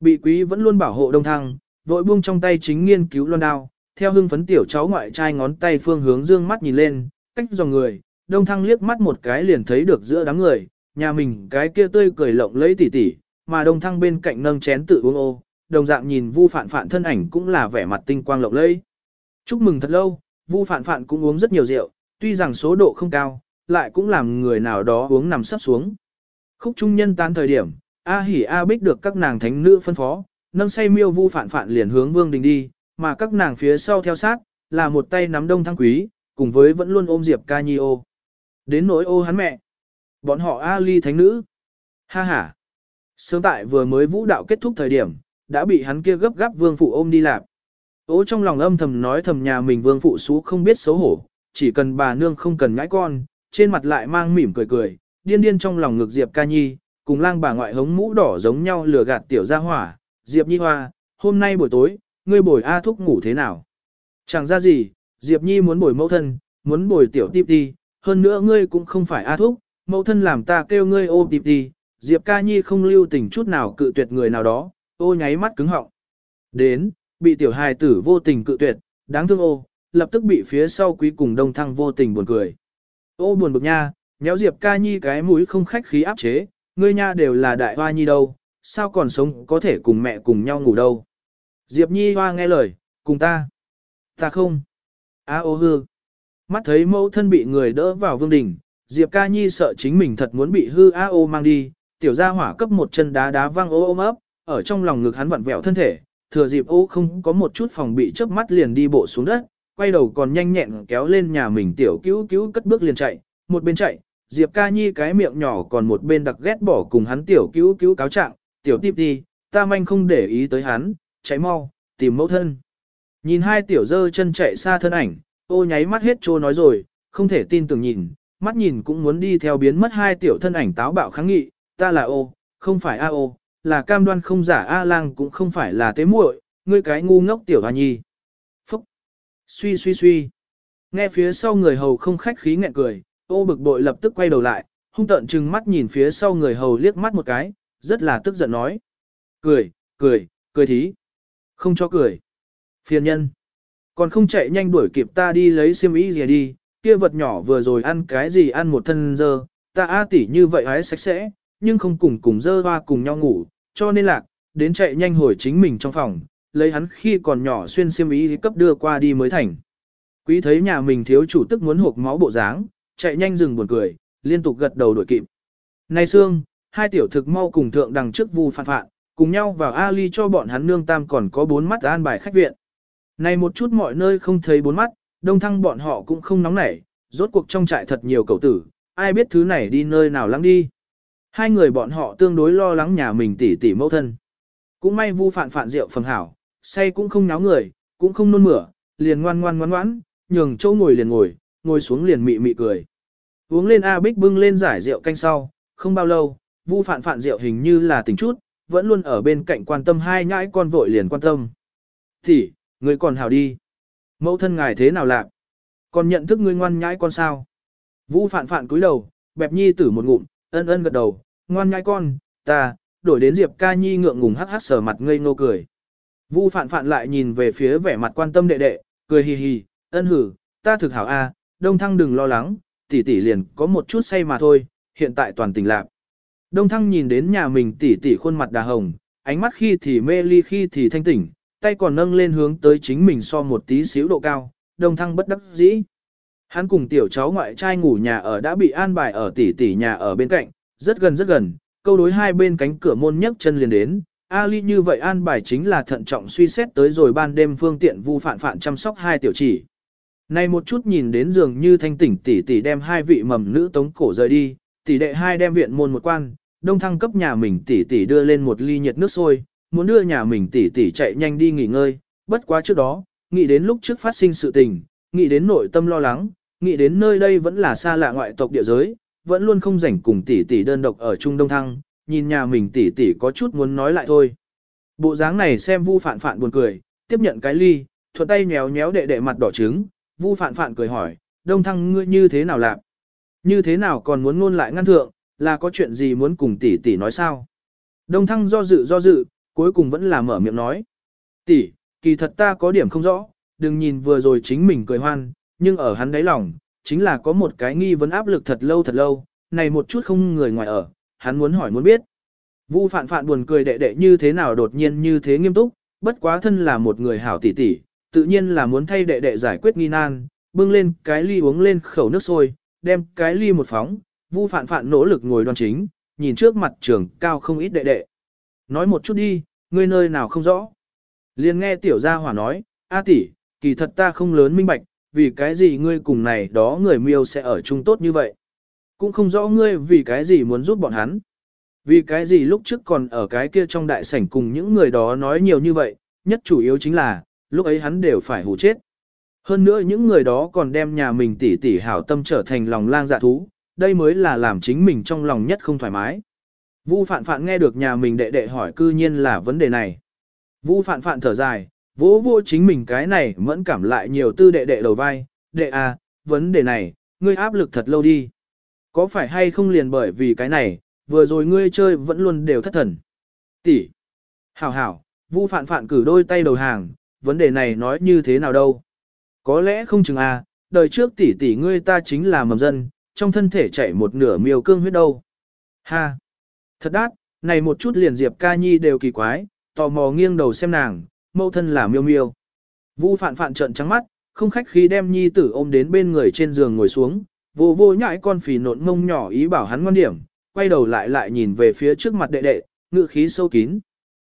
Bị quý vẫn luôn bảo hộ đông thăng, vội buông trong tay chính nghiên cứu loan đao, theo hưng phấn tiểu cháu ngoại trai ngón tay phương hướng dương mắt nhìn lên, cách dòng người, đông thăng liếc mắt một cái liền thấy được giữa đám người, nhà mình cái kia tươi cười lộng lấy tỉ tỉ, mà đông thăng bên cạnh nâng chén tự uống ô, đồng dạng nhìn vu phản phản thân ảnh cũng là vẻ mặt tinh quang lộng lẫy. Chúc mừng thật lâu, vu phản phản cũng uống rất nhiều rượu, tuy rằng số độ không cao, lại cũng làm người nào đó uống nằm sắp xuống. Khúc trung nhân tán thời điểm, A hỉ A bích được các nàng thánh nữ phân phó, nâng say miêu vu phản phản liền hướng vương đình đi, mà các nàng phía sau theo sát, là một tay nắm đông thăng quý, cùng với vẫn luôn ôm Diệp ca nhi ô. Đến nỗi ô hắn mẹ. Bọn họ A ly thánh nữ. Ha ha. Sớm tại vừa mới vũ đạo kết thúc thời điểm, đã bị hắn kia gấp gáp vương phụ ôm đi lạp. Ô trong lòng âm thầm nói thầm nhà mình vương phụ xú không biết xấu hổ, chỉ cần bà nương không cần ngãi con, trên mặt lại mang mỉm cười cười, điên điên trong lòng ngực Diệp ca nhi, cùng lang bà ngoại hống mũ đỏ giống nhau lừa gạt tiểu gia hỏa, Diệp nhi hoa, hôm nay buổi tối, ngươi bồi A thúc ngủ thế nào? Chẳng ra gì, Diệp nhi muốn bồi mẫu thân, muốn bồi tiểu tiếp đi, hơn nữa ngươi cũng không phải A thúc, mẫu thân làm ta kêu ngươi ô tiếp đi, Diệp ca nhi không lưu tình chút nào cự tuyệt người nào đó, ô nháy mắt cứng họng. Đến, bị tiểu hài tử vô tình cự tuyệt, đáng thương ô, lập tức bị phía sau quý cùng đông thăng vô tình buồn cười. Ô buồn bực nha, nhéo Diệp ca nhi cái mũi không khách khí áp chế, ngươi nha đều là đại hoa nhi đâu, sao còn sống có thể cùng mẹ cùng nhau ngủ đâu. Diệp nhi hoa nghe lời, cùng ta. Ta không. A ô hư. Mắt thấy mẫu thân bị người đỡ vào vương đỉnh, Diệp ca nhi sợ chính mình thật muốn bị hư A ô mang đi, tiểu gia hỏa cấp một chân đá đá văng ô ôm ấp, ở trong lòng ngực hắn vặn vẹo thân thể, thừa dịp ô không có một chút phòng bị chớp mắt liền đi bộ xuống đất, quay đầu còn nhanh nhẹn kéo lên nhà mình tiểu cứu cứu cất bước liền chạy, một bên chạy, Diệp ca nhi cái miệng nhỏ còn một bên đặc ghét bỏ cùng hắn tiểu cứu cứu cáo trạng, tiểu tiếp đi, ta manh không để ý tới hắn, chạy mau, tìm mẫu thân. Nhìn hai tiểu dơ chân chạy xa thân ảnh, ô nháy mắt hết trô nói rồi, không thể tin tưởng nhìn, mắt nhìn cũng muốn đi theo biến mất hai tiểu thân ảnh táo bạo kháng nghị, ta là ô, không phải a ô, là cam đoan không giả a lang cũng không phải là tế muội, ngươi cái ngu ngốc tiểu hoa nhi. Phúc! Suy suy suy! Nghe phía sau người hầu không khách khí nghẹn cười, ô bực bội lập tức quay đầu lại, hung tợn trừng mắt nhìn phía sau người hầu liếc mắt một cái, rất là tức giận nói. Cười, cười, cười thí. Không cho cười. Phiền nhân. Còn không chạy nhanh đuổi kịp ta đi lấy xiêm y gì đi, kia vật nhỏ vừa rồi ăn cái gì ăn một thân dơ, ta a tỉ như vậy hái sạch sẽ, nhưng không cùng cùng dơ hoa cùng nhau ngủ, cho nên lạc, đến chạy nhanh hồi chính mình trong phòng, lấy hắn khi còn nhỏ xuyên xiêm ý cấp đưa qua đi mới thành. Quý thấy nhà mình thiếu chủ tức muốn hộp máu bộ dáng, chạy nhanh dừng buồn cười, liên tục gật đầu đuổi kịp. Này Sương, hai tiểu thực mau cùng thượng đằng trước vu phản phạn, cùng nhau vào Ali cho bọn hắn nương tam còn có bốn mắt an bài khách viện. Này một chút mọi nơi không thấy bốn mắt, đông thăng bọn họ cũng không nóng nảy, rốt cuộc trong trại thật nhiều cậu tử, ai biết thứ này đi nơi nào lắng đi. Hai người bọn họ tương đối lo lắng nhà mình tỉ tỉ mẫu thân. Cũng may vu phạn phạn rượu phần hảo, say cũng không náo người, cũng không nôn mửa, liền ngoan ngoan ngoan ngoãn, nhường chỗ ngồi liền ngồi, ngồi xuống liền mị mị cười. Uống lên A Bích bưng lên giải rượu canh sau, không bao lâu, vu phạn phạn rượu hình như là tỉnh chút, vẫn luôn ở bên cạnh quan tâm hai nhãi con vội liền quan tâm. Thì, người còn hảo đi. Mẫu thân ngài thế nào lạc? Còn nhận thức ngươi ngoan nhãi con sao? Vu phạn phạn cúi đầu, bẹp nhi tử một ngụm, ân ân gật đầu, ngoan nhãi con, ta, đổi đến Diệp ca nhi ngượng ngùng hắc hắc sờ mặt ngây ngô cười. Vu phạn phạn lại nhìn về phía vẻ mặt quan tâm đệ đệ, cười hì hì, ân hử, ta thực hảo a, đông thăng đừng lo lắng, tỷ tỷ liền có một chút say mà thôi, hiện tại toàn tỉnh lạc. Đông thăng nhìn đến nhà mình tỷ tỷ khuôn mặt đà hồng, ánh mắt khi thì mê ly khi thì thanh tỉnh, tay còn nâng lên hướng tới chính mình so một tí xíu độ cao, đông thăng bất đắc dĩ. Hắn cùng tiểu cháu ngoại trai ngủ nhà ở đã bị an bài ở tỷ tỷ nhà ở bên cạnh, rất gần rất gần, câu đối hai bên cánh cửa môn nhấc chân liền đến. Ali như vậy an bài chính là thận trọng suy xét tới rồi ban đêm phương tiện vu phản phản chăm sóc hai tiểu chỉ. Này một chút nhìn đến dường như thanh tỉnh tỷ tỷ đem hai vị mầm nữ tống cổ rời đi, tỷ đệ hai đem viện môn một quan, đông thăng cấp nhà mình tỷ tỷ đưa lên một ly nhiệt nước sôi, muốn đưa nhà mình tỷ tỷ chạy nhanh đi nghỉ ngơi, bất quá trước đó, nghĩ đến lúc trước phát sinh sự tình, nghĩ đến nội tâm lo lắng, nghĩ đến nơi đây vẫn là xa lạ ngoại tộc địa giới, vẫn luôn không rảnh cùng tỷ tỷ đơn độc ở Trung Đông Thăng, nhìn nhà mình tỷ tỷ có chút muốn nói lại thôi. Bộ dáng này xem Vu Phạn Phạn buồn cười, tiếp nhận cái ly, thuận tay nhéo nhéo đệ đệ mặt đỏ trứng, Vu Phạn Phạn cười hỏi, Đông Thăng ngươi như thế nào làm? Như thế nào còn muốn ngôn lại ngăn thượng, là có chuyện gì muốn cùng tỷ tỷ nói sao? Đông Thăng do dự do dự, cuối cùng vẫn là mở miệng nói. Tỷ, kỳ thật ta có điểm không rõ, đừng nhìn vừa rồi chính mình cười hoan, nhưng ở hắn đáy lòng, chính là có một cái nghi vấn áp lực thật lâu thật lâu, này một chút không người ngoài ở, hắn muốn hỏi muốn biết. Vu phạn phạn buồn cười đệ đệ như thế nào đột nhiên như thế nghiêm túc, bất quá thân là một người hảo tỷ tỷ, tự nhiên là muốn thay đệ đệ giải quyết nghi nan, bưng lên cái ly uống lên khẩu nước sôi, đem cái ly một phóng, Vu phạn phạn nỗ lực ngồi đoan chính, nhìn trước mặt trưởng cao không ít đệ đệ. Nói một chút đi, ngươi nơi nào không rõ. Liền nghe tiểu gia hỏa nói, A tỷ, kỳ thật ta không lớn minh bạch, vì cái gì ngươi cùng này đó người miêu sẽ ở chung tốt như vậy. Cũng không rõ ngươi vì cái gì muốn giúp bọn hắn. Vì cái gì lúc trước còn ở cái kia trong đại sảnh cùng những người đó nói nhiều như vậy, nhất chủ yếu chính là, lúc ấy hắn đều phải hù chết. Hơn nữa những người đó còn đem nhà mình tỉ tỉ hảo tâm trở thành lòng lang dạ thú, đây mới là làm chính mình trong lòng nhất không thoải mái. Vu phạn phạn nghe được nhà mình đệ đệ hỏi cư nhiên là vấn đề này. Vu phạn phạn thở dài, vỗ vô chính mình cái này mẫn cảm lại nhiều tư đệ đệ đầu vai, đệ à, vấn đề này, ngươi áp lực thật lâu đi. Có phải hay không liền bởi vì cái này, vừa rồi ngươi chơi vẫn luôn đều thất thần. Tỷ. Hảo hảo, Vu phạn phạn cử đôi tay đầu hàng, vấn đề này nói như thế nào đâu. Có lẽ không chừng à, đời trước tỷ tỷ ngươi ta chính là mầm dân, trong thân thể chảy một nửa miêu cương huyết đâu. Ha! Thật đát, này một chút liền Diệp ca nhi đều kỳ quái, tò mò nghiêng đầu xem nàng, mẫu thân là miêu miêu. Vu phạn phạn trợn trắng mắt, không khách khí đem nhi tử ôm đến bên người trên giường ngồi xuống, vô vô nhãi con phì nộn mông nhỏ ý bảo hắn ngoan điểm, quay đầu lại lại nhìn về phía trước mặt đệ đệ, ngự khí sâu kín.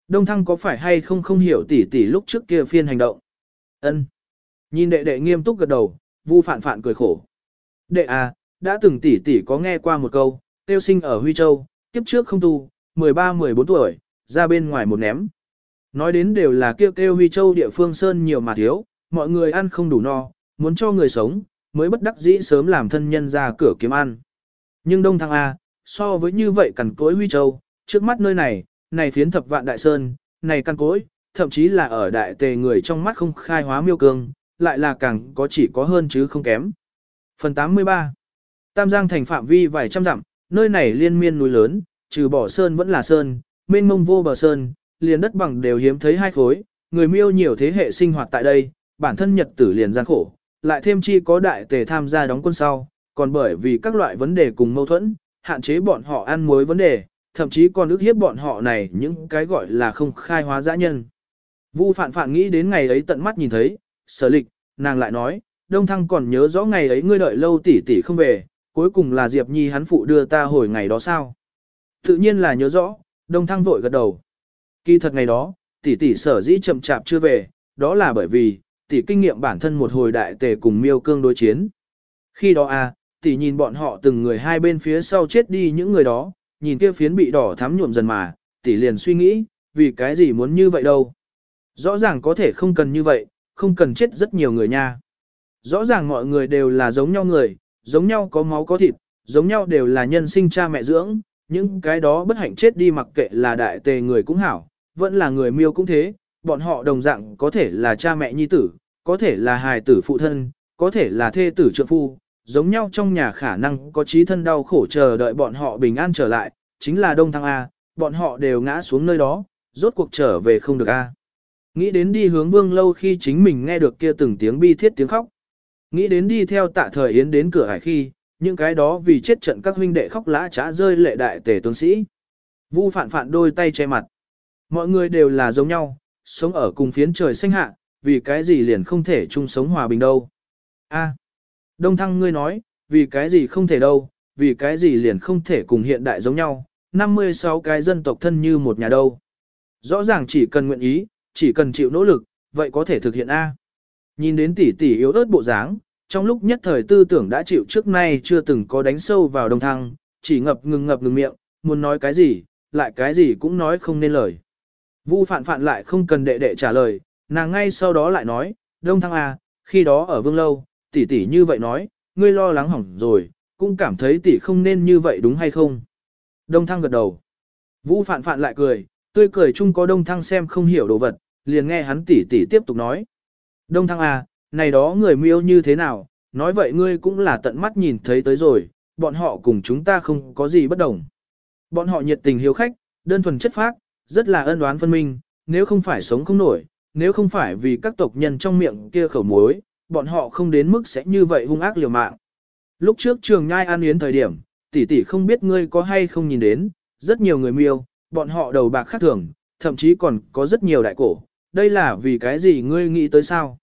Đông thăng có phải hay không không hiểu tỉ tỉ lúc trước kia phiên hành động? ân Nhìn đệ đệ nghiêm túc gật đầu, vu phạn phạn cười khổ. Đệ à, đã từng tỉ tỉ có nghe qua một câu, tiêu sinh ở Huy Châu, kiếp trước không tu, 13-14 tuổi, ra bên ngoài một ném. Nói đến đều là kêu kêu Huy Châu địa phương sơn nhiều mà thiếu, mọi người ăn không đủ no, muốn cho người sống, mới bất đắc dĩ sớm làm thân nhân ra cửa kiếm ăn. Nhưng Đông Thăng A, so với như vậy cằn cối Huy Châu, trước mắt nơi này, này phiến thập vạn đại sơn, này căn cối, thậm chí là ở đại tề người trong mắt không khai hóa miêu cương, lại là càng có chỉ có hơn chứ không kém. Phần 83 Tam Giang thành phạm vi vài trăm dặm, nơi này liên miên núi lớn, trừ bỏ sơn vẫn là sơn, mênh mông vô bờ sơn, liền đất bằng đều hiếm thấy hai khối, người miêu nhiều thế hệ sinh hoạt tại đây, bản thân nhật tử liền gian khổ, lại thêm chi có đại tề tham gia đóng quân sau, còn bởi vì các loại vấn đề cùng mâu thuẫn, hạn chế bọn họ ăn muối vấn đề, thậm chí còn ức hiếp bọn họ này những cái gọi là không khai hóa dã nhân. Vu phản phản nghĩ đến ngày ấy tận mắt nhìn thấy, sở lịch, nàng lại nói, Đông Thăng còn nhớ rõ ngày ấy ngươi đợi lâu tỷ tỷ không về, cuối cùng là Diệp Nhi hắn phụ đưa ta hồi ngày đó sao. Tự nhiên là nhớ rõ, Đông Thăng vội gật đầu. Kỳ thật ngày đó, tỷ tỷ sở dĩ chậm chạp chưa về, đó là bởi vì, tỷ kinh nghiệm bản thân một hồi đại tề cùng miêu cương đối chiến. Khi đó a, à, tỷ nhìn bọn họ từng người hai bên phía sau chết đi những người đó, nhìn kia phiến bị đỏ thắm nhuộm dần mà, tỷ liền suy nghĩ, vì cái gì muốn như vậy đâu. Rõ ràng có thể không cần như vậy, không cần chết rất nhiều người nha. Rõ ràng mọi người đều là giống nhau người, giống nhau có máu có thịt, giống nhau đều là nhân sinh cha mẹ dưỡng, những cái đó bất hạnh chết đi mặc kệ là đại tề người cũng hảo, vẫn là người miêu cũng thế, bọn họ đồng dạng có thể là cha mẹ nhi tử, có thể là hài tử phụ thân, có thể là thê tử trượng phu, giống nhau trong nhà khả năng có trí thân đau khổ chờ đợi bọn họ bình an trở lại, chính là Đông Thăng A, bọn họ đều ngã xuống nơi đó, rốt cuộc trở về không được A. Nghĩ đến đi hướng vương lâu khi chính mình nghe được kia từng tiếng bi thiết tiếng khóc. Nghĩ đến đi theo tạ thời yến đến cửa hải khi, những cái đó vì chết trận các huynh đệ khóc lã trá rơi lệ đại tề tướng sĩ. Vu phản phản đôi tay che mặt. Mọi người đều là giống nhau, sống ở cùng phiến trời xanh hạ, vì cái gì liền không thể chung sống hòa bình đâu. A. Đông Thăng ngươi nói, vì cái gì không thể đâu, vì cái gì liền không thể cùng hiện đại giống nhau, 56 cái dân tộc thân như một nhà đâu. Rõ ràng chỉ cần nguyện ý, chỉ cần chịu nỗ lực, vậy có thể thực hiện A. Nhìn đến tỷ tỷ yếu ớt bộ dáng, trong lúc nhất thời tư tưởng đã chịu trước nay chưa từng có đánh sâu vào Đông Thăng, chỉ ngập ngừng ngập ngừng miệng, muốn nói cái gì, lại cái gì cũng nói không nên lời. Vu phạn phạn lại không cần đệ đệ trả lời, nàng ngay sau đó lại nói, Đông Thăng A, khi đó ở Vương Lâu, tỷ tỷ như vậy nói, ngươi lo lắng hỏng rồi, cũng cảm thấy tỷ không nên như vậy đúng hay không? Đông Thăng gật đầu. Vũ phạn phạn lại cười, tươi cười chung có Đông Thăng xem không hiểu đồ vật, liền nghe hắn tỷ tỷ tiếp tục nói. Đông Thăng a, này đó người miêu như thế nào, nói vậy ngươi cũng là tận mắt nhìn thấy tới rồi, bọn họ cùng chúng ta không có gì bất đồng. Bọn họ nhiệt tình hiếu khách, đơn thuần chất phác, rất là ân đoán phân minh, nếu không phải sống không nổi, nếu không phải vì các tộc nhân trong miệng kia khẩu muối, bọn họ không đến mức sẽ như vậy hung ác liều mạng. Lúc trước trường nhai an yến thời điểm, tỷ tỷ không biết ngươi có hay không nhìn đến, rất nhiều người miêu, bọn họ đầu bạc khác thường, thậm chí còn có rất nhiều đại cổ, đây là vì cái gì ngươi nghĩ tới sao?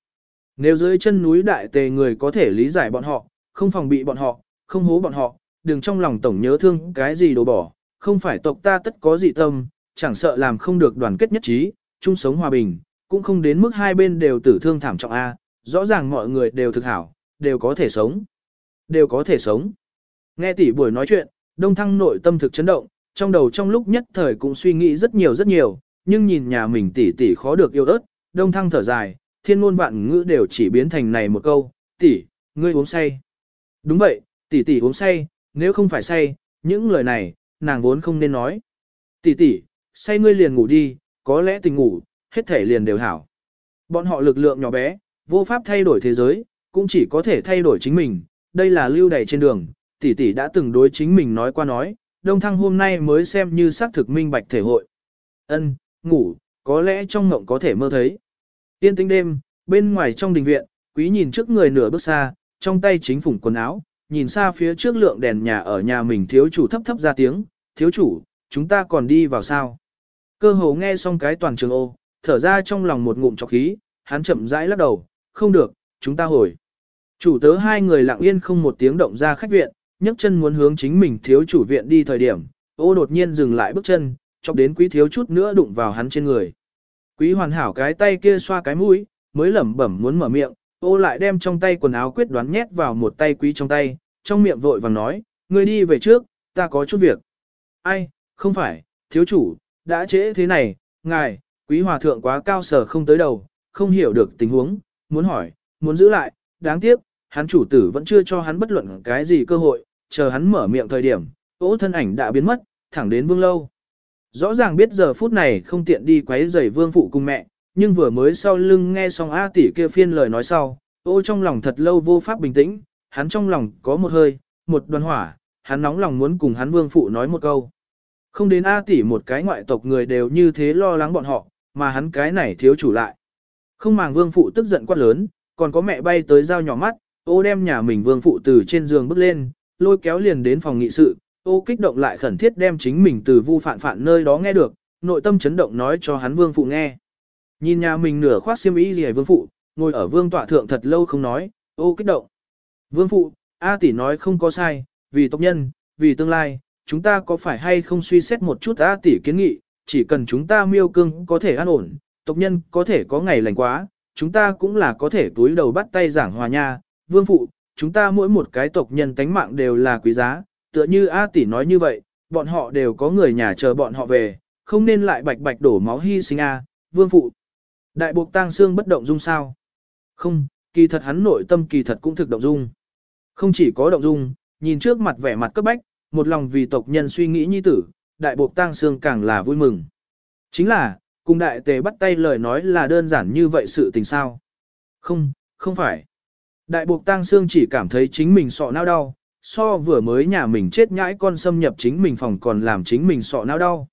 Nếu dưới chân núi đại tề người có thể lý giải bọn họ, không phòng bị bọn họ, không hố bọn họ, đừng trong lòng tổng nhớ thương cái gì đồ bỏ, không phải tộc ta tất có dị tâm, chẳng sợ làm không được đoàn kết nhất trí, chung sống hòa bình, cũng không đến mức hai bên đều tử thương thảm trọng A, rõ ràng mọi người đều thực hảo, đều có thể sống. Đều có thể sống. Nghe tỷ buổi nói chuyện, đông thăng nội tâm thực chấn động, trong đầu trong lúc nhất thời cũng suy nghĩ rất nhiều rất nhiều, nhưng nhìn nhà mình tỷ tỷ khó được yêu ớt, đông thăng thở dài, thiên ngôn vạn ngữ đều chỉ biến thành này một câu, tỷ, ngươi uống say. Đúng vậy, tỷ tỷ uống say, nếu không phải say, những lời này, nàng vốn không nên nói. Tỷ tỷ, say ngươi liền ngủ đi, có lẽ tình ngủ, hết thể liền đều hảo. Bọn họ lực lượng nhỏ bé, vô pháp thay đổi thế giới, cũng chỉ có thể thay đổi chính mình, đây là lưu đầy trên đường, tỷ tỷ đã từng đối chính mình nói qua nói, đông thăng hôm nay mới xem như xác thực minh bạch thể hội. Ân, ngủ, có lẽ trong ngộng có thể mơ thấy. Tiên tính đêm, bên ngoài trong đình viện, quý nhìn trước người nửa bước xa, trong tay chính phủng quần áo, nhìn xa phía trước lượng đèn nhà ở nhà mình thiếu chủ thấp thấp ra tiếng, thiếu chủ, chúng ta còn đi vào sao? Cơ hồ nghe xong cái toàn trường ô, thở ra trong lòng một ngụm chọc khí, hắn chậm rãi lắc đầu, không được, chúng ta hồi. Chủ tớ hai người lặng yên không một tiếng động ra khách viện, nhấc chân muốn hướng chính mình thiếu chủ viện đi thời điểm, ô đột nhiên dừng lại bước chân, chọc đến quý thiếu chút nữa đụng vào hắn trên người. Quý hoàn hảo cái tay kia xoa cái mũi, mới lẩm bẩm muốn mở miệng, ô lại đem trong tay quần áo quyết đoán nhét vào một tay quý trong tay, trong miệng vội vàng nói, người đi về trước, ta có chút việc. Ai, không phải, thiếu chủ, đã trễ thế này, ngài, quý hòa thượng quá cao sở không tới đầu, không hiểu được tình huống, muốn hỏi, muốn giữ lại, đáng tiếc, hắn chủ tử vẫn chưa cho hắn bất luận cái gì cơ hội, chờ hắn mở miệng thời điểm, ố thân ảnh đã biến mất, thẳng đến vương lâu. Rõ ràng biết giờ phút này không tiện đi quấy rầy vương phụ cùng mẹ, nhưng vừa mới sau lưng nghe xong A tỷ kia phiên lời nói sau, ô trong lòng thật lâu vô pháp bình tĩnh, hắn trong lòng có một hơi, một đoàn hỏa, hắn nóng lòng muốn cùng hắn vương phụ nói một câu. Không đến A tỷ một cái ngoại tộc người đều như thế lo lắng bọn họ, mà hắn cái này thiếu chủ lại. Không màng vương phụ tức giận quát lớn, còn có mẹ bay tới dao nhỏ mắt, ô đem nhà mình vương phụ từ trên giường bước lên, lôi kéo liền đến phòng nghị sự, ô kích động lại khẩn thiết đem chính mình từ vu phản phản nơi đó nghe được, nội tâm chấn động nói cho hắn vương phụ nghe. Nhìn nhà mình nửa khoác xiêm y gì vương phụ, ngồi ở vương tọa thượng thật lâu không nói, ô kích động. Vương phụ, A tỷ nói không có sai, vì tộc nhân, vì tương lai, chúng ta có phải hay không suy xét một chút A tỷ kiến nghị, chỉ cần chúng ta miêu cương có thể an ổn, tộc nhân có thể có ngày lành quá, chúng ta cũng là có thể túi đầu bắt tay giảng hòa nha, vương phụ, chúng ta mỗi một cái tộc nhân tánh mạng đều là quý giá, tựa như A tỷ nói như vậy, bọn họ đều có người nhà chờ bọn họ về, không nên lại bạch bạch đổ máu hy sinh A, vương phụ. Đại buộc tang xương bất động dung sao? Không, kỳ thật hắn nội tâm kỳ thật cũng thực động dung. Không chỉ có động dung, nhìn trước mặt vẻ mặt cấp bách, một lòng vì tộc nhân suy nghĩ nhi tử, đại buộc tang xương càng là vui mừng. Chính là, cùng đại tề bắt tay lời nói là đơn giản như vậy sự tình sao? Không, không phải. Đại buộc tang xương chỉ cảm thấy chính mình sọ não đau, so vừa mới nhà mình chết nhãi con xâm nhập chính mình phòng còn làm chính mình sọ não đau.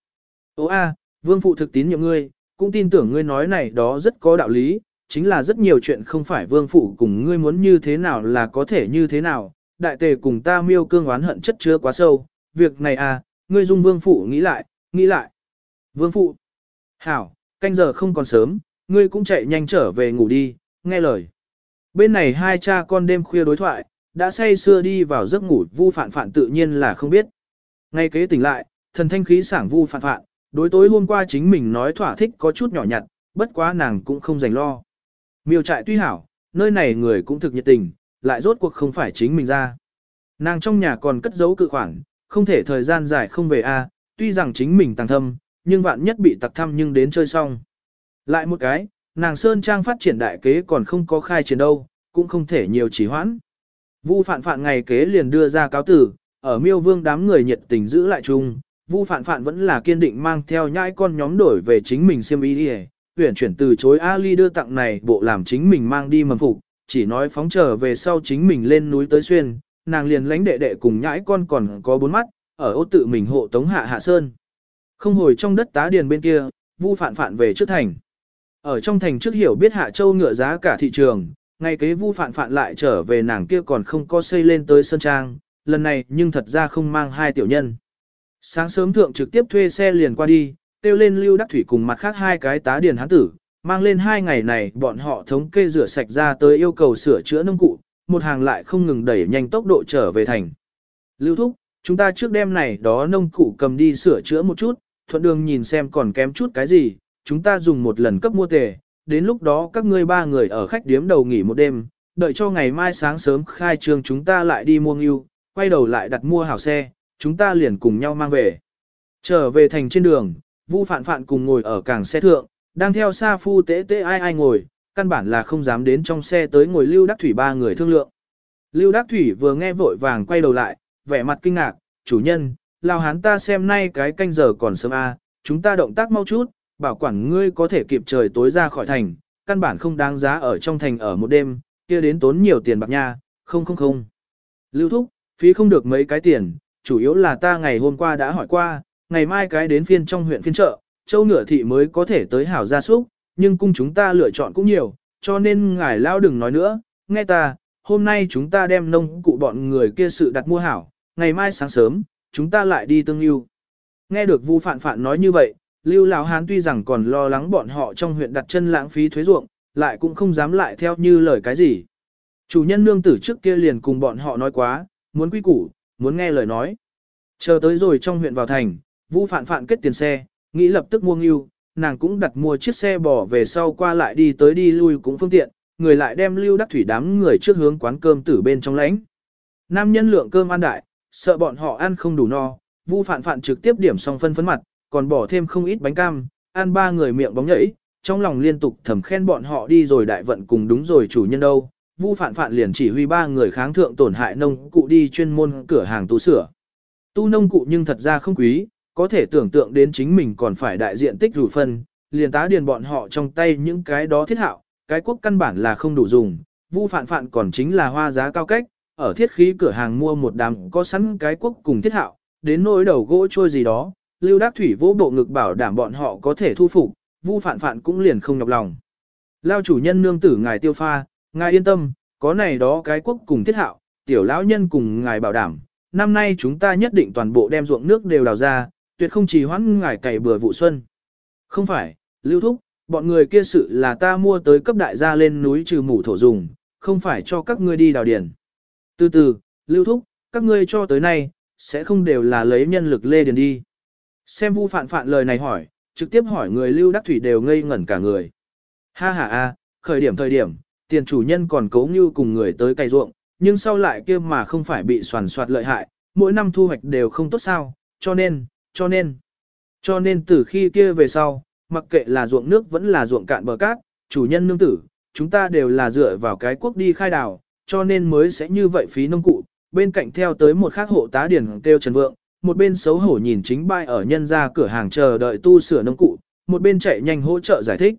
Ô a, vương phụ thực tín nhiệm ngươi, cũng tin tưởng ngươi nói này đó rất có đạo lý, chính là rất nhiều chuyện không phải vương phụ cùng ngươi muốn như thế nào là có thể như thế nào, đại tề cùng ta miêu cương oán hận chất chứa quá sâu, việc này à, ngươi dung vương phụ nghĩ lại, nghĩ lại. Vương phụ, hảo, canh giờ không còn sớm, ngươi cũng chạy nhanh trở về ngủ đi, nghe lời. Bên này hai cha con đêm khuya đối thoại, đã say xưa đi vào giấc ngủ vu phản phản tự nhiên là không biết. Ngay kế tỉnh lại, thần thanh khí sảng vu phản phản, đối tối hôm qua chính mình nói thỏa thích có chút nhỏ nhặt, bất quá nàng cũng không dành lo. Miêu trại tuy hảo, nơi này người cũng thực nhiệt tình, lại rốt cuộc không phải chính mình ra. Nàng trong nhà còn cất giấu cự khoản, không thể thời gian dài không về a, tuy rằng chính mình tăng thâm, nhưng vạn nhất bị tặc thăm nhưng đến chơi xong. Lại một cái, nàng Sơn Trang phát triển đại kế còn không có khai triển đâu, cũng không thể nhiều trì hoãn. Vu phạn phạn ngày kế liền đưa ra cáo tử, ở miêu vương đám người nhiệt tình giữ lại chung, Vu phạn phạn vẫn là kiên định mang theo nhãi con nhóm đổi về chính mình xem ý đi tuyển chuyển từ chối Ali đưa tặng này bộ làm chính mình mang đi mầm phục, chỉ nói phóng trở về sau chính mình lên núi tới xuyên, nàng liền lánh đệ đệ cùng nhãi con còn có bốn mắt, ở ô tự mình hộ tống hạ hạ sơn. Không hồi trong đất tá điền bên kia, vu phản phản về trước thành. Ở trong thành trước hiểu biết hạ châu ngựa giá cả thị trường, ngay kế vu phản phản lại trở về nàng kia còn không có xây lên tới sơn trang, lần này nhưng thật ra không mang hai tiểu nhân. Sáng sớm thượng trực tiếp thuê xe liền qua đi, tiêu lên lưu đắc thủy cùng mặt khác hai cái tá điền hán tử, mang lên hai ngày này bọn họ thống kê rửa sạch ra tới yêu cầu sửa chữa nông cụ, một hàng lại không ngừng đẩy nhanh tốc độ trở về thành. Lưu thúc, chúng ta trước đêm này đó nông cụ cầm đi sửa chữa một chút, thuận đường nhìn xem còn kém chút cái gì, chúng ta dùng một lần cấp mua tề, đến lúc đó các ngươi ba người ở khách điếm đầu nghỉ một đêm, đợi cho ngày mai sáng sớm khai trương chúng ta lại đi mua ngưu, quay đầu lại đặt mua hảo xe, chúng ta liền cùng nhau mang về. Trở về thành trên đường, Vu Phạn Phạn cùng ngồi ở càng xe thượng, đang theo xa phu tế tế ai ai ngồi, căn bản là không dám đến trong xe tới ngồi Lưu Đắc Thủy ba người thương lượng. Lưu Đắc Thủy vừa nghe vội vàng quay đầu lại, vẻ mặt kinh ngạc, chủ nhân, lao hán ta xem nay cái canh giờ còn sớm a, chúng ta động tác mau chút, bảo quản ngươi có thể kịp trời tối ra khỏi thành, căn bản không đáng giá ở trong thành ở một đêm, kia đến tốn nhiều tiền bạc nha, không không không. Lưu Thúc, phí không được mấy cái tiền, chủ yếu là ta ngày hôm qua đã hỏi qua, ngày mai cái đến phiên trong huyện phiên chợ, châu nửa thị mới có thể tới hảo gia súc, nhưng cung chúng ta lựa chọn cũng nhiều, cho nên ngài lao đừng nói nữa, nghe ta, hôm nay chúng ta đem nông cụ bọn người kia sự đặt mua hảo, ngày mai sáng sớm, chúng ta lại đi tương yêu. Nghe được Vu Phạn Phạn nói như vậy, Lưu Lão Hán tuy rằng còn lo lắng bọn họ trong huyện đặt chân lãng phí thuế ruộng, lại cũng không dám lại theo như lời cái gì. Chủ nhân nương tử trước kia liền cùng bọn họ nói quá, muốn quy củ, muốn nghe lời nói. Chờ tới rồi trong huyện vào thành, Vu Phạn Phạn kết tiền xe, nghĩ lập tức mua ngưu, nàng cũng đặt mua chiếc xe bỏ về sau qua lại đi tới đi lui cũng phương tiện, người lại đem lưu đắc thủy đám người trước hướng quán cơm tử bên trong lãnh. Nam nhân lượng cơm ăn đại, sợ bọn họ ăn không đủ no, Vu Phạn Phạn trực tiếp điểm xong phân phấn mặt, còn bỏ thêm không ít bánh cam, ăn ba người miệng bóng nhảy, trong lòng liên tục thầm khen bọn họ đi rồi đại vận cùng đúng rồi chủ nhân đâu. Vu Phạn Phạn liền chỉ huy ba người kháng thượng tổn hại nông cụ đi chuyên môn cửa hàng tu sửa. Tu nông cụ nhưng thật ra không quý, có thể tưởng tượng đến chính mình còn phải đại diện tích rủ phân, liền tá điền bọn họ trong tay những cái đó thiết hạo, cái quốc căn bản là không đủ dùng, vu phạn phạn còn chính là hoa giá cao cách, ở thiết khí cửa hàng mua một đám có sẵn cái quốc cùng thiết hạo, đến nỗi đầu gỗ trôi gì đó, lưu đắc thủy vỗ bộ ngực bảo đảm bọn họ có thể thu phục, vu phạn phạn cũng liền không nhọc lòng. Lao chủ nhân nương tử ngài tiêu pha, ngài yên tâm, có này đó cái quốc cùng thiết hạo, tiểu lão nhân cùng ngài bảo đảm, năm nay chúng ta nhất định toàn bộ đem ruộng nước đều đào ra, tuyệt không chỉ hoãn ngải cày bừa vụ xuân. Không phải, lưu thúc, bọn người kia sự là ta mua tới cấp đại gia lên núi trừ mủ thổ dùng, không phải cho các ngươi đi đào điển. Từ từ, lưu thúc, các ngươi cho tới nay, sẽ không đều là lấy nhân lực lê điền đi. Xem vu phạn phạn lời này hỏi, trực tiếp hỏi người lưu đắc thủy đều ngây ngẩn cả người. Ha ha a, khởi điểm thời điểm, tiền chủ nhân còn cố như cùng người tới cày ruộng, nhưng sau lại kia mà không phải bị soàn soạt lợi hại, mỗi năm thu hoạch đều không tốt sao, cho nên, cho nên, cho nên từ khi kia về sau, mặc kệ là ruộng nước vẫn là ruộng cạn bờ cát, chủ nhân nương tử, chúng ta đều là dựa vào cái quốc đi khai đào, cho nên mới sẽ như vậy phí nông cụ, bên cạnh theo tới một khác hộ tá điển kêu Trần Vượng, một bên xấu hổ nhìn chính bai ở nhân ra cửa hàng chờ đợi tu sửa nông cụ, một bên chạy nhanh hỗ trợ giải thích.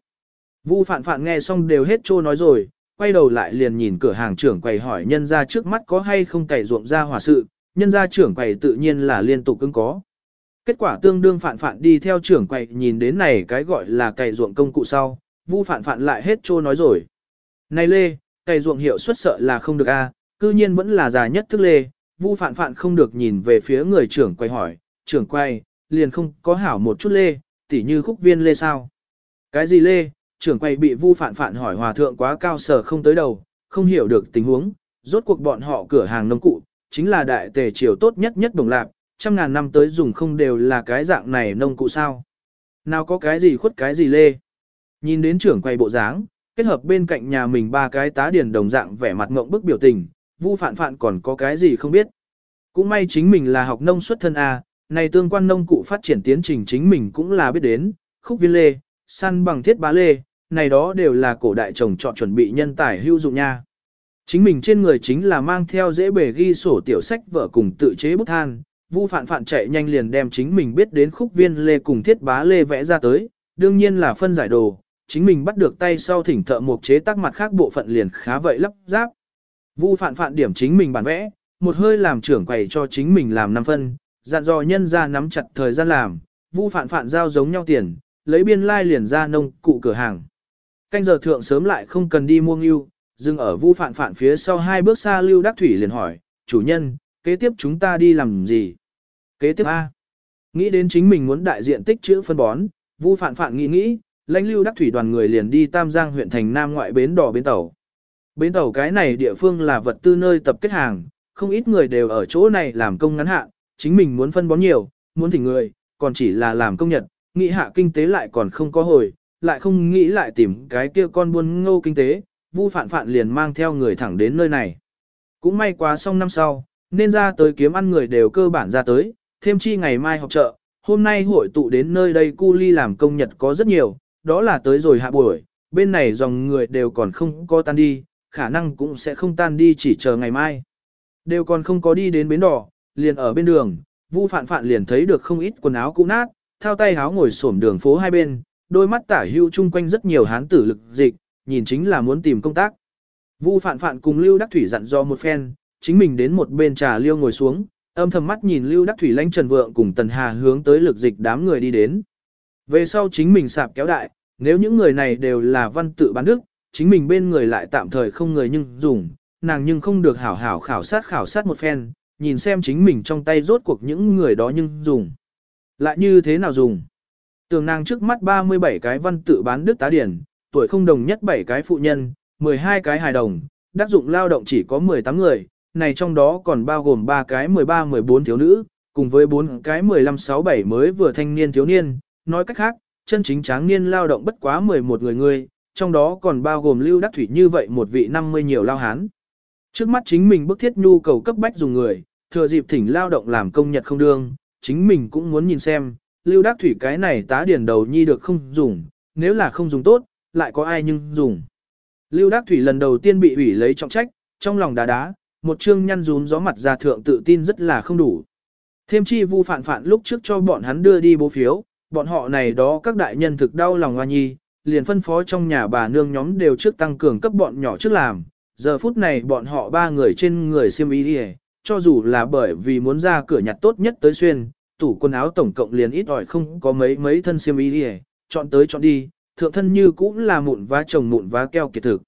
Vu phạn phạn nghe xong đều hết trô nói rồi, quay đầu lại liền nhìn cửa hàng trưởng quầy hỏi nhân ra trước mắt có hay không cày ruộng ra hòa sự, nhân ra trưởng quầy tự nhiên là liên tục cứng có. Kết quả tương đương phản phản đi theo trưởng quầy nhìn đến này cái gọi là cày ruộng công cụ sau, vu phản phản lại hết trô nói rồi. Này lê, cày ruộng hiệu suất sợ là không được a, cư nhiên vẫn là già nhất thức lê, vu phản phản không được nhìn về phía người trưởng quầy hỏi, trưởng quầy, liền không có hảo một chút lê, tỉ như khúc viên lê sao. Cái gì lê, trưởng quầy bị vu phản phản hỏi hòa thượng quá cao sở không tới đầu, không hiểu được tình huống, rốt cuộc bọn họ cửa hàng nông cụ, chính là đại tề triều tốt nhất nhất đồng lạc, trăm ngàn năm tới dùng không đều là cái dạng này nông cụ sao. Nào có cái gì khuất cái gì lê. Nhìn đến trưởng quay bộ dáng, kết hợp bên cạnh nhà mình ba cái tá điền đồng dạng vẻ mặt ngộng bức biểu tình, vu phạn phạn còn có cái gì không biết. Cũng may chính mình là học nông xuất thân A, này tương quan nông cụ phát triển tiến trình chính mình cũng là biết đến, khúc viên lê, săn bằng thiết bá lê, này đó đều là cổ đại trồng chọn chuẩn bị nhân tài hữu dụng nha. Chính mình trên người chính là mang theo dễ bề ghi sổ tiểu sách vợ cùng tự chế bút than, Vu Phạn Phạn chạy nhanh liền đem chính mình biết đến khúc viên lê cùng thiết bá lê vẽ ra tới, đương nhiên là phân giải đồ, chính mình bắt được tay sau thỉnh thợ mộc chế tác mặt khác bộ phận liền khá vậy lắp ráp. Vu Phạn Phạn điểm chính mình bản vẽ, một hơi làm trưởng quầy cho chính mình làm năm phân, dặn dò nhân ra nắm chặt thời gian làm, Vu Phạn Phạn giao giống nhau tiền, lấy biên lai like liền ra nông cụ cửa hàng. Canh giờ thượng sớm lại không cần đi mua ngưu, dừng ở Vu Phạn Phạn phía sau hai bước xa Lưu Đắc Thủy liền hỏi, chủ nhân, kế tiếp chúng ta đi làm gì? Kế tiếp A. Nghĩ đến chính mình muốn đại diện tích chữ phân bón, Vu Phạn Phạn nghĩ nghĩ, lãnh lưu đắc thủy đoàn người liền đi Tam Giang huyện thành Nam ngoại bến đỏ bến tàu. Bến tàu cái này địa phương là vật tư nơi tập kết hàng, không ít người đều ở chỗ này làm công ngắn hạn, chính mình muốn phân bón nhiều, muốn thỉnh người, còn chỉ là làm công nhật, nghĩ hạ kinh tế lại còn không có hồi, lại không nghĩ lại tìm cái kia con buôn ngô kinh tế, Vu Phạn Phạn liền mang theo người thẳng đến nơi này. Cũng may quá xong năm sau, nên ra tới kiếm ăn người đều cơ bản ra tới, thêm chi ngày mai học chợ, hôm nay hội tụ đến nơi đây cu ly làm công nhật có rất nhiều, đó là tới rồi hạ buổi, bên này dòng người đều còn không có tan đi, khả năng cũng sẽ không tan đi chỉ chờ ngày mai. Đều còn không có đi đến bến đỏ, liền ở bên đường, Vu Phạn Phạn liền thấy được không ít quần áo cũ nát, thao tay háo ngồi xổm đường phố hai bên, đôi mắt tả hưu chung quanh rất nhiều hán tử lực dịch, nhìn chính là muốn tìm công tác. Vu Phạn Phạn cùng Lưu Đắc Thủy dặn do một phen, chính mình đến một bên trà liêu ngồi xuống, âm thầm mắt nhìn Lưu Đắc Thủy lãnh Trần Vượng cùng Tần Hà hướng tới lực dịch đám người đi đến. Về sau chính mình sạp kéo đại, nếu những người này đều là văn tự bán đức, chính mình bên người lại tạm thời không người nhưng dùng, nàng nhưng không được hảo hảo khảo sát khảo sát một phen, nhìn xem chính mình trong tay rốt cuộc những người đó nhưng dùng. Lại như thế nào dùng? Tường nàng trước mắt 37 cái văn tự bán đức tá điển, tuổi không đồng nhất 7 cái phụ nhân, 12 cái hài đồng, đắc dụng lao động chỉ có 18 người, này trong đó còn bao gồm 3 cái 13-14 thiếu nữ, cùng với 4 cái 15-6-7 mới vừa thanh niên thiếu niên, nói cách khác, chân chính tráng niên lao động bất quá 11 người người, trong đó còn bao gồm lưu đắc thủy như vậy một vị 50 nhiều lao hán. Trước mắt chính mình bức thiết nhu cầu cấp bách dùng người, thừa dịp thỉnh lao động làm công nhật không đương, chính mình cũng muốn nhìn xem, lưu đắc thủy cái này tá điển đầu nhi được không dùng, nếu là không dùng tốt, lại có ai nhưng dùng. Lưu đắc thủy lần đầu tiên bị ủy lấy trọng trách, trong lòng đá đá, một chương nhăn rún gió mặt ra thượng tự tin rất là không đủ. Thêm chi vu phản phản lúc trước cho bọn hắn đưa đi bố phiếu, bọn họ này đó các đại nhân thực đau lòng hoa nhi, liền phân phó trong nhà bà nương nhóm đều trước tăng cường cấp bọn nhỏ trước làm. Giờ phút này bọn họ ba người trên người xiêm y đi cho dù là bởi vì muốn ra cửa nhặt tốt nhất tới xuyên, tủ quần áo tổng cộng liền ít ỏi không có mấy mấy thân xiêm y đi chọn tới chọn đi, thượng thân như cũng là mụn vá chồng mụn vá keo kiệt thực.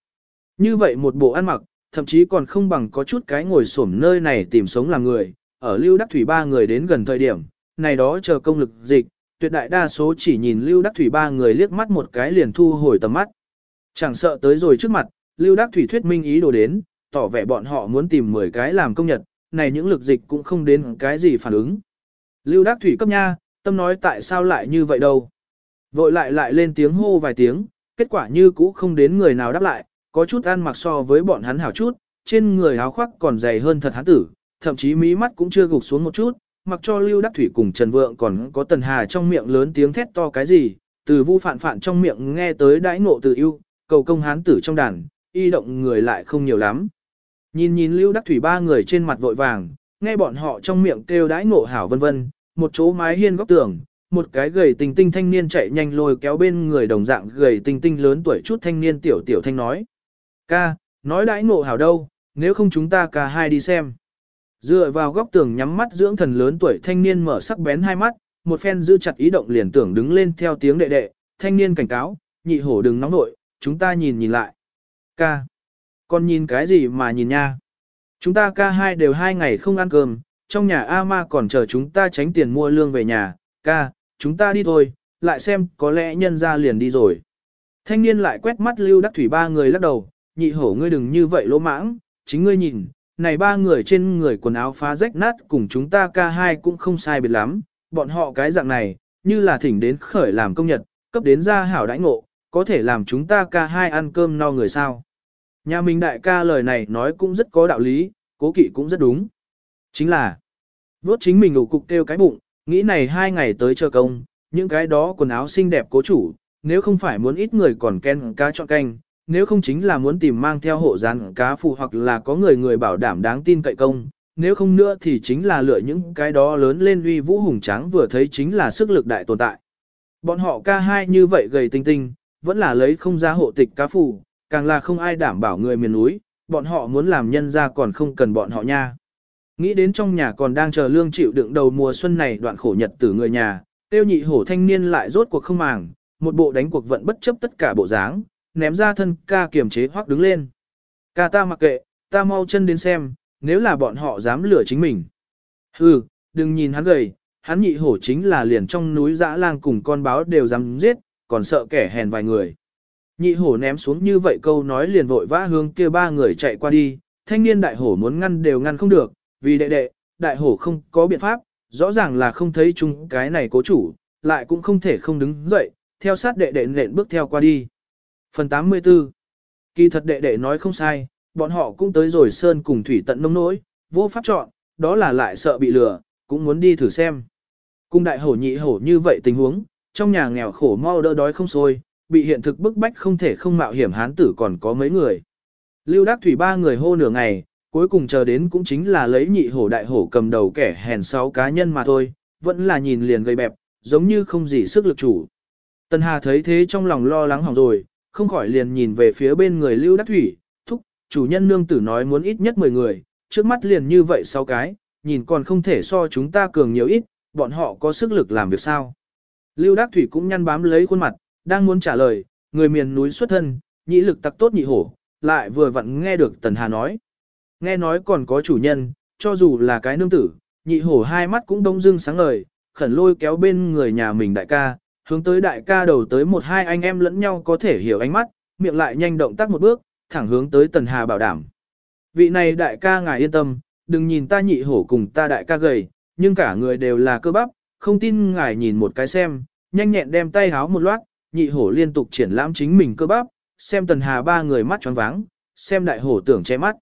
Như vậy một bộ ăn mặc, thậm chí còn không bằng có chút cái ngồi xổm nơi này tìm sống làm người, ở Lưu Đắc Thủy ba người đến gần thời điểm, này đó chờ công lực dịch, tuyệt đại đa số chỉ nhìn Lưu Đắc Thủy ba người liếc mắt một cái liền thu hồi tầm mắt. Chẳng sợ tới rồi trước mặt, Lưu Đắc Thủy thuyết minh ý đồ đến, tỏ vẻ bọn họ muốn tìm 10 cái làm công nhật, này những lực dịch cũng không đến cái gì phản ứng. Lưu Đắc Thủy cấp nha, tâm nói tại sao lại như vậy đâu. Vội lại lại lên tiếng hô vài tiếng, kết quả như cũ không đến người nào đáp lại, có chút ăn mặc so với bọn hắn hảo chút, trên người áo khoác còn dày hơn thật hắn tử, thậm chí mí mắt cũng chưa gục xuống một chút, mặc cho Lưu Đắc Thủy cùng Trần Vượng còn có Tần Hà trong miệng lớn tiếng thét to cái gì, từ vu phản phản trong miệng nghe tới đãi ngộ từ yêu, cầu công hán tử trong đàn, y động người lại không nhiều lắm. Nhìn nhìn Lưu Đắc Thủy ba người trên mặt vội vàng, nghe bọn họ trong miệng kêu đãi ngộ hảo vân vân, một chỗ mái hiên góc tường, một cái gầy tinh tinh thanh niên chạy nhanh lôi kéo bên người đồng dạng gầy tinh tinh lớn tuổi chút thanh niên tiểu tiểu thanh nói. Ca, nói đãi ngộ hảo đâu, nếu không chúng ta cả hai đi xem. Dựa vào góc tường nhắm mắt dưỡng thần lớn tuổi thanh niên mở sắc bén hai mắt, một phen giữ chặt ý động liền tưởng đứng lên theo tiếng đệ đệ, thanh niên cảnh cáo, nhị hổ đừng nóng nội, chúng ta nhìn nhìn lại. Ca, con nhìn cái gì mà nhìn nha? Chúng ta ca hai đều hai ngày không ăn cơm, trong nhà A ma còn chờ chúng ta tránh tiền mua lương về nhà, ca, chúng ta đi thôi, lại xem có lẽ nhân ra liền đi rồi. Thanh niên lại quét mắt lưu đắc thủy ba người lắc đầu, nhị hổ ngươi đừng như vậy lỗ mãng, chính ngươi nhìn, này ba người trên người quần áo phá rách nát cùng chúng ta ca hai cũng không sai biệt lắm, bọn họ cái dạng này, như là thỉnh đến khởi làm công nhật, cấp đến ra hảo đãi ngộ, có thể làm chúng ta ca hai ăn cơm no người sao. Nhà mình đại ca lời này nói cũng rất có đạo lý, cố kỵ cũng rất đúng. Chính là, vốt chính mình ngủ cục kêu cái bụng, nghĩ này hai ngày tới chờ công, những cái đó quần áo xinh đẹp cố chủ, nếu không phải muốn ít người còn ken cá chọn canh, nếu không chính là muốn tìm mang theo hộ gián cá phù hoặc là có người người bảo đảm đáng tin cậy công, nếu không nữa thì chính là lựa những cái đó lớn lên uy vũ hùng tráng vừa thấy chính là sức lực đại tồn tại. Bọn họ ca hai như vậy gầy tinh tinh, vẫn là lấy không ra hộ tịch cá phù, càng là không ai đảm bảo người miền núi, bọn họ muốn làm nhân ra còn không cần bọn họ nha. Nghĩ đến trong nhà còn đang chờ lương chịu đựng đầu mùa xuân này đoạn khổ nhật từ người nhà, tiêu nhị hổ thanh niên lại rốt cuộc không màng, một bộ đánh cuộc vận bất chấp tất cả bộ dáng, ném ra thân ca kiềm chế hoắc đứng lên. Ca ta mặc kệ, ta mau chân đến xem, nếu là bọn họ dám lửa chính mình. Hừ, đừng nhìn hắn gầy, hắn nhị hổ chính là liền trong núi dã lang cùng con báo đều dám giết, còn sợ kẻ hèn vài người. Nhị hổ ném xuống như vậy câu nói liền vội vã hướng kia ba người chạy qua đi, thanh niên đại hổ muốn ngăn đều ngăn không được, vì đệ đệ, đại hổ không có biện pháp, rõ ràng là không thấy chung cái này cố chủ, lại cũng không thể không đứng dậy, theo sát đệ đệ nện bước theo qua đi. Phần 84 Kỳ thật đệ đệ nói không sai, bọn họ cũng tới rồi sơn cùng thủy tận nông nỗi, vô pháp chọn, đó là lại sợ bị lừa, cũng muốn đi thử xem. Cung đại hổ nhị hổ như vậy tình huống, trong nhà nghèo khổ mau đỡ đói không xôi, bị hiện thực bức bách không thể không mạo hiểm hán tử còn có mấy người. Lưu Đắc Thủy ba người hô nửa ngày, cuối cùng chờ đến cũng chính là lấy nhị hổ đại hổ cầm đầu kẻ hèn sáu cá nhân mà thôi, vẫn là nhìn liền gây bẹp, giống như không gì sức lực chủ. Tân Hà thấy thế trong lòng lo lắng hỏng rồi, không khỏi liền nhìn về phía bên người Lưu Đắc Thủy, thúc, chủ nhân nương tử nói muốn ít nhất 10 người, trước mắt liền như vậy sau cái, nhìn còn không thể so chúng ta cường nhiều ít, bọn họ có sức lực làm việc sao. Lưu Đắc Thủy cũng nhăn bám lấy khuôn mặt, đang muốn trả lời, người miền núi xuất thân, nhĩ lực tặc tốt nhị hổ, lại vừa vặn nghe được Tần Hà nói. Nghe nói còn có chủ nhân, cho dù là cái nương tử, nhị hổ hai mắt cũng đông dưng sáng ngời, khẩn lôi kéo bên người nhà mình đại ca, hướng tới đại ca đầu tới một hai anh em lẫn nhau có thể hiểu ánh mắt, miệng lại nhanh động tác một bước, thẳng hướng tới Tần Hà bảo đảm. Vị này đại ca ngài yên tâm, đừng nhìn ta nhị hổ cùng ta đại ca gầy, nhưng cả người đều là cơ bắp, không tin ngài nhìn một cái xem, nhanh nhẹn đem tay háo một loát, nhị hổ liên tục triển lãm chính mình cơ bắp, xem tần hà ba người mắt tròn váng, xem đại hổ tưởng che mắt.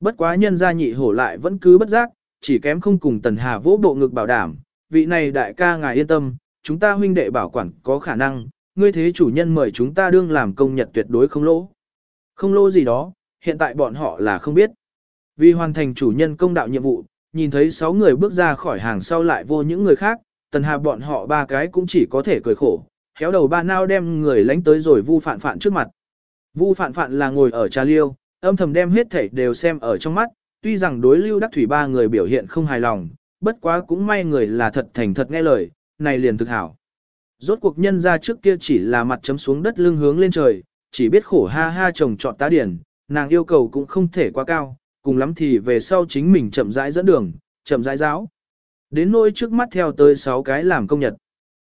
Bất quá nhân gia nhị hổ lại vẫn cứ bất giác, chỉ kém không cùng tần hà vỗ bộ ngực bảo đảm, vị này đại ca ngài yên tâm, chúng ta huynh đệ bảo quản có khả năng, ngươi thế chủ nhân mời chúng ta đương làm công nhật tuyệt đối không lỗ. Không lỗ gì đó, hiện tại bọn họ là không biết. Vì hoàn thành chủ nhân công đạo nhiệm vụ, nhìn thấy 6 người bước ra khỏi hàng sau lại vô những người khác, tần hà bọn họ ba cái cũng chỉ có thể cười khổ, khéo đầu ba nao đem người lánh tới rồi vu phạn phạn trước mặt. Vu phạn phạn là ngồi ở trà liêu, âm thầm đem hết thảy đều xem ở trong mắt, tuy rằng đối lưu đắc thủy ba người biểu hiện không hài lòng, bất quá cũng may người là thật thành thật nghe lời, này liền thực hảo. Rốt cuộc nhân ra trước kia chỉ là mặt chấm xuống đất lưng hướng lên trời, chỉ biết khổ ha ha chồng chọn tá điển, nàng yêu cầu cũng không thể quá cao, cùng lắm thì về sau chính mình chậm rãi dẫn đường, chậm rãi giáo. Đến nỗi trước mắt theo tới 6 cái làm công nhật.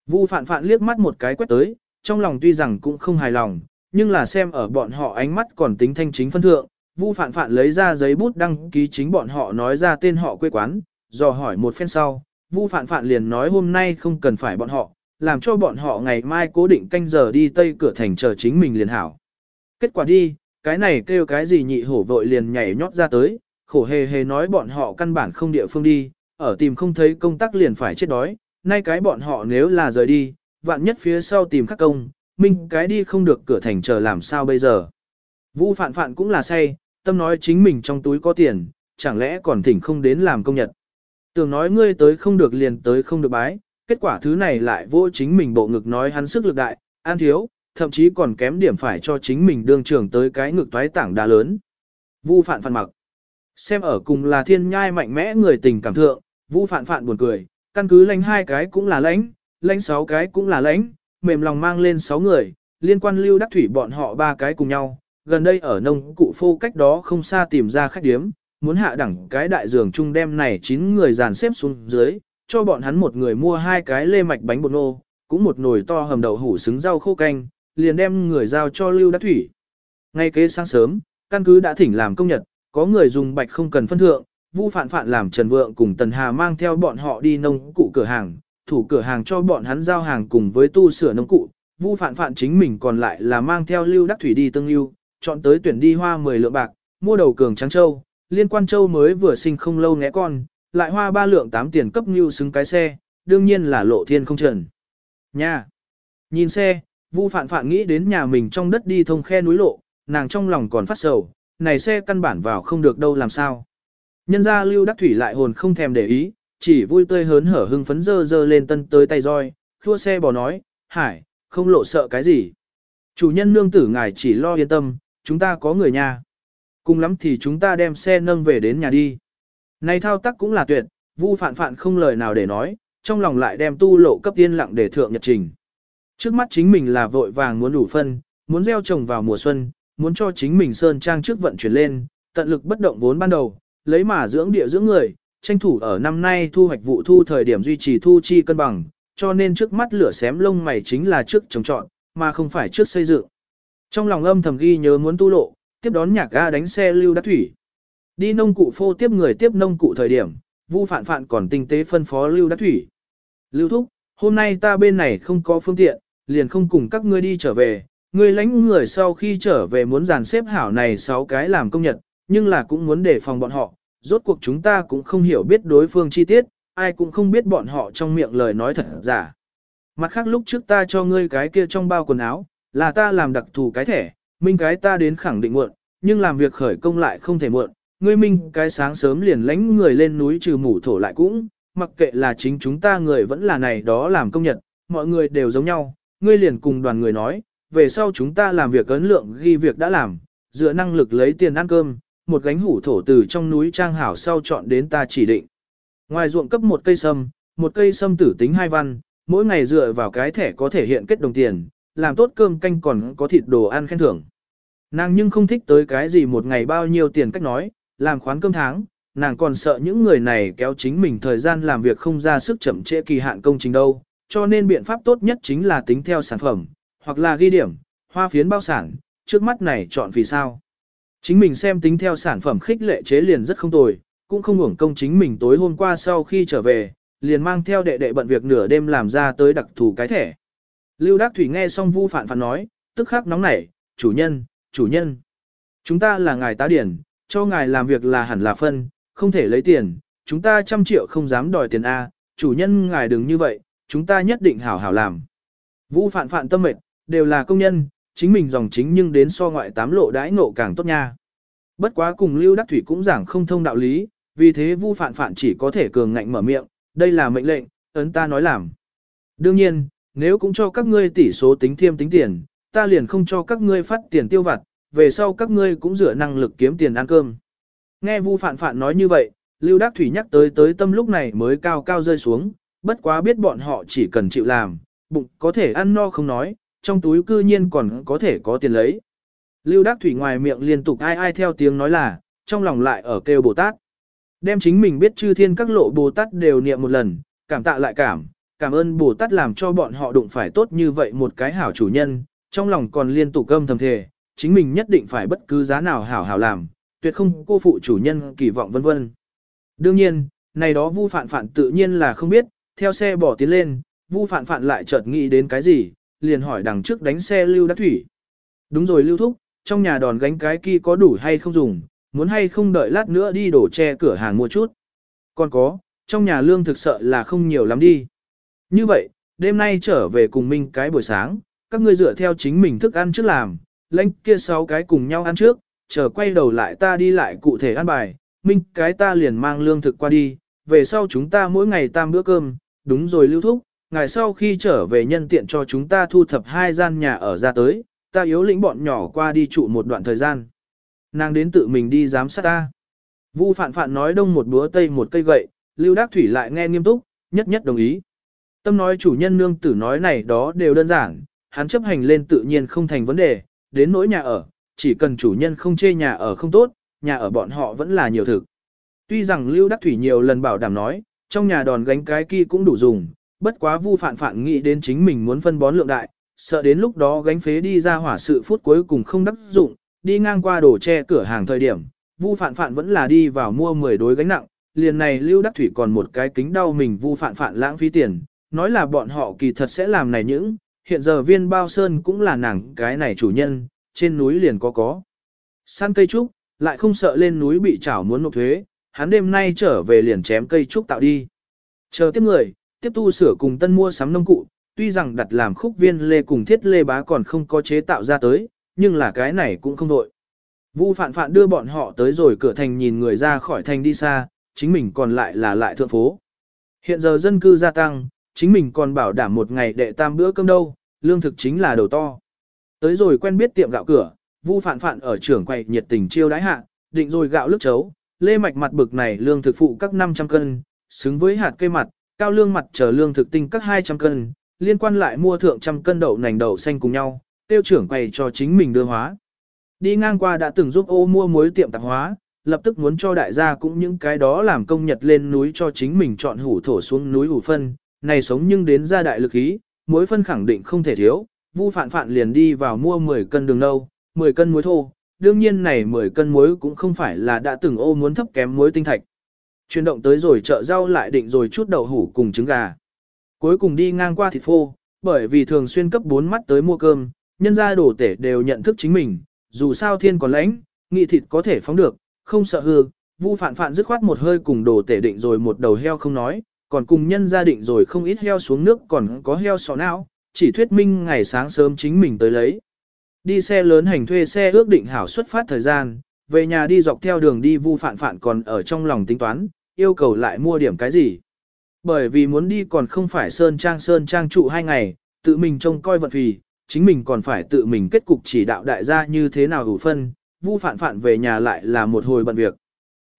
Vu phạn phạn liếc mắt một cái quét tới, trong lòng tuy rằng cũng không hài lòng, nhưng là xem ở bọn họ ánh mắt còn tính thanh chính phân thượng, Vu phạn phạn lấy ra giấy bút đăng ký chính bọn họ nói ra tên họ quê quán, dò hỏi một phen sau, Vu phạn phạn liền nói hôm nay không cần phải bọn họ, làm cho bọn họ ngày mai cố định canh giờ đi tây cửa thành chờ chính mình liền hảo. Kết quả đi, cái này kêu cái gì nhị hổ vội liền nhảy nhót ra tới, khổ hề hề nói bọn họ căn bản không địa phương đi, ở tìm không thấy công tác liền phải chết đói, nay cái bọn họ nếu là rời đi, vạn nhất phía sau tìm khắc công, minh cái đi không được cửa thành chờ làm sao bây giờ. Vu phạn phạn cũng là say, tâm nói chính mình trong túi có tiền, chẳng lẽ còn thỉnh không đến làm công nhật. Tưởng nói ngươi tới không được liền tới không được bái, kết quả thứ này lại vô chính mình bộ ngực nói hắn sức lực đại, an thiếu, thậm chí còn kém điểm phải cho chính mình đương trưởng tới cái ngực toái tảng đá lớn. Vu phạn phạn mặc. Xem ở cùng là thiên nhai mạnh mẽ người tình cảm thượng, vu phạn phạn buồn cười, căn cứ lãnh hai cái cũng là lãnh, lãnh sáu cái cũng là lãnh, mềm lòng mang lên sáu người, liên quan lưu đắc thủy bọn họ ba cái cùng nhau, gần đây ở nông cụ phô cách đó không xa tìm ra khách điếm, muốn hạ đẳng cái đại giường chung đem này chín người dàn xếp xuống dưới, cho bọn hắn một người mua hai cái lê mạch bánh bột nô, cũng một nồi to hầm đậu hủ xứng rau khô canh, liền đem người giao cho Lưu Đắc Thủy. Ngay kế sáng sớm, căn cứ đã thỉnh làm công nhật, có người dùng bạch không cần phân thượng, Vu Phạn Phạn làm Trần Vượng cùng Tần Hà mang theo bọn họ đi nông cụ cửa hàng, thủ cửa hàng cho bọn hắn giao hàng cùng với tu sửa nông cụ. Vu Phạn Phạn chính mình còn lại là mang theo Lưu Đắc Thủy đi tương lưu, chọn tới tuyển đi hoa 10 lượng bạc, mua đầu cường trắng châu, liên quan châu mới vừa sinh không lâu ngẽ con, lại hoa ba lượng tám tiền cấp như xứng cái xe, đương nhiên là lộ thiên không trần. Nha! Nhìn xe, Vu Phạn Phạn nghĩ đến nhà mình trong đất đi thông khe núi lộ, nàng trong lòng còn phát sầu, này xe căn bản vào không được đâu làm sao. Nhân ra Lưu Đắc Thủy lại hồn không thèm để ý, chỉ vui tươi hớn hở hưng phấn dơ dơ lên tân tới tay roi, khua xe bò nói, hải, không lộ sợ cái gì. Chủ nhân nương tử ngài chỉ lo yên tâm, chúng ta có người nhà. Cùng lắm thì chúng ta đem xe nâng về đến nhà đi. Này thao tác cũng là tuyệt, Vu Phạn Phạn không lời nào để nói, trong lòng lại đem tu lộ cấp tiên lặng để thượng nhật trình. Trước mắt chính mình là vội vàng muốn đủ phân, muốn gieo trồng vào mùa xuân, muốn cho chính mình sơn trang trước vận chuyển lên, tận lực bất động vốn ban đầu, lấy mà dưỡng địa dưỡng người, tranh thủ ở năm nay thu hoạch vụ thu thời điểm duy trì thu chi cân bằng, cho nên trước mắt lửa xém lông mày chính là trước trồng trọn, mà không phải trước xây dựng. Trong lòng âm thầm ghi nhớ muốn tu lộ, tiếp đón nhạc ga đánh xe lưu đắc thủy. Đi nông cụ phô tiếp người tiếp nông cụ thời điểm, Vu Phạn Phạn còn tinh tế phân phó Lưu Đắc Thủy. Lưu Thúc, hôm nay ta bên này không có phương tiện, liền không cùng các ngươi đi trở về. Ngươi lãnh người sau khi trở về muốn dàn xếp hảo này 6 cái làm công nhật, nhưng là cũng muốn đề phòng bọn họ. Rốt cuộc chúng ta cũng không hiểu biết đối phương chi tiết, ai cũng không biết bọn họ trong miệng lời nói thật giả. Mặt khác lúc trước ta cho ngươi cái kia trong bao quần áo, là ta làm đặc thù cái thẻ, minh cái ta đến khẳng định muộn, nhưng làm việc khởi công lại không thể muộn. Ngươi minh cái sáng sớm liền lánh người lên núi trừ mủ thổ lại cũng, mặc kệ là chính chúng ta người vẫn là này đó làm công nhật, mọi người đều giống nhau, ngươi liền cùng đoàn người nói, về sau chúng ta làm việc ấn lượng ghi việc đã làm, dựa năng lực lấy tiền ăn cơm, một gánh hủ thổ từ trong núi trang hảo sau chọn đến ta chỉ định. Ngoài ruộng cấp một cây sâm, một cây sâm tử tính hai văn, mỗi ngày dựa vào cái thẻ có thể hiện kết đồng tiền, làm tốt cơm canh còn có thịt đồ ăn khen thưởng. Nàng nhưng không thích tới cái gì một ngày bao nhiêu tiền cách nói, làm khoán cơm tháng, nàng còn sợ những người này kéo chính mình thời gian làm việc không ra sức chậm trễ kỳ hạn công trình đâu, cho nên biện pháp tốt nhất chính là tính theo sản phẩm, hoặc là ghi điểm, hoa phiến bao sản, trước mắt này chọn vì sao. Chính mình xem tính theo sản phẩm khích lệ chế liền rất không tồi, cũng không hưởng công chính mình tối hôm qua sau khi trở về, liền mang theo đệ đệ bận việc nửa đêm làm ra tới đặc thù cái thẻ. Lưu Đắc Thủy nghe xong Vu Phạn Phạn nói, tức khắc nóng nảy, chủ nhân, chủ nhân. Chúng ta là ngài tá điển, cho ngài làm việc là hẳn là phân, không thể lấy tiền, chúng ta trăm triệu không dám đòi tiền A, chủ nhân ngài đừng như vậy, chúng ta nhất định hảo hảo làm. Vu Phạn Phạn tâm mệt, đều là công nhân, chính mình dòng chính nhưng đến so ngoại tám lộ đãi ngộ càng tốt nha. Bất quá cùng Lưu Đắc Thủy cũng giảng không thông đạo lý, vì thế Vu Phạn Phạn chỉ có thể cường ngạnh mở miệng, đây là mệnh lệnh, ấn ta nói làm. Đương nhiên, nếu cũng cho các ngươi tỷ số tính thiêm tính tiền, ta liền không cho các ngươi phát tiền tiêu vặt, về sau các ngươi cũng dựa năng lực kiếm tiền ăn cơm. Nghe Vu Phạn Phạn nói như vậy, Lưu Đắc Thủy nhắc tới tới tâm lúc này mới cao cao rơi xuống, bất quá biết bọn họ chỉ cần chịu làm, bụng có thể ăn no không nói, trong túi cư nhiên còn có thể có tiền lấy. Lưu Đắc Thủy ngoài miệng liên tục ai ai theo tiếng nói là, trong lòng lại ở kêu Bồ Tát. Đem chính mình biết chư thiên các lộ Bồ Tát đều niệm một lần, cảm tạ lại cảm, cảm ơn Bồ Tát làm cho bọn họ đụng phải tốt như vậy một cái hảo chủ nhân, trong lòng còn liên tục gâm thầm thề, chính mình nhất định phải bất cứ giá nào hảo hảo làm, tuyệt không cô phụ chủ nhân kỳ vọng vân vân. Đương nhiên, này đó Vu Phạn Phạn tự nhiên là không biết, theo xe bỏ tiến lên, Vu Phạn Phạn lại chợt nghĩ đến cái gì, liền hỏi đằng trước đánh xe Lưu Đắc Thủy. Đúng rồi Lưu Thúc, trong nhà đòn gánh cái kia có đủ hay không dùng, muốn hay không đợi lát nữa đi đổ che cửa hàng mua chút. Còn có, trong nhà lương thực sợ là không nhiều lắm đi. Như vậy, đêm nay trở về cùng Minh cái buổi sáng, các ngươi dựa theo chính mình thức ăn trước làm, lãnh kia sáu cái cùng nhau ăn trước, chờ quay đầu lại ta đi lại cụ thể ăn bài, Minh cái ta liền mang lương thực qua đi, về sau chúng ta mỗi ngày tam bữa cơm, đúng rồi lưu thúc, ngày sau khi trở về nhân tiện cho chúng ta thu thập hai gian nhà ở ra tới, ta yếu lĩnh bọn nhỏ qua đi trụ một đoạn thời gian. Nàng đến tự mình đi giám sát ta. Vu phạn phạn nói đông một búa tây một cây gậy, Lưu Đắc Thủy lại nghe nghiêm túc, nhất nhất đồng ý. Tâm nói chủ nhân nương tử nói này đó đều đơn giản, hắn chấp hành lên tự nhiên không thành vấn đề, đến nỗi nhà ở, chỉ cần chủ nhân không chê nhà ở không tốt, nhà ở bọn họ vẫn là nhiều thực. Tuy rằng Lưu Đắc Thủy nhiều lần bảo đảm nói, trong nhà đòn gánh cái kia cũng đủ dùng, bất quá vu phạn phạn nghĩ đến chính mình muốn phân bón lượng đại, sợ đến lúc đó gánh phế đi ra hỏa sự phút cuối cùng không đắc dụng, đi ngang qua đổ che cửa hàng thời điểm, vu phạn phạn vẫn là đi vào mua 10 đối gánh nặng, liền này Lưu Đắc Thủy còn một cái kính đau mình vu phạn phạn lãng phí tiền, nói là bọn họ kỳ thật sẽ làm này những, hiện giờ viên bao sơn cũng là nàng cái này chủ nhân, trên núi liền có có. Săn cây trúc, lại không sợ lên núi bị chảo muốn nộp thuế, hắn đêm nay trở về liền chém cây trúc tạo đi. Chờ tiếp người, tiếp tu sửa cùng tân mua sắm nông cụ, tuy rằng đặt làm khúc viên lê cùng thiết lê bá còn không có chế tạo ra tới, nhưng là cái này cũng không đội. Vu phạn phạn đưa bọn họ tới rồi cửa thành nhìn người ra khỏi thành đi xa, chính mình còn lại là lại thượng phố. Hiện giờ dân cư gia tăng, chính mình còn bảo đảm một ngày đệ tam bữa cơm đâu, lương thực chính là đầu to. Tới rồi quen biết tiệm gạo cửa, Vu Phạn Phạn ở trưởng quầy nhiệt tình chiêu đãi hạ, định rồi gạo lức chấu, lê mạch mặt bực này lương thực phụ các 500 cân, xứng với hạt cây mặt, cao lương mặt chờ lương thực tinh các 200 cân, liên quan lại mua thượng trăm cân đậu nành đậu xanh cùng nhau, tiêu trưởng quầy cho chính mình đưa hóa. Đi ngang qua đã từng giúp ô mua muối tiệm tạp hóa, lập tức muốn cho đại gia cũng những cái đó làm công nhật lên núi cho chính mình chọn hủ thổ xuống núi hủ phân, này sống nhưng đến ra đại lực ý, muối phân khẳng định không thể thiếu, Vu Phạn Phạn liền đi vào mua 10 cân đường nâu, 10 cân muối thô, đương nhiên này 10 cân muối cũng không phải là đã từng ô muốn thấp kém muối tinh thạch. Chuyển động tới rồi chợ rau lại định rồi chút đậu hủ cùng trứng gà. Cuối cùng đi ngang qua thịt phô, bởi vì thường xuyên cấp 4 mắt tới mua cơm, nhân gia đổ tể đều nhận thức chính mình, dù sao thiên còn lãnh, nghị thịt có thể phóng được, không sợ hư, vu phản phản dứt khoát một hơi cùng đồ tể định rồi một đầu heo không nói, còn cùng nhân gia định rồi không ít heo xuống nước còn có heo sọ não, chỉ thuyết minh ngày sáng sớm chính mình tới lấy. Đi xe lớn hành thuê xe ước định hảo xuất phát thời gian, về nhà đi dọc theo đường đi vu phạn phạn còn ở trong lòng tính toán, yêu cầu lại mua điểm cái gì. Bởi vì muốn đi còn không phải sơn trang sơn trang trụ hai ngày, tự mình trông coi vận phì, chính mình còn phải tự mình kết cục chỉ đạo đại gia như thế nào đủ phân, vu phạn phạn về nhà lại là một hồi bận việc.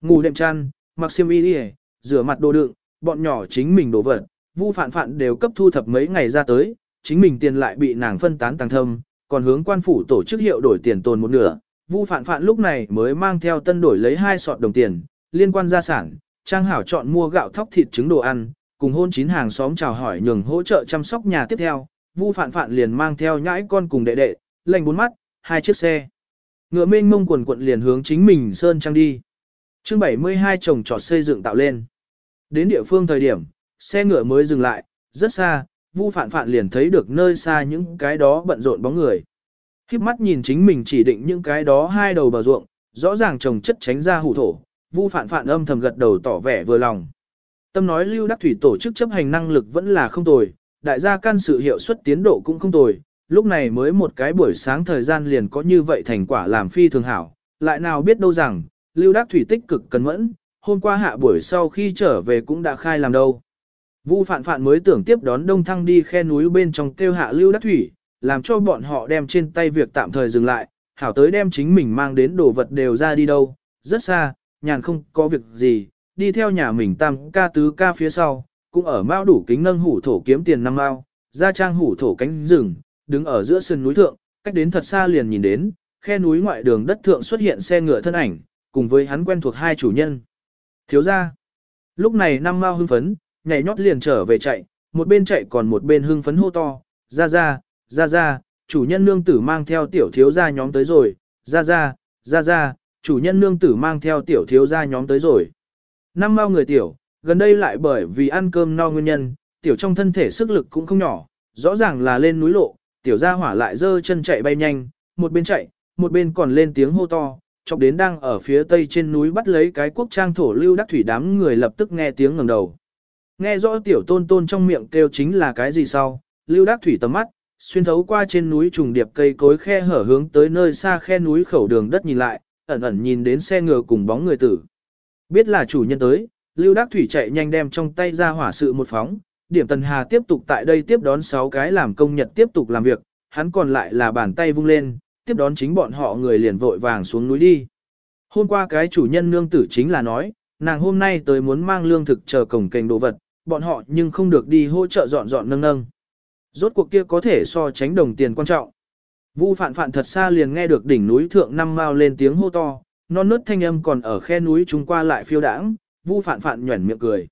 Ngủ đệm chăn, mặc xiêm y đi rửa mặt đồ đựng, bọn nhỏ chính mình đổ vật, vu phản phản đều cấp thu thập mấy ngày ra tới, chính mình tiền lại bị nàng phân tán tăng thâm, còn hướng quan phủ tổ chức hiệu đổi tiền tồn một nửa. Vu phản phản lúc này mới mang theo tân đổi lấy hai sọt đồng tiền, liên quan gia sản, trang hảo chọn mua gạo thóc thịt trứng đồ ăn, cùng hôn chín hàng xóm chào hỏi nhường hỗ trợ chăm sóc nhà tiếp theo, Vu Phạn Phạn liền mang theo nhãi con cùng đệ đệ, lành bốn mắt, hai chiếc xe. Ngựa mênh mông quần quận liền hướng chính mình sơn trang đi. Chương 72 trồng trọt xây dựng tạo lên. Đến địa phương thời điểm, xe ngựa mới dừng lại, rất xa, Vu Phạn Phạn liền thấy được nơi xa những cái đó bận rộn bóng người. Khiếp mắt nhìn chính mình chỉ định những cái đó hai đầu bờ ruộng, rõ ràng trồng chất tránh ra hủ thổ, Vu Phạn Phạn âm thầm gật đầu tỏ vẻ vừa lòng. Tâm nói Lưu Đắc Thủy tổ chức chấp hành năng lực vẫn là không tồi, đại gia can sự hiệu suất tiến độ cũng không tồi, lúc này mới một cái buổi sáng thời gian liền có như vậy thành quả làm phi thường hảo, lại nào biết đâu rằng, Lưu Đắc Thủy tích cực cẩn mẫn, hôm qua hạ buổi sau khi trở về cũng đã khai làm đâu. Vu Phạn Phạn mới tưởng tiếp đón Đông Thăng đi khe núi bên trong kêu hạ Lưu Đắc Thủy, làm cho bọn họ đem trên tay việc tạm thời dừng lại, hảo tới đem chính mình mang đến đồ vật đều ra đi đâu, rất xa, nhàn không có việc gì, đi theo nhà mình tam ca tứ ca phía sau, cũng ở mao đủ kính nâng hủ thổ kiếm tiền năm mao, ra trang hủ thổ cánh rừng, đứng ở giữa sườn núi thượng, cách đến thật xa liền nhìn đến, khe núi ngoại đường đất thượng xuất hiện xe ngựa thân ảnh, cùng với hắn quen thuộc hai chủ nhân. Thiếu gia. Lúc này năm mao hưng phấn, nhảy nhót liền trở về chạy, một bên chạy còn một bên hưng phấn hô to, ra ra, ra ra, chủ nhân nương tử mang theo tiểu thiếu gia nhóm tới rồi, ra ra, ra ra, chủ nhân nương tử mang theo tiểu thiếu gia nhóm tới rồi. Năm mao người tiểu, gần đây lại bởi vì ăn cơm no nguyên nhân, tiểu trong thân thể sức lực cũng không nhỏ, rõ ràng là lên núi lộ, tiểu gia hỏa lại dơ chân chạy bay nhanh, một bên chạy, một bên còn lên tiếng hô to, chọc đến đang ở phía tây trên núi bắt lấy cái quốc trang thổ lưu đắc thủy đám người lập tức nghe tiếng ngẩng đầu. Nghe rõ tiểu tôn tôn trong miệng kêu chính là cái gì sau, lưu đắc thủy tầm mắt, xuyên thấu qua trên núi trùng điệp cây cối khe hở hướng tới nơi xa khe núi khẩu đường đất nhìn lại, ẩn ẩn nhìn đến xe ngựa cùng bóng người tử. Biết là chủ nhân tới, Lưu Đắc Thủy chạy nhanh đem trong tay ra hỏa sự một phóng, điểm Tần Hà tiếp tục tại đây tiếp đón 6 cái làm công nhật tiếp tục làm việc, hắn còn lại là bàn tay vung lên, tiếp đón chính bọn họ người liền vội vàng xuống núi đi. Hôm qua cái chủ nhân nương tử chính là nói, nàng hôm nay tới muốn mang lương thực chờ cổng kênh đồ vật, bọn họ nhưng không được đi hỗ trợ dọn dọn nâng nâng. Rốt cuộc kia có thể so tránh đồng tiền quan trọng. Vu phạn phạn thật xa liền nghe được đỉnh núi thượng năm mao lên tiếng hô to, non nớt thanh âm còn ở khe núi chúng qua lại phiêu đãng, vu phạn phạn nhuẩn miệng cười.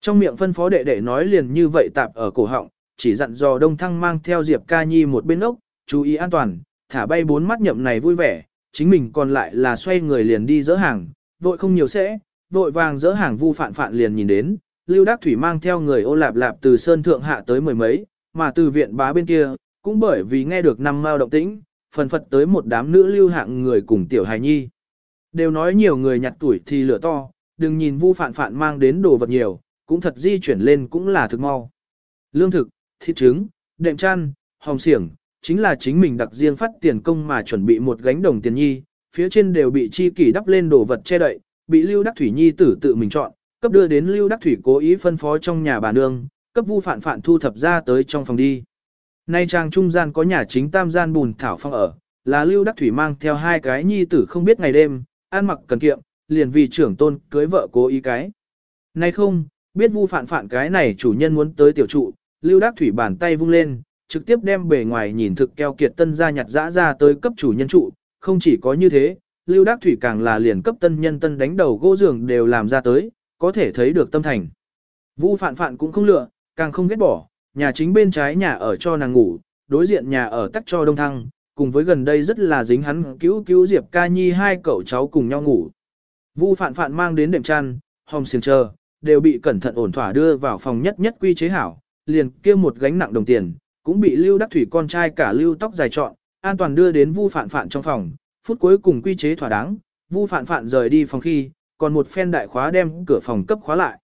Trong miệng phân phó đệ đệ nói liền như vậy tạp ở cổ họng, chỉ dặn dò đông thăng mang theo Diệp ca nhi một bên ốc, chú ý an toàn, thả bay bốn mắt nhậm này vui vẻ, chính mình còn lại là xoay người liền đi dỡ hàng, vội không nhiều sẽ, vội vàng dỡ hàng vu phạn phạn liền nhìn đến, Lưu Đắc Thủy mang theo người ô lạp lạp từ sơn thượng hạ tới mười mấy, mà từ viện bá bên kia, cũng bởi vì nghe được năm mao động tĩnh, phần phật tới một đám nữ lưu hạng người cùng tiểu hài nhi. Đều nói nhiều người nhặt tuổi thì lửa to, đừng nhìn vu phạn phạn mang đến đồ vật nhiều, cũng thật di chuyển lên cũng là thực mau. Lương thực, thịt trứng, đệm chăn, hồng xiểng, chính là chính mình đặc riêng phát tiền công mà chuẩn bị một gánh đồng tiền nhi, phía trên đều bị chi kỷ đắp lên đồ vật che đậy, bị Lưu Đắc Thủy Nhi tử tự mình chọn, cấp đưa đến Lưu Đắc Thủy cố ý phân phó trong nhà bà nương, cấp vu phạn phạn thu thập ra tới trong phòng đi. Nay trang trung gian có nhà chính tam gian bùn thảo phong ở, là Lưu Đắc Thủy mang theo hai cái nhi tử không biết ngày đêm, ăn mặc cần kiệm, liền vì trưởng tôn cưới vợ cố ý cái. Nay không, biết vu phản phản cái này chủ nhân muốn tới tiểu trụ, Lưu Đắc Thủy bàn tay vung lên, trực tiếp đem bề ngoài nhìn thực keo kiệt tân gia nhặt dã ra tới cấp chủ nhân trụ, không chỉ có như thế, Lưu Đắc Thủy càng là liền cấp tân nhân tân đánh đầu gỗ giường đều làm ra tới, có thể thấy được tâm thành. Vu phản phản cũng không lựa, càng không ghét bỏ, nhà chính bên trái nhà ở cho nàng ngủ, đối diện nhà ở tắc cho đông thăng, cùng với gần đây rất là dính hắn cứu cứu Diệp ca nhi hai cậu cháu cùng nhau ngủ. Vu phạn phạn mang đến đệm chăn, hồng xiềng chờ, đều bị cẩn thận ổn thỏa đưa vào phòng nhất nhất quy chế hảo, liền kia một gánh nặng đồng tiền, cũng bị Lưu Đắc Thủy con trai cả Lưu tóc dài chọn, an toàn đưa đến Vu Phạn Phạn trong phòng, phút cuối cùng quy chế thỏa đáng, Vu Phạn Phạn rời đi phòng khi, còn một phen đại khóa đem cửa phòng cấp khóa lại.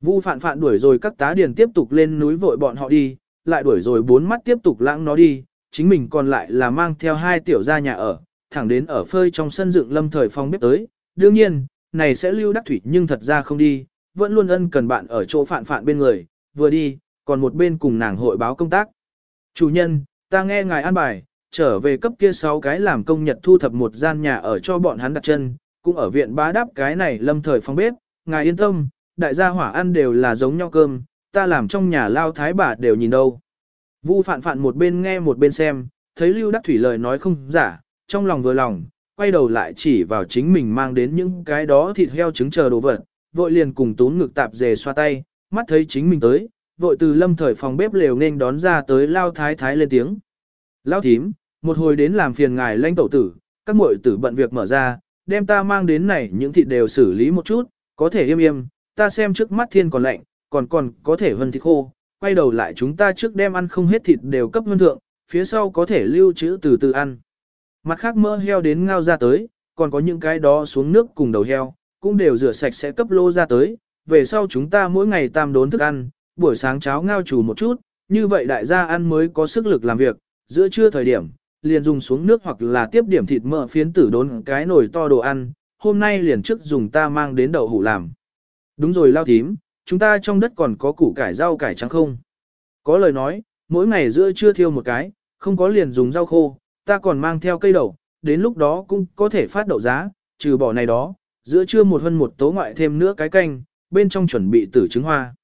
Vu Phạn Phạn đuổi rồi các tá điền tiếp tục lên núi vội bọn họ đi, lại đuổi rồi bốn mắt tiếp tục lãng nó đi, chính mình còn lại là mang theo hai tiểu gia nhà ở, thẳng đến ở phơi trong sân dựng lâm thời phòng bếp tới. Đương nhiên, này sẽ lưu đắc thủy nhưng thật ra không đi, vẫn luôn ân cần bạn ở chỗ phạn phạn bên người, vừa đi, còn một bên cùng nàng hội báo công tác. Chủ nhân, ta nghe ngài an bài, trở về cấp kia sáu cái làm công nhật thu thập một gian nhà ở cho bọn hắn đặt chân, cũng ở viện bá đáp cái này lâm thời phòng bếp, ngài yên tâm, đại gia hỏa ăn đều là giống nhau cơm, ta làm trong nhà lao thái bà đều nhìn đâu. Vu phạn phạn một bên nghe một bên xem, thấy Lưu Đắc Thủy lời nói không giả, trong lòng vừa lòng, quay đầu lại chỉ vào chính mình mang đến những cái đó thịt heo trứng chờ đồ vật, vội liền cùng tốn ngực tạp dề xoa tay, mắt thấy chính mình tới, vội từ lâm thời phòng bếp lều nên đón ra tới lao thái thái lên tiếng. Lao thím, một hồi đến làm phiền ngài lãnh tẩu tử, các muội tử bận việc mở ra, đem ta mang đến này những thịt đều xử lý một chút, có thể im im, ta xem trước mắt thiên còn lạnh, còn còn có thể hơn thịt khô, quay đầu lại chúng ta trước đem ăn không hết thịt đều cấp hơn thượng, phía sau có thể lưu trữ từ từ ăn. Mặt khác mỡ heo đến ngao ra tới, còn có những cái đó xuống nước cùng đầu heo, cũng đều rửa sạch sẽ cấp lô ra tới, về sau chúng ta mỗi ngày tam đốn thức ăn, buổi sáng cháo ngao chủ một chút, như vậy đại gia ăn mới có sức lực làm việc, giữa trưa thời điểm, liền dùng xuống nước hoặc là tiếp điểm thịt mỡ phiến tử đốn cái nồi to đồ ăn, hôm nay liền trước dùng ta mang đến đậu hủ làm. Đúng rồi lao thím, chúng ta trong đất còn có củ cải rau cải trắng không? Có lời nói, mỗi ngày giữa trưa thiêu một cái, không có liền dùng rau khô, ta còn mang theo cây đậu, đến lúc đó cũng có thể phát đậu giá, trừ bỏ này đó, giữa trưa một hơn một tố ngoại thêm nữa cái canh, bên trong chuẩn bị tử trứng hoa.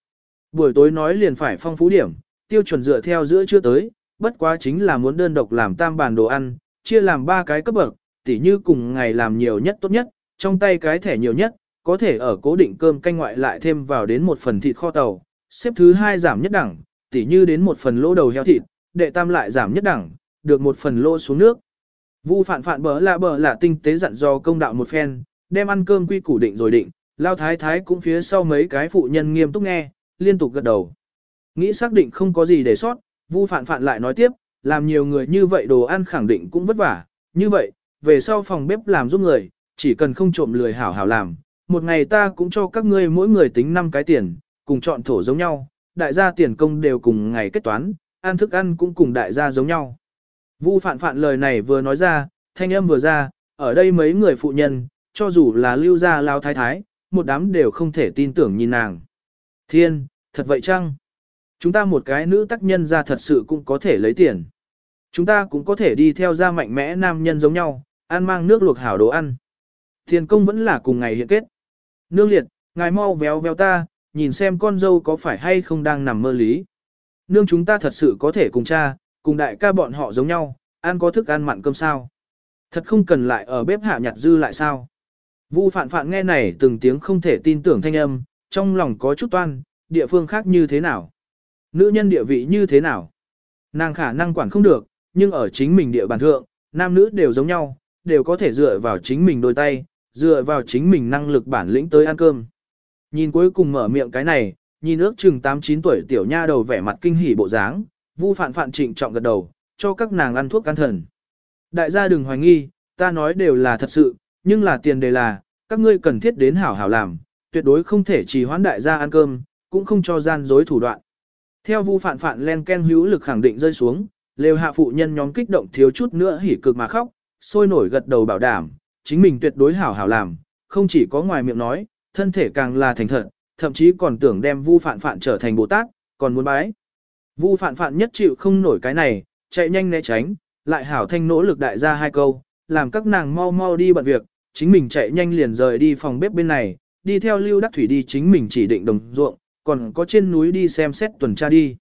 Buổi tối nói liền phải phong phú điểm, tiêu chuẩn dựa theo giữa chưa tới, bất quá chính là muốn đơn độc làm tam bàn đồ ăn, chia làm ba cái cấp bậc, tỉ như cùng ngày làm nhiều nhất tốt nhất, trong tay cái thẻ nhiều nhất, có thể ở cố định cơm canh ngoại lại thêm vào đến một phần thịt kho tàu, xếp thứ hai giảm nhất đẳng, tỉ như đến một phần lỗ đầu heo thịt, đệ tam lại giảm nhất đẳng, được một phần lỗ xuống nước. Vu phạn phạn bỡ lạ bỡ lạ tinh tế dặn do công đạo một phen, đem ăn cơm quy củ định rồi định, lao thái thái cũng phía sau mấy cái phụ nhân nghiêm túc nghe, liên tục gật đầu. Nghĩ xác định không có gì để sót, Vu phạn phạn lại nói tiếp, làm nhiều người như vậy đồ ăn khẳng định cũng vất vả, như vậy, về sau phòng bếp làm giúp người, chỉ cần không trộm lười hảo hảo làm, một ngày ta cũng cho các ngươi mỗi người tính 5 cái tiền, cùng chọn thổ giống nhau, đại gia tiền công đều cùng ngày kết toán, ăn thức ăn cũng cùng đại gia giống nhau. Vu phạn phạn lời này vừa nói ra, thanh âm vừa ra, ở đây mấy người phụ nhân, cho dù là lưu gia lao thái thái, một đám đều không thể tin tưởng nhìn nàng. Thiên, thật vậy chăng? Chúng ta một cái nữ tác nhân ra thật sự cũng có thể lấy tiền. Chúng ta cũng có thể đi theo ra mạnh mẽ nam nhân giống nhau, ăn mang nước luộc hảo đồ ăn. Thiên công vẫn là cùng ngày hiện kết. Nương liệt, ngài mau véo véo ta, nhìn xem con dâu có phải hay không đang nằm mơ lý. Nương chúng ta thật sự có thể cùng cha, cùng đại ca bọn họ giống nhau, ăn có thức ăn mặn cơm sao. Thật không cần lại ở bếp hạ nhặt dư lại sao. Vu phạn phạn nghe này từng tiếng không thể tin tưởng thanh âm, trong lòng có chút toan, địa phương khác như thế nào. Nữ nhân địa vị như thế nào. Nàng khả năng quản không được, nhưng ở chính mình địa bàn thượng, nam nữ đều giống nhau, đều có thể dựa vào chính mình đôi tay, dựa vào chính mình năng lực bản lĩnh tới ăn cơm. Nhìn cuối cùng mở miệng cái này, nhìn ước chừng 8-9 tuổi tiểu nha đầu vẻ mặt kinh hỉ bộ dáng, vu phạn phạn trịnh trọng gật đầu, cho các nàng ăn thuốc can thần. Đại gia đừng hoài nghi, ta nói đều là thật sự, nhưng là tiền đề là, các ngươi cần thiết đến hảo hảo làm, tuyệt đối không thể trì hoãn đại gia ăn cơm, cũng không cho gian dối thủ đoạn. Theo vu phạn phạn len ken hữu lực khẳng định rơi xuống, lều hạ phụ nhân nhóm kích động thiếu chút nữa hỉ cực mà khóc, sôi nổi gật đầu bảo đảm, chính mình tuyệt đối hảo hảo làm, không chỉ có ngoài miệng nói, thân thể càng là thành thật, thậm chí còn tưởng đem Vu Phạn Phạn trở thành Bồ Tát, còn muốn bái. Vu Phạn Phạn nhất chịu không nổi cái này, chạy nhanh né tránh, lại hảo thanh nỗ lực đại ra hai câu, làm các nàng mau mau đi bận việc, chính mình chạy nhanh liền rời đi phòng bếp bên này, đi theo Lưu Đắc Thủy đi chính mình chỉ định đồng ruộng, còn có trên núi đi xem xét tuần tra đi.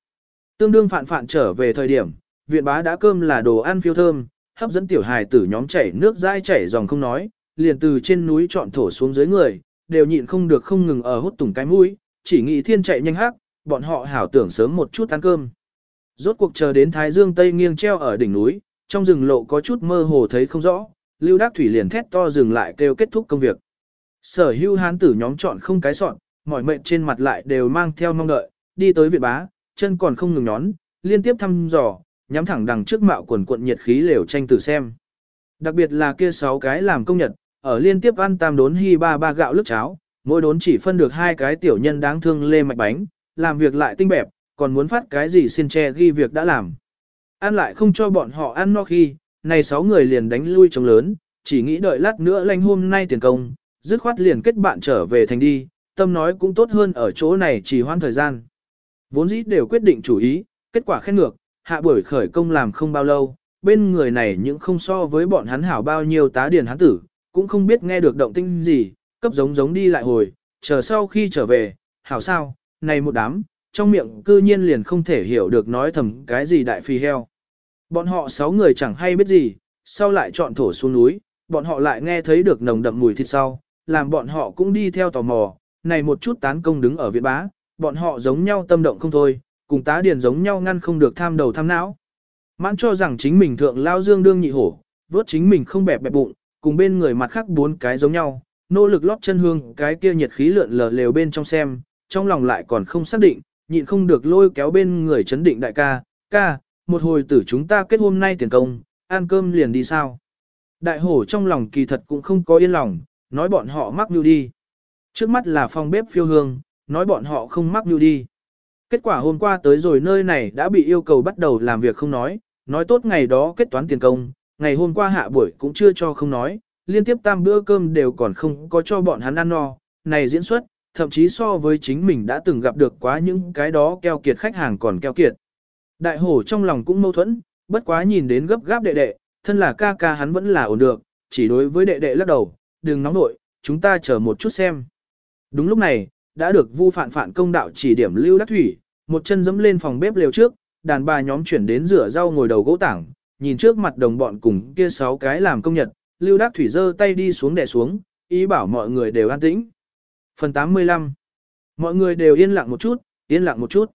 Tương đương Phạn Phạn trở về thời điểm, viện bá đã cơm là đồ ăn phiêu thơm, hấp dẫn tiểu hài tử nhóm chảy nước dai chảy dòng không nói, liền từ trên núi chọn thổ xuống dưới người, đều nhịn không được không ngừng ở hút tùng cái mũi, chỉ nghĩ thiên chạy nhanh hắc, bọn họ hảo tưởng sớm một chút ăn cơm. Rốt cuộc chờ đến Thái Dương Tây nghiêng treo ở đỉnh núi, trong rừng lộ có chút mơ hồ thấy không rõ, Lưu Đắc Thủy liền thét to dừng lại kêu kết thúc công việc. Sở hưu hán tử nhóm chọn không cái soạn, mỏi mệnh trên mặt lại đều mang theo mong đợi, đi tới viện bá, chân còn không ngừng nhón, liên tiếp thăm dò, nhắm thẳng đằng trước mạo quần cuộn nhiệt khí lều tranh tử xem. Đặc biệt là kia sáu cái làm công nhật, ở liên tiếp ăn tam đốn hy ba ba gạo lức cháo, mỗi đốn chỉ phân được hai cái tiểu nhân đáng thương lê mạch bánh, làm việc lại tinh bẹp, còn muốn phát cái gì xin che ghi việc đã làm. Ăn lại không cho bọn họ ăn no khi, này sáu người liền đánh lui trống lớn, chỉ nghĩ đợi lát nữa lanh hôm nay tiền công, dứt khoát liền kết bạn trở về thành đi, tâm nói cũng tốt hơn ở chỗ này chỉ hoãn thời gian. Vốn dĩ đều quyết định chủ ý, kết quả khen ngược, hạ buổi khởi công làm không bao lâu, bên người này những không so với bọn hắn hảo bao nhiêu tá điền hắn tử, cũng không biết nghe được động tinh gì, cấp giống giống đi lại hồi, chờ sau khi trở về, hảo sao, này một đám, trong miệng cư nhiên liền không thể hiểu được nói thầm cái gì đại phi heo. Bọn họ sáu người chẳng hay biết gì, sau lại chọn thổ xuống núi, bọn họ lại nghe thấy được nồng đậm mùi thịt sau, làm bọn họ cũng đi theo tò mò, này một chút tán công đứng ở viện bá, bọn họ giống nhau tâm động không thôi, cùng tá điền giống nhau ngăn không được tham đầu tham não. Mãn cho rằng chính mình thượng lao dương đương nhị hổ, vớt chính mình không bẹp bẹp bụng, cùng bên người mặt khác bốn cái giống nhau, nỗ lực lót chân hương cái kia nhiệt khí lượn lờ lều bên trong xem, trong lòng lại còn không xác định, nhịn không được lôi kéo bên người chấn định đại ca, ca, một hồi tử chúng ta kết hôm nay tiền công, ăn cơm liền đi sao. Đại hổ trong lòng kỳ thật cũng không có yên lòng, nói bọn họ mắc mưu đi. Trước mắt là phòng bếp phiêu hương, nói bọn họ không mắc mưu đi. Kết quả hôm qua tới rồi nơi này đã bị yêu cầu bắt đầu làm việc không nói, nói tốt ngày đó kết toán tiền công, ngày hôm qua hạ buổi cũng chưa cho không nói, liên tiếp tam bữa cơm đều còn không có cho bọn hắn ăn no, này diễn xuất, thậm chí so với chính mình đã từng gặp được quá những cái đó keo kiệt khách hàng còn keo kiệt. Đại hổ trong lòng cũng mâu thuẫn, bất quá nhìn đến gấp gáp đệ đệ, thân là ca ca hắn vẫn là ổn được, chỉ đối với đệ đệ lắc đầu, đừng nóng nội, chúng ta chờ một chút xem. Đúng lúc này, đã được vu phản phản công đạo chỉ điểm lưu đắc thủy, một chân dẫm lên phòng bếp lều trước, đàn bà nhóm chuyển đến rửa rau ngồi đầu gỗ tảng, nhìn trước mặt đồng bọn cùng kia sáu cái làm công nhật, lưu đắc thủy giơ tay đi xuống đè xuống, ý bảo mọi người đều an tĩnh. Phần 85 Mọi người đều yên lặng một chút, yên lặng một chút.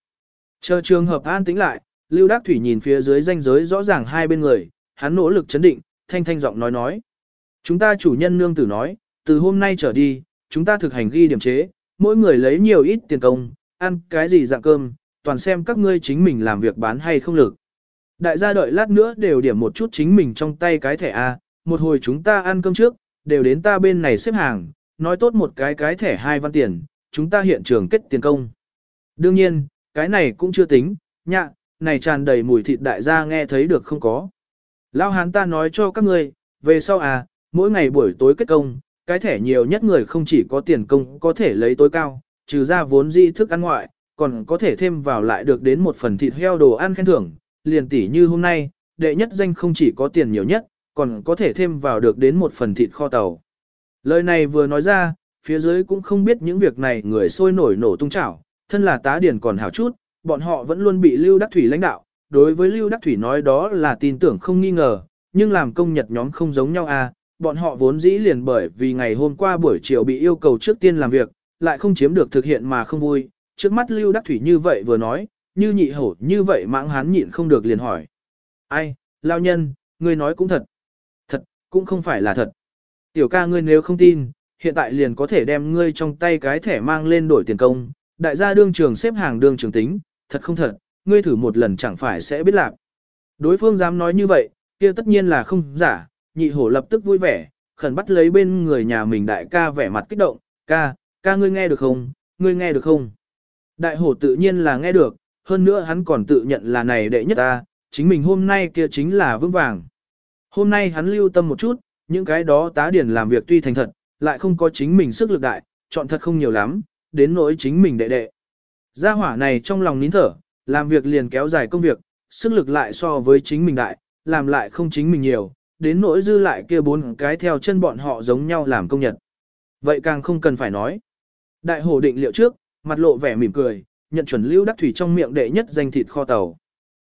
Chờ trường hợp an tĩnh lại, Lưu Đắc Thủy nhìn phía dưới danh giới rõ ràng hai bên người, hắn nỗ lực chấn định, thanh thanh giọng nói nói. Chúng ta chủ nhân nương tử nói, từ hôm nay trở đi, chúng ta thực hành ghi điểm chế, mỗi người lấy nhiều ít tiền công, ăn cái gì dạng cơm, toàn xem các ngươi chính mình làm việc bán hay không lực. Đại gia đợi lát nữa đều điểm một chút chính mình trong tay cái thẻ A, một hồi chúng ta ăn cơm trước, đều đến ta bên này xếp hàng, nói tốt một cái cái thẻ hai văn tiền, chúng ta hiện trường kết tiền công. Đương nhiên, cái này cũng chưa tính, nhạ, này tràn đầy mùi thịt đại gia nghe thấy được không có. Lao hán ta nói cho các ngươi, về sau à, mỗi ngày buổi tối kết công, cái thẻ nhiều nhất người không chỉ có tiền công có thể lấy tối cao, trừ ra vốn di thức ăn ngoại, còn có thể thêm vào lại được đến một phần thịt heo đồ ăn khen thưởng, liền tỷ như hôm nay, đệ nhất danh không chỉ có tiền nhiều nhất, còn có thể thêm vào được đến một phần thịt kho tàu. Lời này vừa nói ra, phía dưới cũng không biết những việc này người sôi nổi nổ tung chảo, thân là tá điển còn hảo chút, bọn họ vẫn luôn bị Lưu Đắc Thủy lãnh đạo, đối với Lưu Đắc Thủy nói đó là tin tưởng không nghi ngờ, nhưng làm công nhật nhóm không giống nhau à, bọn họ vốn dĩ liền bởi vì ngày hôm qua buổi chiều bị yêu cầu trước tiên làm việc, lại không chiếm được thực hiện mà không vui, trước mắt Lưu Đắc Thủy như vậy vừa nói, như nhị hổ như vậy mãng hán nhịn không được liền hỏi. Ai, lao nhân, ngươi nói cũng thật. Thật, cũng không phải là thật. Tiểu ca ngươi nếu không tin, hiện tại liền có thể đem ngươi trong tay cái thẻ mang lên đổi tiền công, đại gia đương trường xếp hàng đương trường tính, thật không thật, ngươi thử một lần chẳng phải sẽ biết lạc. Đối phương dám nói như vậy, kia tất nhiên là không giả, nhị hổ lập tức vui vẻ, khẩn bắt lấy bên người nhà mình đại ca vẻ mặt kích động, ca, ca ngươi nghe được không, ngươi nghe được không. Đại hổ tự nhiên là nghe được, hơn nữa hắn còn tự nhận là này đệ nhất ta, chính mình hôm nay kia chính là vững vàng. Hôm nay hắn lưu tâm một chút, những cái đó tá điển làm việc tuy thành thật, lại không có chính mình sức lực đại, chọn thật không nhiều lắm, đến nỗi chính mình đệ đệ. Gia hỏa này trong lòng nín thở, làm việc liền kéo dài công việc, sức lực lại so với chính mình đại, làm lại không chính mình nhiều, đến nỗi dư lại kia bốn cái theo chân bọn họ giống nhau làm công nhật. Vậy càng không cần phải nói. Đại hồ định liệu trước, mặt lộ vẻ mỉm cười, nhận chuẩn lưu đắc thủy trong miệng đệ nhất danh thịt kho tàu.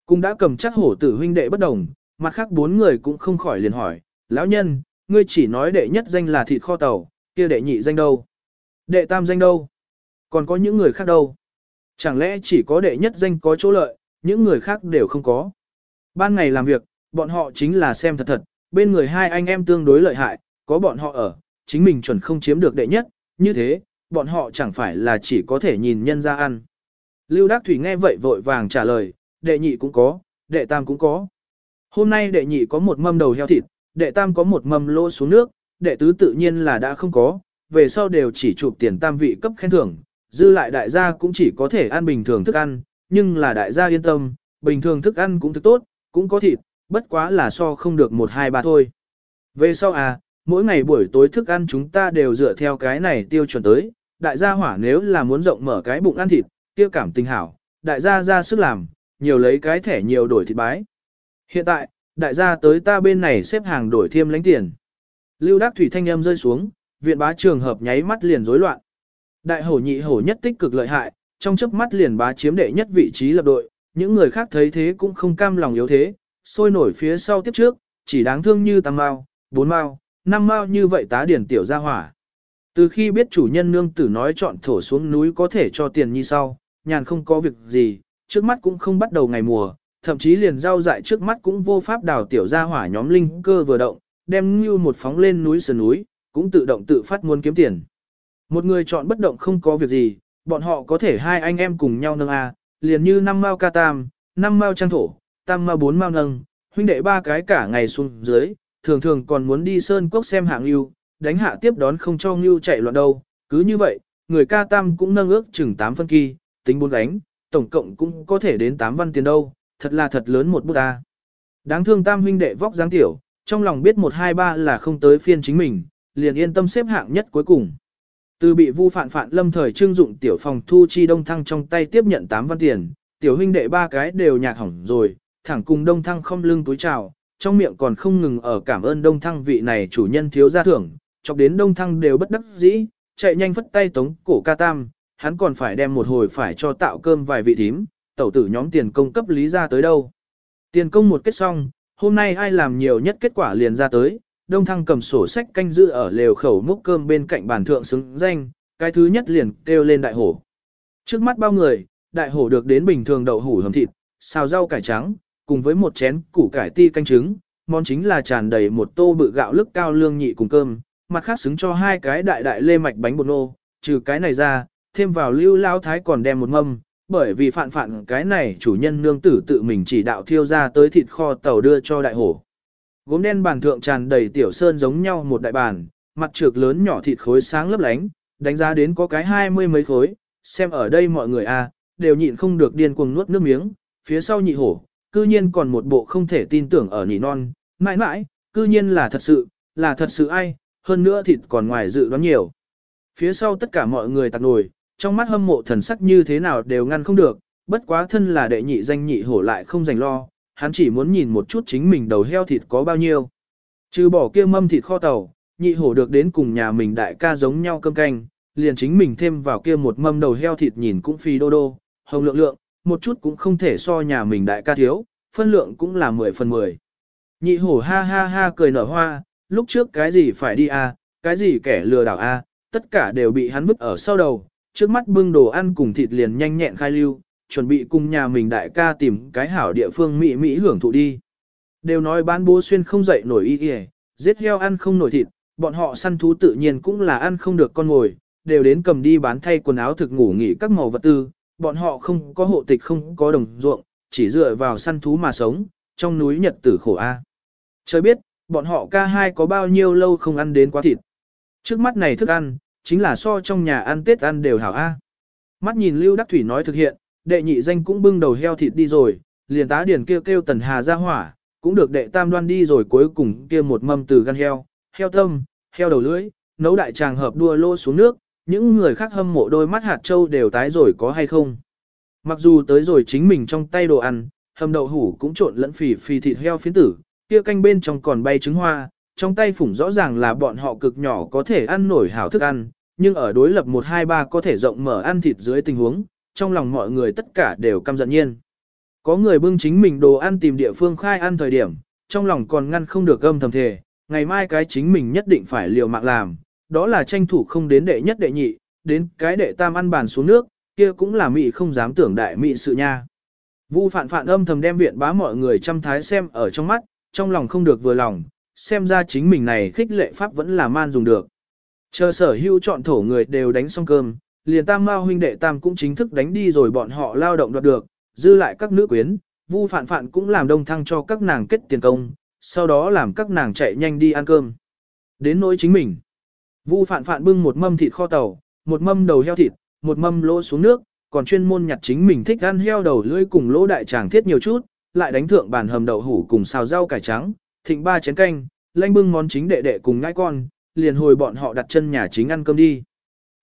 Cũng đã cầm chắc hổ tử huynh đệ bất đồng, mặt khác bốn người cũng không khỏi liền hỏi, lão nhân, ngươi chỉ nói đệ nhất danh là thịt kho tàu, kia đệ nhị danh đâu? Đệ tam danh đâu? Còn có những người khác đâu? Chẳng lẽ chỉ có đệ nhất danh có chỗ lợi, những người khác đều không có? Ban ngày làm việc, bọn họ chính là xem thật thật, bên người hai anh em tương đối lợi hại, có bọn họ ở, chính mình chuẩn không chiếm được đệ nhất, như thế, bọn họ chẳng phải là chỉ có thể nhìn nhân ra ăn. Lưu Đắc Thủy nghe vậy vội vàng trả lời, đệ nhị cũng có, đệ tam cũng có. Hôm nay đệ nhị có một mâm đầu heo thịt, đệ tam có một mâm lô xuống nước, đệ tứ tự nhiên là đã không có, về sau đều chỉ chụp tiền tam vị cấp khen thưởng, dư lại đại gia cũng chỉ có thể ăn bình thường thức ăn, nhưng là đại gia yên tâm, bình thường thức ăn cũng thức tốt, cũng có thịt, bất quá là so không được một hai ba thôi. Về sau à, mỗi ngày buổi tối thức ăn chúng ta đều dựa theo cái này tiêu chuẩn tới, đại gia hỏa nếu là muốn rộng mở cái bụng ăn thịt, kia cảm tình hảo, đại gia ra sức làm, nhiều lấy cái thẻ nhiều đổi thịt bái. Hiện tại, đại gia tới ta bên này xếp hàng đổi thêm lãnh tiền. Lưu Đắc Thủy thanh âm rơi xuống, viện bá trường hợp nháy mắt liền rối loạn. Đại hổ nhị hổ nhất tích cực lợi hại, trong chớp mắt liền bá chiếm đệ nhất vị trí lập đội, những người khác thấy thế cũng không cam lòng yếu thế, sôi nổi phía sau tiếp trước, chỉ đáng thương như tam mao, bốn mao, năm mao như vậy tá điển tiểu ra hỏa. Từ khi biết chủ nhân nương tử nói chọn thổ xuống núi có thể cho tiền như sau, nhàn không có việc gì, trước mắt cũng không bắt đầu ngày mùa, thậm chí liền rau dại trước mắt cũng vô pháp đào tiểu ra hỏa nhóm linh cơ vừa động, đem như một phóng lên núi sườn núi, cũng tự động tự phát muốn kiếm tiền. Một người chọn bất động không có việc gì, bọn họ có thể hai anh em cùng nhau nâng A, liền như năm mao ca tam, năm mao trang thổ, tam ma bốn mao nâng, huynh đệ ba cái cả ngày xuống dưới, thường thường còn muốn đi sơn cốc xem hạng lưu, đánh hạ tiếp đón không cho ngưu chạy loạn đâu, cứ như vậy, người ca tam cũng nâng ước chừng 8 phân kỳ, tính bốn đánh, tổng cộng cũng có thể đến 8 văn tiền đâu, thật là thật lớn một bút ta. Đáng thương tam huynh đệ vóc dáng tiểu, trong lòng biết 1 2 3 là không tới phiên chính mình, liền yên tâm xếp hạng nhất cuối cùng. Từ bị vu phản phản lâm thời trưng dụng tiểu phòng thu chi đông thăng trong tay tiếp nhận 8 văn tiền, tiểu huynh đệ ba cái đều nhạc hỏng rồi, thẳng cùng đông thăng không lưng túi chào, trong miệng còn không ngừng ở cảm ơn đông thăng vị này chủ nhân thiếu gia thưởng, chọc đến đông thăng đều bất đắc dĩ, chạy nhanh phất tay tống cổ ca tam, hắn còn phải đem một hồi phải cho tạo cơm vài vị thím, tẩu tử nhóm tiền công cấp lý ra tới đâu. Tiền công một kết xong, hôm nay ai làm nhiều nhất kết quả liền ra tới, đông thăng cầm sổ sách canh giữ ở lều khẩu múc cơm bên cạnh bàn thượng xứng danh, cái thứ nhất liền kêu lên đại hổ. Trước mắt bao người, đại hổ được đến bình thường đậu hủ hầm thịt, xào rau cải trắng, cùng với một chén củ cải ti canh trứng, món chính là tràn đầy một tô bự gạo lức cao lương nhị cùng cơm, mặt khác xứng cho hai cái đại đại lê mạch bánh bột nô, trừ cái này ra, thêm vào lưu lao thái còn đem một mâm, bởi vì phạn phạn cái này chủ nhân nương tử tự mình chỉ đạo thiêu ra tới thịt kho tàu đưa cho đại hổ. Gốm đen bàn thượng tràn đầy tiểu sơn giống nhau một đại bàn, mặt trược lớn nhỏ thịt khối sáng lấp lánh, đánh giá đến có cái hai mươi mấy khối, xem ở đây mọi người a đều nhịn không được điên cuồng nuốt nước miếng, phía sau nhị hổ, cư nhiên còn một bộ không thể tin tưởng ở nhị non, mãi mãi, cư nhiên là thật sự, là thật sự ai, hơn nữa thịt còn ngoài dự đoán nhiều. Phía sau tất cả mọi người tạc nổi, trong mắt hâm mộ thần sắc như thế nào đều ngăn không được, bất quá thân là đệ nhị danh nhị hổ lại không dành lo, hắn chỉ muốn nhìn một chút chính mình đầu heo thịt có bao nhiêu. Trừ bỏ kia mâm thịt kho tàu, nhị hổ được đến cùng nhà mình đại ca giống nhau cơm canh, liền chính mình thêm vào kia một mâm đầu heo thịt nhìn cũng phi đô đô, hồng lượng lượng, một chút cũng không thể so nhà mình đại ca thiếu, phân lượng cũng là 10 phần 10. Nhị hổ ha ha ha cười nở hoa, lúc trước cái gì phải đi à, cái gì kẻ lừa đảo a, à, tất cả đều bị hắn vứt ở sau đầu, trước mắt bưng đồ ăn cùng thịt liền nhanh nhẹn khai lưu, chuẩn bị cùng nhà mình đại ca tìm cái hảo địa phương mỹ mỹ hưởng thụ đi. Đều nói bán bố xuyên không dậy nổi y y, giết heo ăn không nổi thịt, bọn họ săn thú tự nhiên cũng là ăn không được con ngồi, đều đến cầm đi bán thay quần áo thực ngủ nghỉ các màu vật tư, bọn họ không có hộ tịch không có đồng ruộng, chỉ dựa vào săn thú mà sống, trong núi nhật tử khổ a. Trời biết, bọn họ ca hai có bao nhiêu lâu không ăn đến quá thịt. Trước mắt này thức ăn, chính là so trong nhà ăn tết ăn đều hảo a. Mắt nhìn Lưu Đắc Thủy nói thực hiện, đệ nhị danh cũng bưng đầu heo thịt đi rồi, liền tá điển kêu kêu tần hà ra hỏa, cũng được đệ tam đoan đi rồi cuối cùng kia một mâm từ gan heo, heo tâm, heo đầu lưỡi, nấu đại tràng hợp đua lô xuống nước, những người khác hâm mộ đôi mắt hạt châu đều tái rồi có hay không. Mặc dù tới rồi chính mình trong tay đồ ăn, hầm đậu hủ cũng trộn lẫn phì phì thịt heo phiến tử, kia canh bên trong còn bay trứng hoa, trong tay phủng rõ ràng là bọn họ cực nhỏ có thể ăn nổi hảo thức ăn, nhưng ở đối lập 1-2-3 có thể rộng mở ăn thịt dưới tình huống, trong lòng mọi người tất cả đều căm giận nhiên. Có người bưng chính mình đồ ăn tìm địa phương khai ăn thời điểm, trong lòng còn ngăn không được âm thầm thề, ngày mai cái chính mình nhất định phải liều mạng làm, đó là tranh thủ không đến đệ nhất đệ nhị, đến cái đệ tam ăn bàn xuống nước, kia cũng là mị không dám tưởng đại mị sự nha. Vu phạn phạn âm thầm đem viện bá mọi người chăm thái xem ở trong mắt, trong lòng không được vừa lòng, xem ra chính mình này khích lệ pháp vẫn là man dùng được. Chờ sở hữu chọn thổ người đều đánh xong cơm, liền tam mao huynh đệ tam cũng chính thức đánh đi rồi bọn họ lao động đoạt được, dư lại các nữ quyến, vu phản phản cũng làm đông thăng cho các nàng kết tiền công, sau đó làm các nàng chạy nhanh đi ăn cơm. Đến nỗi chính mình, vu phản phản bưng một mâm thịt kho tàu, một mâm đầu heo thịt, một mâm lỗ xuống nước, còn chuyên môn nhặt chính mình thích ăn heo đầu lưỡi cùng lỗ đại tràng thiết nhiều chút, lại đánh thượng bàn hầm đậu hủ cùng xào rau cải trắng, thịnh ba chén canh, lanh bưng món chính đệ đệ cùng ngãi con, liền hồi bọn họ đặt chân nhà chính ăn cơm đi.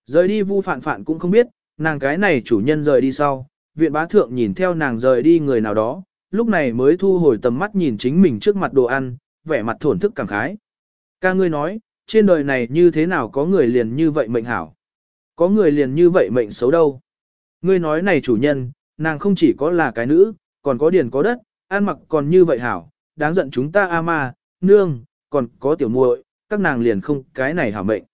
Rời đi vu phản phản cũng không biết, nàng cái này chủ nhân rời đi sau, viện bá thượng nhìn theo nàng rời đi người nào đó, lúc này mới thu hồi tầm mắt nhìn chính mình trước mặt đồ ăn, vẻ mặt thổn thức cảm khái. Ca ngươi nói, trên đời này như thế nào có người liền như vậy mệnh hảo? Có người liền như vậy mệnh xấu đâu? Ngươi nói này chủ nhân, nàng không chỉ có là cái nữ, còn có điền có đất, ăn mặc còn như vậy hảo, đáng giận chúng ta a ma, nương, còn có tiểu muội, các nàng liền không cái này hảo mệnh.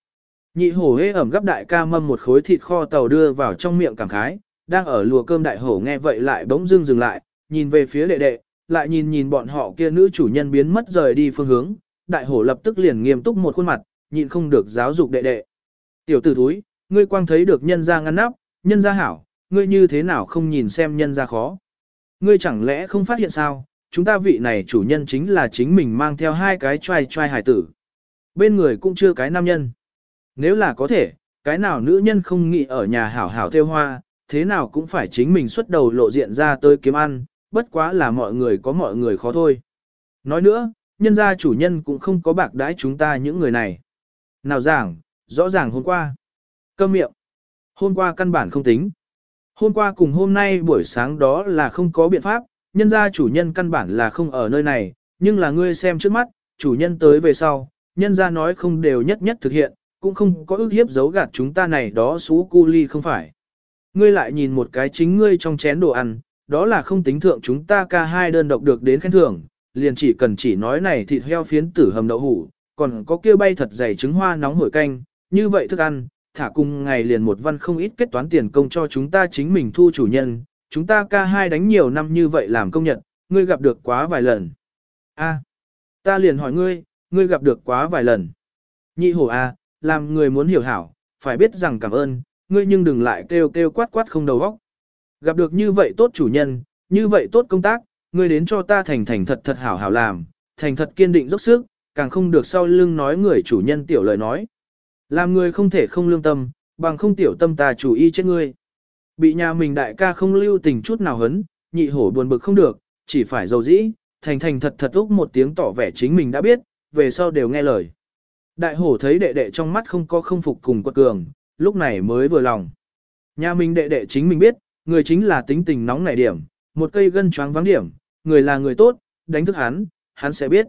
Nhị hổ hế ẩm gấp đại ca mâm một khối thịt kho tàu đưa vào trong miệng cảm khái, đang ở lùa cơm đại hổ nghe vậy lại bỗng dưng dừng lại, nhìn về phía đệ đệ, lại nhìn nhìn bọn họ kia nữ chủ nhân biến mất rời đi phương hướng, đại hổ lập tức liền nghiêm túc một khuôn mặt, nhịn không được giáo dục đệ đệ. Tiểu tử thúi, ngươi quang thấy được nhân gia ngăn nắp, nhân gia hảo, ngươi như thế nào không nhìn xem nhân gia khó. Ngươi chẳng lẽ không phát hiện sao, chúng ta vị này chủ nhân chính là chính mình mang theo hai cái trai trai hải tử. Bên người cũng chưa cái nam nhân. Nếu là có thể, cái nào nữ nhân không nghĩ ở nhà hảo hảo theo hoa, thế nào cũng phải chính mình xuất đầu lộ diện ra tới kiếm ăn, bất quá là mọi người có mọi người khó thôi. Nói nữa, nhân gia chủ nhân cũng không có bạc đãi chúng ta những người này. Nào giảng, rõ ràng hôm qua. Câm miệng. Hôm qua căn bản không tính. Hôm qua cùng hôm nay buổi sáng đó là không có biện pháp, nhân gia chủ nhân căn bản là không ở nơi này, nhưng là ngươi xem trước mắt, chủ nhân tới về sau, nhân gia nói không đều nhất nhất thực hiện, cũng không có ước hiếp giấu gạt chúng ta này đó xú cu ly không phải. Ngươi lại nhìn một cái chính ngươi trong chén đồ ăn, đó là không tính thượng chúng ta ca hai đơn độc được đến khen thưởng, liền chỉ cần chỉ nói này thịt heo phiến tử hầm đậu hủ, còn có kia bay thật dày trứng hoa nóng hổi canh, như vậy thức ăn, thả cùng ngày liền một văn không ít kết toán tiền công cho chúng ta chính mình thu chủ nhân, chúng ta ca hai đánh nhiều năm như vậy làm công nhận, ngươi gặp được quá vài lần. A, ta liền hỏi ngươi, ngươi gặp được quá vài lần. Nhị hổ A, làm người muốn hiểu hảo, phải biết rằng cảm ơn, ngươi nhưng đừng lại kêu kêu quát quát không đầu óc. Gặp được như vậy tốt chủ nhân, như vậy tốt công tác, ngươi đến cho ta thành thành thật thật hảo hảo làm, thành thật kiên định dốc sức, càng không được sau lưng nói người chủ nhân tiểu lời nói. Làm người không thể không lương tâm, bằng không tiểu tâm ta chủ y chết ngươi. Bị nhà mình đại ca không lưu tình chút nào hấn, nhị hổ buồn bực không được, chỉ phải dầu dĩ, thành thành thật thật úc một tiếng tỏ vẻ chính mình đã biết, về sau đều nghe lời. Đại hổ thấy đệ đệ trong mắt không có không phục cùng quật cường, lúc này mới vừa lòng. Nhà mình đệ đệ chính mình biết, người chính là tính tình nóng nảy điểm, một cây gân choáng vắng điểm, người là người tốt, đánh thức hắn, hắn sẽ biết.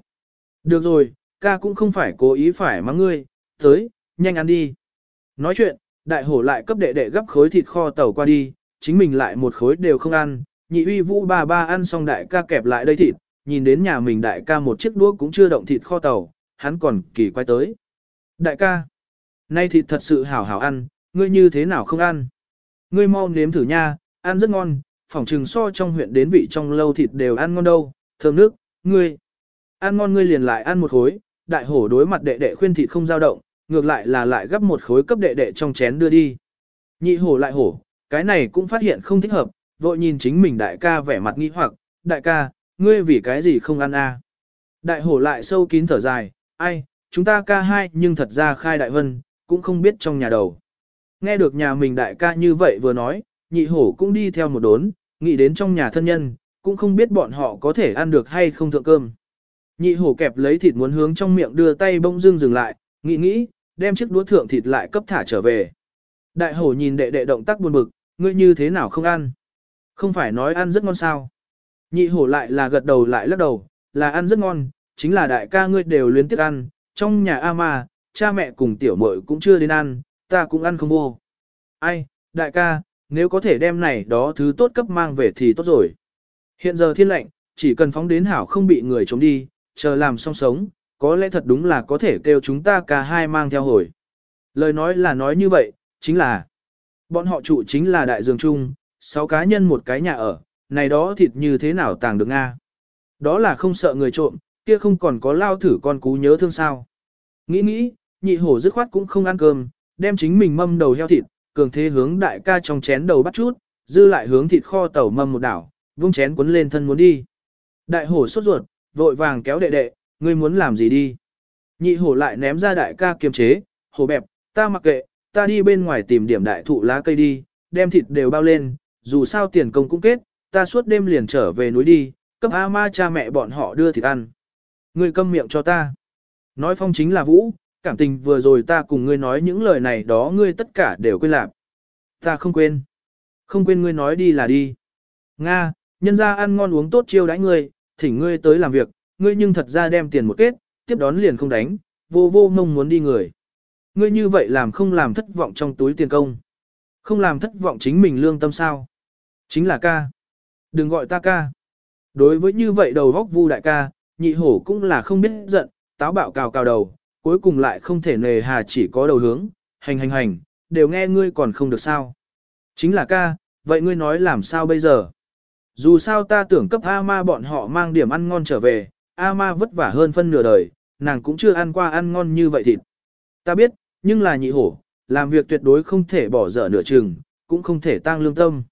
Được rồi, ca cũng không phải cố ý phải mắng ngươi, tới, nhanh ăn đi. Nói chuyện, đại hổ lại cấp đệ đệ gấp khối thịt kho tàu qua đi, chính mình lại một khối đều không ăn, nhị uy vũ ba ba ăn xong đại ca kẹp lại đây thịt, nhìn đến nhà mình đại ca một chiếc đũa cũng chưa động thịt kho tàu, hắn còn kỳ quay tới. Đại ca, nay thịt thật sự hảo hảo ăn, ngươi như thế nào không ăn? Ngươi mau nếm thử nha, ăn rất ngon, phỏng trừng so trong huyện đến vị trong lâu thịt đều ăn ngon đâu, thơm nước, ngươi. Ăn ngon ngươi liền lại ăn một khối, đại hổ đối mặt đệ đệ khuyên thịt không dao động, ngược lại là lại gấp một khối cấp đệ đệ trong chén đưa đi. Nhị hổ lại hổ, cái này cũng phát hiện không thích hợp, vội nhìn chính mình đại ca vẻ mặt nghi hoặc, đại ca, ngươi vì cái gì không ăn a? Đại hổ lại sâu kín thở dài, ai, chúng ta ca hai nhưng thật ra khai đại vân, cũng không biết trong nhà đầu. Nghe được nhà mình đại ca như vậy vừa nói, nhị hổ cũng đi theo một đốn, nghĩ đến trong nhà thân nhân, cũng không biết bọn họ có thể ăn được hay không thượng cơm. Nhị hổ kẹp lấy thịt muốn hướng trong miệng đưa tay bông dưng dừng lại, nghĩ nghĩ, đem chiếc đũa thượng thịt lại cấp thả trở về. Đại hổ nhìn đệ đệ động tác buồn bực, ngươi như thế nào không ăn? Không phải nói ăn rất ngon sao? Nhị hổ lại là gật đầu lại lắc đầu, là ăn rất ngon, chính là đại ca ngươi đều luyến tiếc ăn, trong nhà A ma, cha mẹ cùng tiểu muội cũng chưa đến ăn, ta cũng ăn không vô. Ai, đại ca, nếu có thể đem này đó thứ tốt cấp mang về thì tốt rồi. Hiện giờ thiên lệnh, chỉ cần phóng đến hảo không bị người chống đi, chờ làm xong sống, có lẽ thật đúng là có thể kêu chúng ta cả hai mang theo hồi. Lời nói là nói như vậy, chính là bọn họ trụ chính là đại dương chung, sáu cá nhân một cái nhà ở, này đó thịt như thế nào tàng được Nga. Đó là không sợ người trộm, kia không còn có lao thử con cú nhớ thương sao. Nghĩ nghĩ, nhị hổ dứt khoát cũng không ăn cơm, đem chính mình mâm đầu heo thịt, cường thế hướng đại ca trong chén đầu bắt chút, dư lại hướng thịt kho tẩu mâm một đảo, vung chén cuốn lên thân muốn đi. Đại hổ sốt ruột, vội vàng kéo đệ đệ, ngươi muốn làm gì đi. Nhị hổ lại ném ra đại ca kiềm chế, hổ bẹp, ta mặc kệ, ta đi bên ngoài tìm điểm đại thụ lá cây đi, đem thịt đều bao lên, dù sao tiền công cũng kết, ta suốt đêm liền trở về núi đi, cấp A ma cha mẹ bọn họ đưa thịt ăn. Ngươi câm miệng cho ta. Nói phong chính là vũ, cảm tình vừa rồi ta cùng ngươi nói những lời này đó ngươi tất cả đều quên lạc. Ta không quên. Không quên ngươi nói đi là đi. Nga, nhân ra ăn ngon uống tốt chiêu đãi ngươi, thỉnh ngươi tới làm việc, ngươi nhưng thật ra đem tiền một kết, tiếp đón liền không đánh, vô vô mông muốn đi người. Ngươi như vậy làm không làm thất vọng trong túi tiền công. Không làm thất vọng chính mình lương tâm sao. Chính là ca. Đừng gọi ta ca. Đối với như vậy đầu góc vu đại ca, nhị hổ cũng là không biết giận, táo bạo cào cào đầu, cuối cùng lại không thể nề hà chỉ có đầu hướng, hành hành hành, đều nghe ngươi còn không được sao. Chính là ca, vậy ngươi nói làm sao bây giờ? Dù sao ta tưởng cấp A-ma bọn họ mang điểm ăn ngon trở về, A-ma vất vả hơn phân nửa đời, nàng cũng chưa ăn qua ăn ngon như vậy thịt. Ta biết, nhưng là nhị hổ, làm việc tuyệt đối không thể bỏ dở nửa chừng, cũng không thể tăng lương tâm.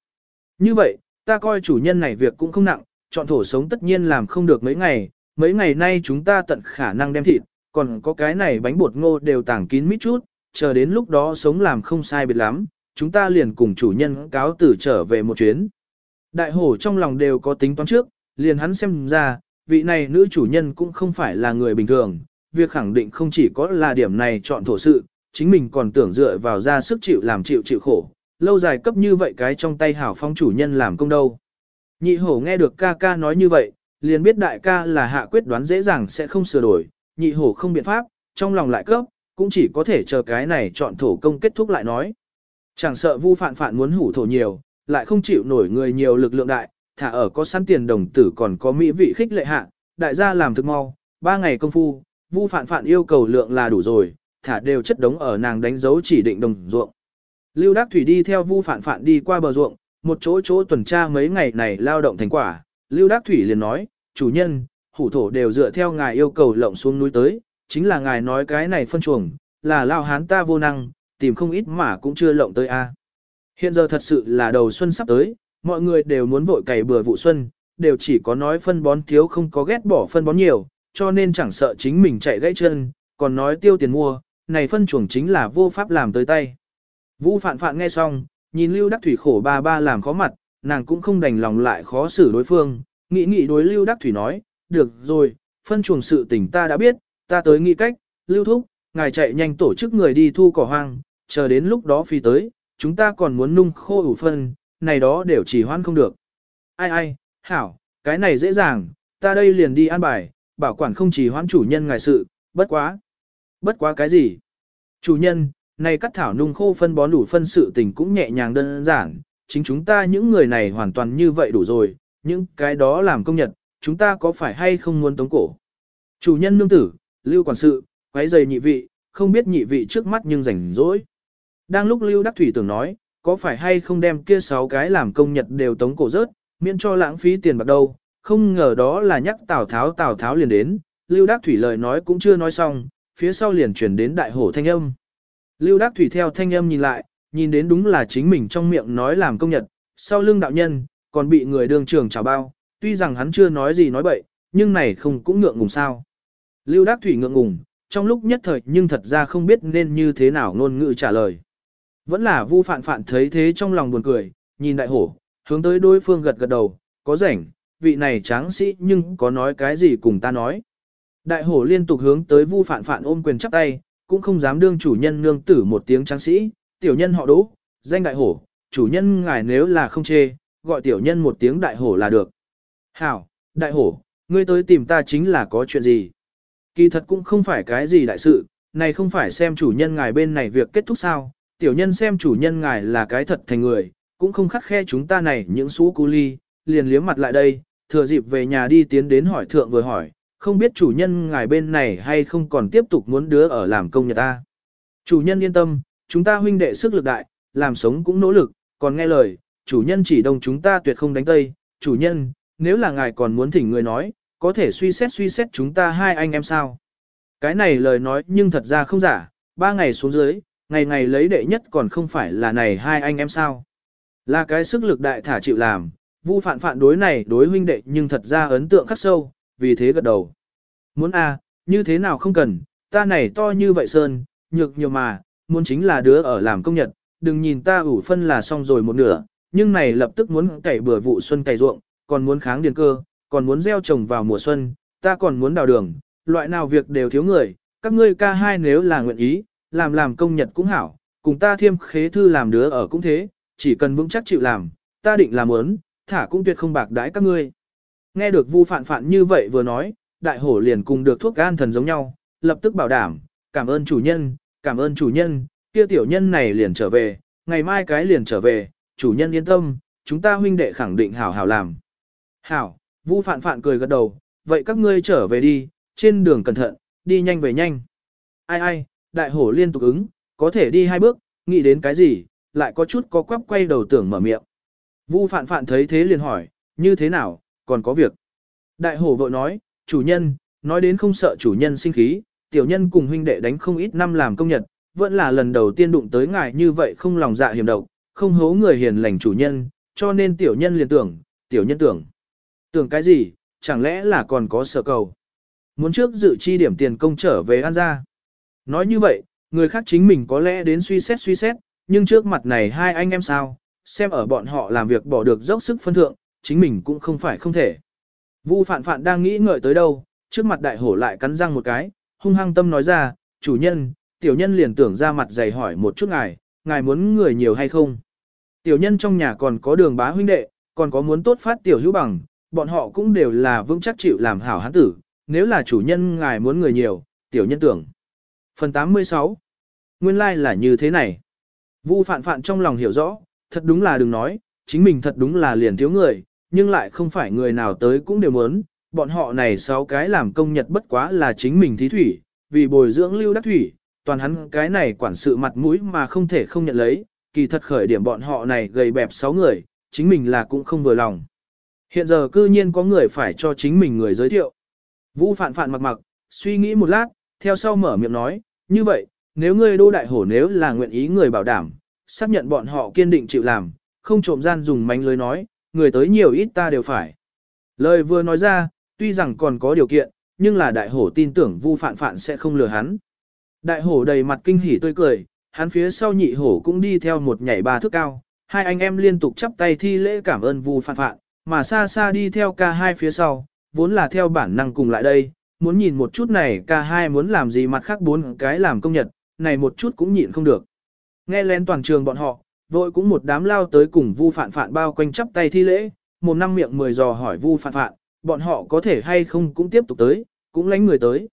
Như vậy, ta coi chủ nhân này việc cũng không nặng, chọn thổ sống tất nhiên làm không được mấy ngày, mấy ngày nay chúng ta tận khả năng đem thịt, còn có cái này bánh bột ngô đều tàng kín mít chút, chờ đến lúc đó sống làm không sai biệt lắm, chúng ta liền cùng chủ nhân cáo tử trở về một chuyến. Đại hổ trong lòng đều có tính toán trước, liền hắn xem ra, vị này nữ chủ nhân cũng không phải là người bình thường, việc khẳng định không chỉ có là điểm này chọn thổ sự, chính mình còn tưởng dựa vào ra sức chịu làm chịu chịu khổ, lâu dài cấp như vậy cái trong tay hảo phong chủ nhân làm công đâu. Nhị hổ nghe được ca ca nói như vậy, liền biết đại ca là hạ quyết đoán dễ dàng sẽ không sửa đổi, nhị hổ không biện pháp, trong lòng lại cấp, cũng chỉ có thể chờ cái này chọn thổ công kết thúc lại nói. Chẳng sợ vu phạn phạn muốn hủ thổ nhiều, lại không chịu nổi người nhiều lực lượng đại, thả ở có sẵn tiền đồng tử còn có mỹ vị khích lệ hạ, đại gia làm thực mau, ba ngày công phu, vu phạn phạn yêu cầu lượng là đủ rồi, thả đều chất đống ở nàng đánh dấu chỉ định đồng ruộng. Lưu Đắc Thủy đi theo vu phạn phạn đi qua bờ ruộng, một chỗ chỗ tuần tra mấy ngày này lao động thành quả, Lưu Đắc Thủy liền nói, chủ nhân, hủ thổ đều dựa theo ngài yêu cầu lộng xuống núi tới, chính là ngài nói cái này phân chuồng, là lao hán ta vô năng, tìm không ít mà cũng chưa lộng tới a. Hiện giờ thật sự là đầu xuân sắp tới, mọi người đều muốn vội cày bừa vụ xuân, đều chỉ có nói phân bón thiếu không có ghét bỏ phân bón nhiều, cho nên chẳng sợ chính mình chạy gãy chân, còn nói tiêu tiền mua, này phân chuồng chính là vô pháp làm tới tay. Vũ phạn phạn nghe xong, nhìn Lưu Đắc Thủy khổ ba ba làm khó mặt, nàng cũng không đành lòng lại khó xử đối phương, nghĩ nghĩ đối Lưu Đắc Thủy nói, được rồi, phân chuồng sự tình ta đã biết, ta tới nghĩ cách, Lưu Thúc, ngài chạy nhanh tổ chức người đi thu cỏ hoang, chờ đến lúc đó phi tới, chúng ta còn muốn nung khô ủ phân, này đó đều chỉ hoan không được. Ai ai, hảo, cái này dễ dàng, ta đây liền đi an bài, bảo quản không chỉ hoãn chủ nhân ngài sự, bất quá. Bất quá cái gì? Chủ nhân, này cắt thảo nung khô phân bón đủ phân sự tình cũng nhẹ nhàng đơn giản, chính chúng ta những người này hoàn toàn như vậy đủ rồi, những cái đó làm công nhật, chúng ta có phải hay không muốn tống cổ? Chủ nhân nương tử, lưu quản sự, quấy giày nhị vị, không biết nhị vị trước mắt nhưng rảnh rỗi. Đang lúc Lưu Đắc Thủy tưởng nói, có phải hay không đem kia sáu cái làm công nhật đều tống cổ rớt, miễn cho lãng phí tiền bạc đâu, không ngờ đó là nhắc Tào Tháo Tào Tháo liền đến, Lưu Đắc Thủy lời nói cũng chưa nói xong, phía sau liền chuyển đến đại hổ thanh âm. Lưu Đắc Thủy theo thanh âm nhìn lại, nhìn đến đúng là chính mình trong miệng nói làm công nhật, sau lưng đạo nhân, còn bị người đường trường chào bao, tuy rằng hắn chưa nói gì nói bậy, nhưng này không cũng ngượng ngùng sao. Lưu Đắc Thủy ngượng ngùng, trong lúc nhất thời nhưng thật ra không biết nên như thế nào ngôn ngữ trả lời. Vẫn là vu phạn phạn thấy thế trong lòng buồn cười, nhìn đại hổ, hướng tới đối phương gật gật đầu, có rảnh, vị này tráng sĩ nhưng có nói cái gì cùng ta nói. Đại hổ liên tục hướng tới vu phạn phạn ôm quyền chắp tay, cũng không dám đương chủ nhân nương tử một tiếng tráng sĩ, tiểu nhân họ đỗ, danh đại hổ, chủ nhân ngài nếu là không chê, gọi tiểu nhân một tiếng đại hổ là được. Hảo, đại hổ, ngươi tới tìm ta chính là có chuyện gì? Kỳ thật cũng không phải cái gì đại sự, này không phải xem chủ nhân ngài bên này việc kết thúc sao, tiểu nhân xem chủ nhân ngài là cái thật thành người, cũng không khắc khe chúng ta này những xú cu ly, liền liếm mặt lại đây, thừa dịp về nhà đi tiến đến hỏi thượng vừa hỏi, không biết chủ nhân ngài bên này hay không còn tiếp tục muốn đứa ở làm công nhà ta. Chủ nhân yên tâm, chúng ta huynh đệ sức lực đại, làm sống cũng nỗ lực, còn nghe lời, chủ nhân chỉ đồng chúng ta tuyệt không đánh tây, chủ nhân, nếu là ngài còn muốn thỉnh người nói, có thể suy xét suy xét chúng ta hai anh em sao. Cái này lời nói nhưng thật ra không giả, ba ngày xuống dưới, ngày ngày lấy đệ nhất còn không phải là này hai anh em sao. Là cái sức lực đại thả chịu làm, vu phản phản đối này đối huynh đệ nhưng thật ra ấn tượng khắc sâu, vì thế gật đầu. Muốn a như thế nào không cần, ta này to như vậy sơn, nhược nhiều mà, muốn chính là đứa ở làm công nhật, đừng nhìn ta ủ phân là xong rồi một nửa, nhưng này lập tức muốn cày bừa vụ xuân cày ruộng, còn muốn kháng điền cơ, còn muốn gieo trồng vào mùa xuân, ta còn muốn đào đường, loại nào việc đều thiếu người, các ngươi ca hai nếu là nguyện ý, làm làm công nhật cũng hảo, cùng ta thiêm khế thư làm đứa ở cũng thế, chỉ cần vững chắc chịu làm, ta định làm ớn, thả cũng tuyệt không bạc đãi các ngươi. Nghe được vu phạn phạn như vậy vừa nói, đại hổ liền cùng được thuốc gan thần giống nhau, lập tức bảo đảm, cảm ơn chủ nhân, cảm ơn chủ nhân, kia tiểu nhân này liền trở về, ngày mai cái liền trở về, chủ nhân yên tâm, chúng ta huynh đệ khẳng định hảo hảo làm. Hảo, vu phạn phạn cười gật đầu, vậy các ngươi trở về đi, trên đường cẩn thận, đi nhanh về nhanh. Ai ai, đại hổ liên tục ứng, có thể đi hai bước, nghĩ đến cái gì, lại có chút có quắp quay đầu tưởng mở miệng. Vu phạn phạn thấy thế liền hỏi, như thế nào, còn có việc. Đại hổ vội nói, chủ nhân, nói đến không sợ chủ nhân sinh khí, tiểu nhân cùng huynh đệ đánh không ít năm làm công nhật, vẫn là lần đầu tiên đụng tới ngài như vậy không lòng dạ hiểm độc, không hố người hiền lành chủ nhân, cho nên tiểu nhân liền tưởng, tiểu nhân tưởng. Tưởng cái gì, chẳng lẽ là còn có sở cầu. Muốn trước dự chi điểm tiền công trở về ăn ra. Nói như vậy, người khác chính mình có lẽ đến suy xét suy xét, nhưng trước mặt này hai anh em sao, xem ở bọn họ làm việc bỏ được dốc sức phân thượng, chính mình cũng không phải không thể. Vu phạn phạn đang nghĩ ngợi tới đâu, trước mặt đại hổ lại cắn răng một cái, hung hăng tâm nói ra, chủ nhân, tiểu nhân liền tưởng ra mặt dày hỏi một chút ngài, ngài muốn người nhiều hay không. Tiểu nhân trong nhà còn có đường bá huynh đệ, còn có muốn tốt phát tiểu hữu bằng, bọn họ cũng đều là vững chắc chịu làm hảo hán tử, nếu là chủ nhân ngài muốn người nhiều, tiểu nhân tưởng. Phần 86 Nguyên lai like là như thế này. Vu phạn phạn trong lòng hiểu rõ, thật đúng là đừng nói, chính mình thật đúng là liền thiếu người, nhưng lại không phải người nào tới cũng đều muốn, bọn họ này sáu cái làm công nhật bất quá là chính mình thí thủy, vì bồi dưỡng lưu đắc thủy, toàn hắn cái này quản sự mặt mũi mà không thể không nhận lấy, kỳ thật khởi điểm bọn họ này gầy bẹp sáu người, chính mình là cũng không vừa lòng. Hiện giờ cư nhiên có người phải cho chính mình người giới thiệu. Vũ phạn phạn mặc mặc, suy nghĩ một lát, theo sau mở miệng nói, như vậy, nếu ngươi đô đại hổ nếu là nguyện ý người bảo đảm, xác nhận bọn họ kiên định chịu làm, không trộm gian dùng mánh lưới nói, người tới nhiều ít ta đều phải. Lời vừa nói ra, tuy rằng còn có điều kiện, nhưng là đại hổ tin tưởng vu phạn phạn sẽ không lừa hắn. Đại hổ đầy mặt kinh hỉ tươi cười, hắn phía sau nhị hổ cũng đi theo một nhảy ba thước cao, hai anh em liên tục chắp tay thi lễ cảm ơn vu phạn phạn, mà xa xa đi theo ca hai phía sau, vốn là theo bản năng cùng lại đây, muốn nhìn một chút này ca hai muốn làm gì mặt khác bốn cái làm công nhật, này một chút cũng nhịn không được. Nghe lén toàn trường bọn họ, vội cũng một đám lao tới cùng vu phạn phạn bao quanh chắp tay thi lễ, một năm miệng mười dò hỏi vu phạn phạn, bọn họ có thể hay không cũng tiếp tục tới, cũng lánh người tới.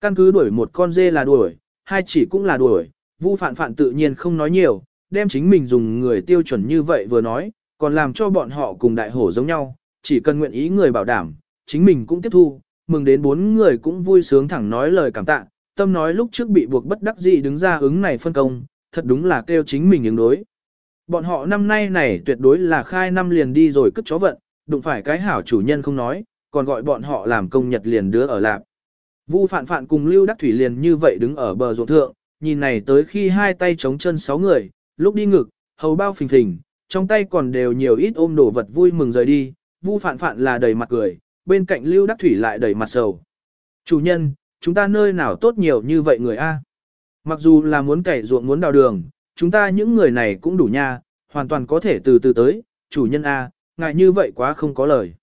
Căn cứ đuổi một con dê là đuổi, hai chỉ cũng là đuổi, vu phạn phạn tự nhiên không nói nhiều, đem chính mình dùng người tiêu chuẩn như vậy vừa nói, còn làm cho bọn họ cùng đại hổ giống nhau, chỉ cần nguyện ý người bảo đảm, chính mình cũng tiếp thu, mừng đến bốn người cũng vui sướng thẳng nói lời cảm tạ, tâm nói lúc trước bị buộc bất đắc dĩ đứng ra ứng này phân công, thật đúng là kêu chính mình ứng đối. Bọn họ năm nay này tuyệt đối là khai năm liền đi rồi cất chó vận, đụng phải cái hảo chủ nhân không nói, còn gọi bọn họ làm công nhật liền đứa ở lạc. Vu phạn phạn cùng Lưu Đắc Thủy liền như vậy đứng ở bờ ruộng thượng, nhìn này tới khi hai tay chống chân sáu người, lúc đi ngực, hầu bao phình phình, trong tay còn đều nhiều ít ôm đồ vật vui mừng rời đi, Vu phạn phạn là đầy mặt cười, bên cạnh Lưu Đắc Thủy lại đầy mặt sầu. Chủ nhân, chúng ta nơi nào tốt nhiều như vậy người a? Mặc dù là muốn cày ruộng muốn đào đường, chúng ta những người này cũng đủ nha, hoàn toàn có thể từ từ tới, chủ nhân a, ngại như vậy quá không có lời.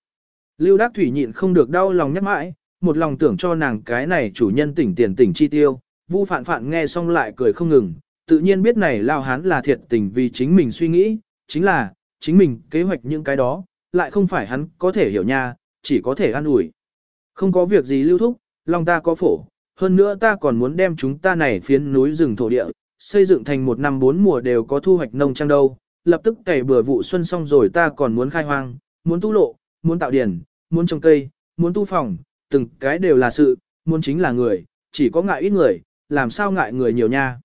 Lưu Đắc Thủy nhịn không được đau lòng nhắc mãi, một lòng tưởng cho nàng cái này chủ nhân tỉnh tiền tỉnh chi tiêu, Vu Phạn Phạn nghe xong lại cười không ngừng, tự nhiên biết này lao hán là thiệt tình vì chính mình suy nghĩ, chính là, chính mình kế hoạch những cái đó, lại không phải hắn có thể hiểu nha, chỉ có thể ăn ủi. Không có việc gì lưu thúc, lòng ta có phổ, hơn nữa ta còn muốn đem chúng ta này phiến núi rừng thổ địa, xây dựng thành một năm bốn mùa đều có thu hoạch nông trang đâu, lập tức cày bừa vụ xuân xong rồi ta còn muốn khai hoang, muốn tu lộ, muốn tạo điển, muốn trồng cây, muốn tu phòng, từng cái đều là sự, muốn chính là người, chỉ có ngại ít người, làm sao ngại người nhiều nha.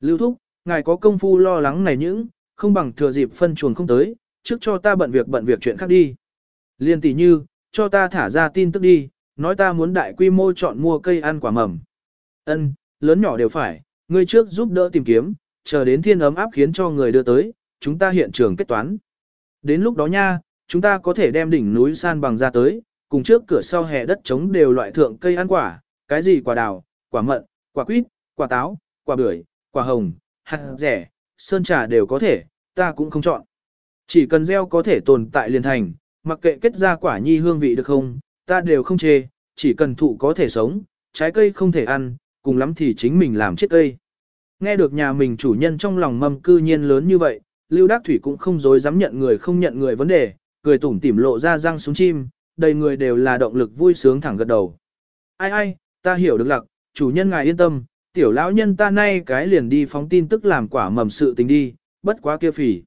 Lưu thúc, ngài có công phu lo lắng này những, không bằng thừa dịp phân chuồng không tới, trước cho ta bận việc bận việc chuyện khác đi. Liên tỷ như, cho ta thả ra tin tức đi, nói ta muốn đại quy mô chọn mua cây ăn quả mầm. Ân, lớn nhỏ đều phải, ngươi trước giúp đỡ tìm kiếm, chờ đến thiên ấm áp khiến cho người đưa tới, chúng ta hiện trường kết toán. Đến lúc đó nha, chúng ta có thể đem đỉnh núi san bằng ra tới, cùng trước cửa sau hè đất trống đều loại thượng cây ăn quả, cái gì quả đào, quả mận, quả quýt, quả táo, quả bưởi, quả hồng, hạt rẻ, sơn trà đều có thể, ta cũng không chọn. Chỉ cần gieo có thể tồn tại liền thành, mặc kệ kết ra quả nhi hương vị được không, ta đều không chê, chỉ cần thụ có thể sống, trái cây không thể ăn, cùng lắm thì chính mình làm chết cây. Nghe được nhà mình chủ nhân trong lòng mâm cư nhiên lớn như vậy, Lưu Đắc Thủy cũng không dối dám nhận người không nhận người vấn đề, cười tủm tỉm lộ ra răng xuống chim, đầy người đều là động lực vui sướng thẳng gật đầu. Ai ai, ta hiểu được lặc, chủ nhân ngài yên tâm, tiểu lão nhân ta nay cái liền đi phóng tin tức làm quả mầm sự tình đi, bất quá kia phỉ.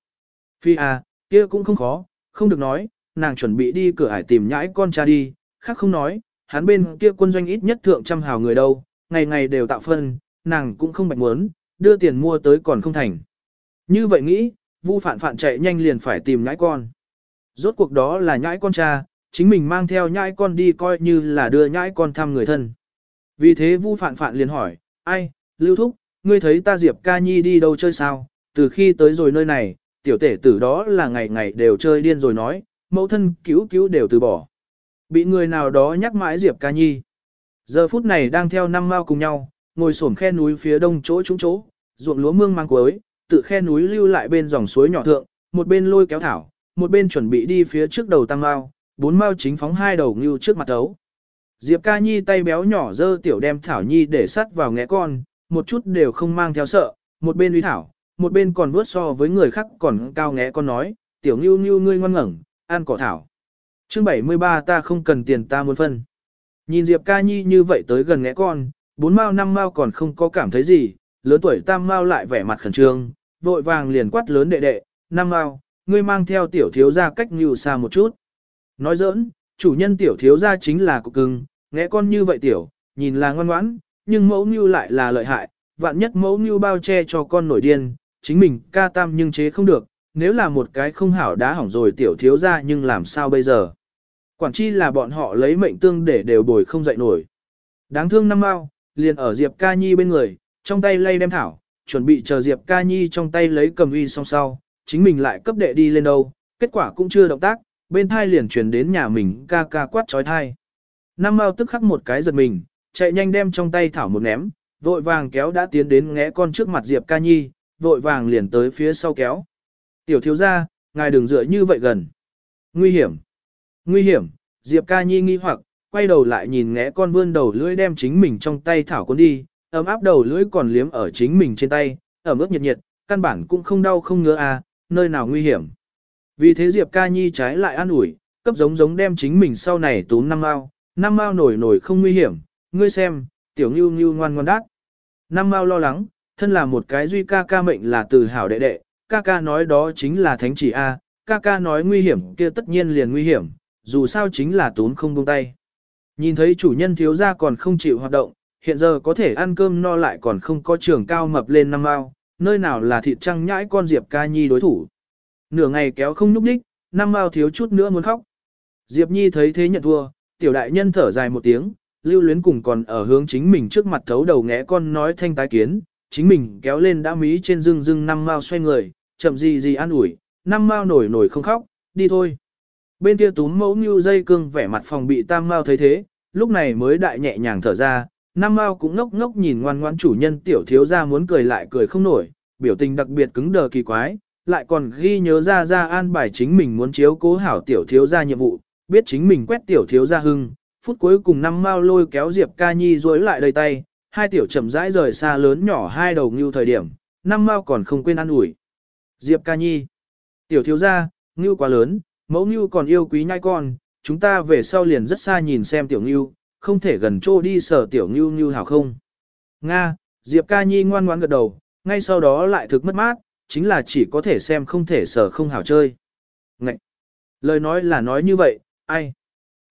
Phi à, kia cũng không khó, không được nói, nàng chuẩn bị đi cửa ải tìm nhãi con cha đi, khác không nói, hắn bên kia quân doanh ít nhất thượng trăm hào người đâu, ngày ngày đều tạo phân, nàng cũng không bạch muốn, đưa tiền mua tới còn không thành. Như vậy nghĩ, vu phản phản chạy nhanh liền phải tìm nhãi con. Rốt cuộc đó là nhãi con cha, chính mình mang theo nhãi con đi coi như là đưa nhãi con thăm người thân. Vì thế vu phản phản liền hỏi, ai, lưu thúc, ngươi thấy ta Diệp ca nhi đi đâu chơi sao, từ khi tới rồi nơi này, tiểu tể tử đó là ngày ngày đều chơi điên rồi nói, mẫu thân cứu cứu đều từ bỏ. Bị người nào đó nhắc mãi Diệp ca nhi. Giờ phút này đang theo năm mao cùng nhau, ngồi xổm khe núi phía đông chỗ trúng chỗ, ruộng lúa mương mang cuối, tự khe núi lưu lại bên dòng suối nhỏ thượng, một bên lôi kéo thảo, một bên chuẩn bị đi phía trước đầu tăng mao, bốn mao chính phóng hai đầu ngưu trước mặt ấu. Diệp ca nhi tay béo nhỏ dơ tiểu đem thảo nhi để sắt vào ngẽ con, một chút đều không mang theo sợ, một bên uy thảo, một bên còn vớt so với người khác còn cao ngẽ con nói, tiểu ngưu ngưu ngươi ngoan ngẩn, ăn cỏ thảo. Chương 73 ta không cần tiền ta muốn phân. Nhìn Diệp ca nhi như vậy tới gần ngẽ con, bốn mao năm mao còn không có cảm thấy gì, lớn tuổi tam mao lại vẻ mặt khẩn trương, vội vàng liền quát lớn đệ đệ, năm mao, ngươi mang theo tiểu thiếu ra cách ngưu xa một chút. Nói giỡn, chủ nhân tiểu thiếu gia chính là cục cưng, nghe con như vậy tiểu, nhìn là ngoan ngoãn, nhưng mẫu như lại là lợi hại, vạn nhất mẫu như bao che cho con nổi điên, chính mình ca tam nhưng chế không được, nếu là một cái không hảo đá hỏng rồi tiểu thiếu gia nhưng làm sao bây giờ. Quản chi là bọn họ lấy mệnh tương để đều bồi không dậy nổi. Đáng thương năm mao, liền ở Diệp Ca Nhi bên người, trong tay lay đem thảo, chuẩn bị chờ Diệp Ca Nhi trong tay lấy cầm uy song sau, chính mình lại cấp đệ đi lên đâu, kết quả cũng chưa động tác, bên thai liền truyền đến nhà mình ca ca quát trói thai. Năm mao tức khắc một cái giật mình, chạy nhanh đem trong tay thảo một ném, vội vàng kéo đã tiến đến ngẽ con trước mặt Diệp Ca Nhi, vội vàng liền tới phía sau kéo. Tiểu thiếu gia, ngài đừng dựa như vậy gần. Nguy hiểm. Nguy hiểm, Diệp Ca Nhi nghi hoặc, quay đầu lại nhìn ngẽ con vươn đầu lưỡi đem chính mình trong tay thảo cuốn đi, ấm áp đầu lưỡi còn liếm ở chính mình trên tay, ẩm ướt nhiệt nhiệt, căn bản cũng không đau không ngứa à, nơi nào nguy hiểm. Vì thế Diệp Ca Nhi trái lại an ủi, cấp giống giống đem chính mình sau này tốn năm mao, năm mao nổi nổi không nguy hiểm, ngươi xem, tiểu Nưu Nưu ngoan ngoan đát. Năm mao lo lắng, thân là một cái duy ca ca mệnh là từ hảo đệ đệ, ca ca nói đó chính là thánh chỉ A, ca ca nói nguy hiểm kia tất nhiên liền nguy hiểm, dù sao chính là tốn không buông tay. Nhìn thấy chủ nhân thiếu gia còn không chịu hoạt động, hiện giờ có thể ăn cơm no lại còn không có trường cao mập lên năm mao, nơi nào là thịt trăng nhãi con Diệp ca nhi đối thủ. Nửa ngày kéo không núp đích, năm mao thiếu chút nữa muốn khóc. Diệp nhi thấy thế nhận thua, tiểu đại nhân thở dài một tiếng, lưu luyến cùng còn ở hướng chính mình trước mặt thấu đầu ngẽ con nói thanh tái kiến, chính mình kéo lên đã mí trên rưng rưng năm mao xoay người, chậm gì gì an ủi, năm mao nổi nổi không khóc, đi thôi. Bên kia túm mẫu như dây cương vẻ mặt phòng bị tam mao thấy thế, lúc này mới đại nhẹ nhàng thở ra, năm mao cũng ngốc ngốc nhìn ngoan ngoan chủ nhân tiểu thiếu ra muốn cười lại cười không nổi, biểu tình đặc biệt cứng đờ kỳ quái, lại còn ghi nhớ ra ra an bài chính mình muốn chiếu cố hảo tiểu thiếu ra nhiệm vụ, biết chính mình quét tiểu thiếu ra hưng, phút cuối cùng năm mao lôi kéo Diệp ca nhi rối lại đầy tay, hai tiểu chậm rãi rời xa lớn nhỏ hai đầu ngưu thời điểm, năm mao còn không quên ăn ủi. Diệp ca nhi, tiểu thiếu gia, ngưu quá lớn, mẫu ngưu còn yêu quý nhai con, chúng ta về sau liền rất xa nhìn xem tiểu ngưu, không thể gần trô đi sở tiểu ngưu ngưu hảo không. Nga, Diệp ca nhi ngoan ngoan gật đầu, ngay sau đó lại thực mất mát, chính là chỉ có thể xem không thể sở không hảo chơi. Ngậy! Lời nói là nói như vậy, ai?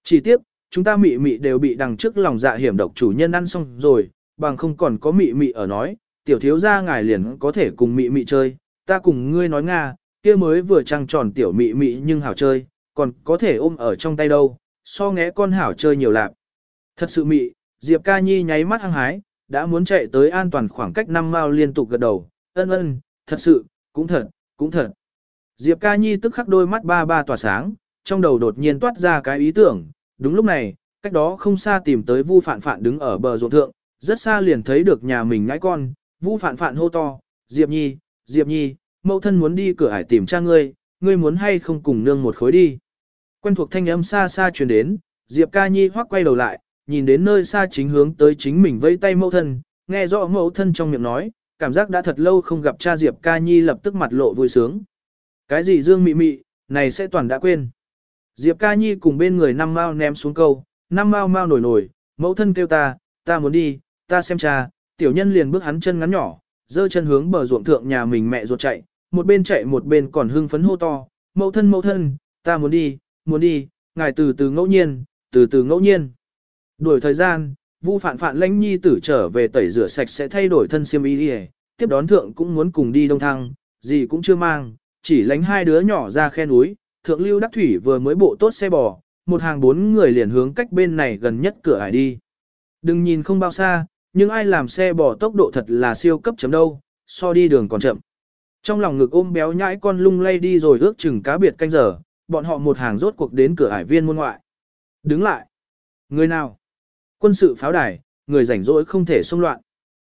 Chỉ tiếc, chúng ta mị mị đều bị đằng trước lòng dạ hiểm độc chủ nhân ăn xong rồi, bằng không còn có mị mị ở nói, tiểu thiếu gia ngài liền có thể cùng mị mị chơi, ta cùng ngươi nói Nga, kia mới vừa trăng tròn tiểu mị mị nhưng hảo chơi, còn có thể ôm ở trong tay đâu, so ngẽ con hảo chơi nhiều lạc. Thật sự mị, Diệp ca nhi nháy mắt hăng hái, đã muốn chạy tới an toàn khoảng cách năm mao liên tục gật đầu, ân ân, thật sự, cũng thật, cũng thật. Diệp ca nhi tức khắc đôi mắt ba ba tỏa sáng, trong đầu đột nhiên toát ra cái ý tưởng, đúng lúc này, cách đó không xa tìm tới vu phạn phạn đứng ở bờ ruộng thượng, rất xa liền thấy được nhà mình ngãi con, vu phạn phạn hô to, Diệp nhi, Diệp nhi, mẫu thân muốn đi cửa ải tìm cha ngươi, ngươi muốn hay không cùng nương một khối đi. Quen thuộc thanh âm xa xa truyền đến, Diệp ca nhi hoắc quay đầu lại, nhìn đến nơi xa chính hướng tới chính mình vẫy tay mẫu thân, nghe rõ mẫu thân trong miệng nói, cảm giác đã thật lâu không gặp cha Diệp ca nhi lập tức mặt lộ vui sướng. Cái gì dương mị mị, này sẽ toàn đã quên. Diệp ca nhi cùng bên người năm mao ném xuống câu, năm mao mao nổi nổi, mẫu thân kêu ta, ta muốn đi, ta xem cha, tiểu nhân liền bước hắn chân ngắn nhỏ, dơ chân hướng bờ ruộng thượng nhà mình mẹ ruột chạy, một bên chạy một bên còn hưng phấn hô to, mẫu thân mẫu thân, ta muốn đi, muốn đi, ngài từ từ ngẫu nhiên, từ từ ngẫu nhiên. Đuổi thời gian, Vu Phạn Phạn lãnh nhi tử trở về tẩy rửa sạch sẽ thay đổi thân xiêm y đi, tiếp đón thượng cũng muốn cùng đi đông thăng, gì cũng chưa mang, chỉ lánh hai đứa nhỏ ra khe núi, thượng lưu đắc thủy vừa mới bộ tốt xe bò, một hàng bốn người liền hướng cách bên này gần nhất cửa ải đi. Đừng nhìn không bao xa, nhưng ai làm xe bò tốc độ thật là siêu cấp chấm đâu, so đi đường còn chậm. Trong lòng ngực ôm béo nhãi con lung lay đi rồi ước chừng cá biệt canh giờ, bọn họ một hàng rốt cuộc đến cửa ải viên môn ngoại. Đứng lại. Người nào? Quân sự pháo đài, người rảnh rỗi không thể xông loạn.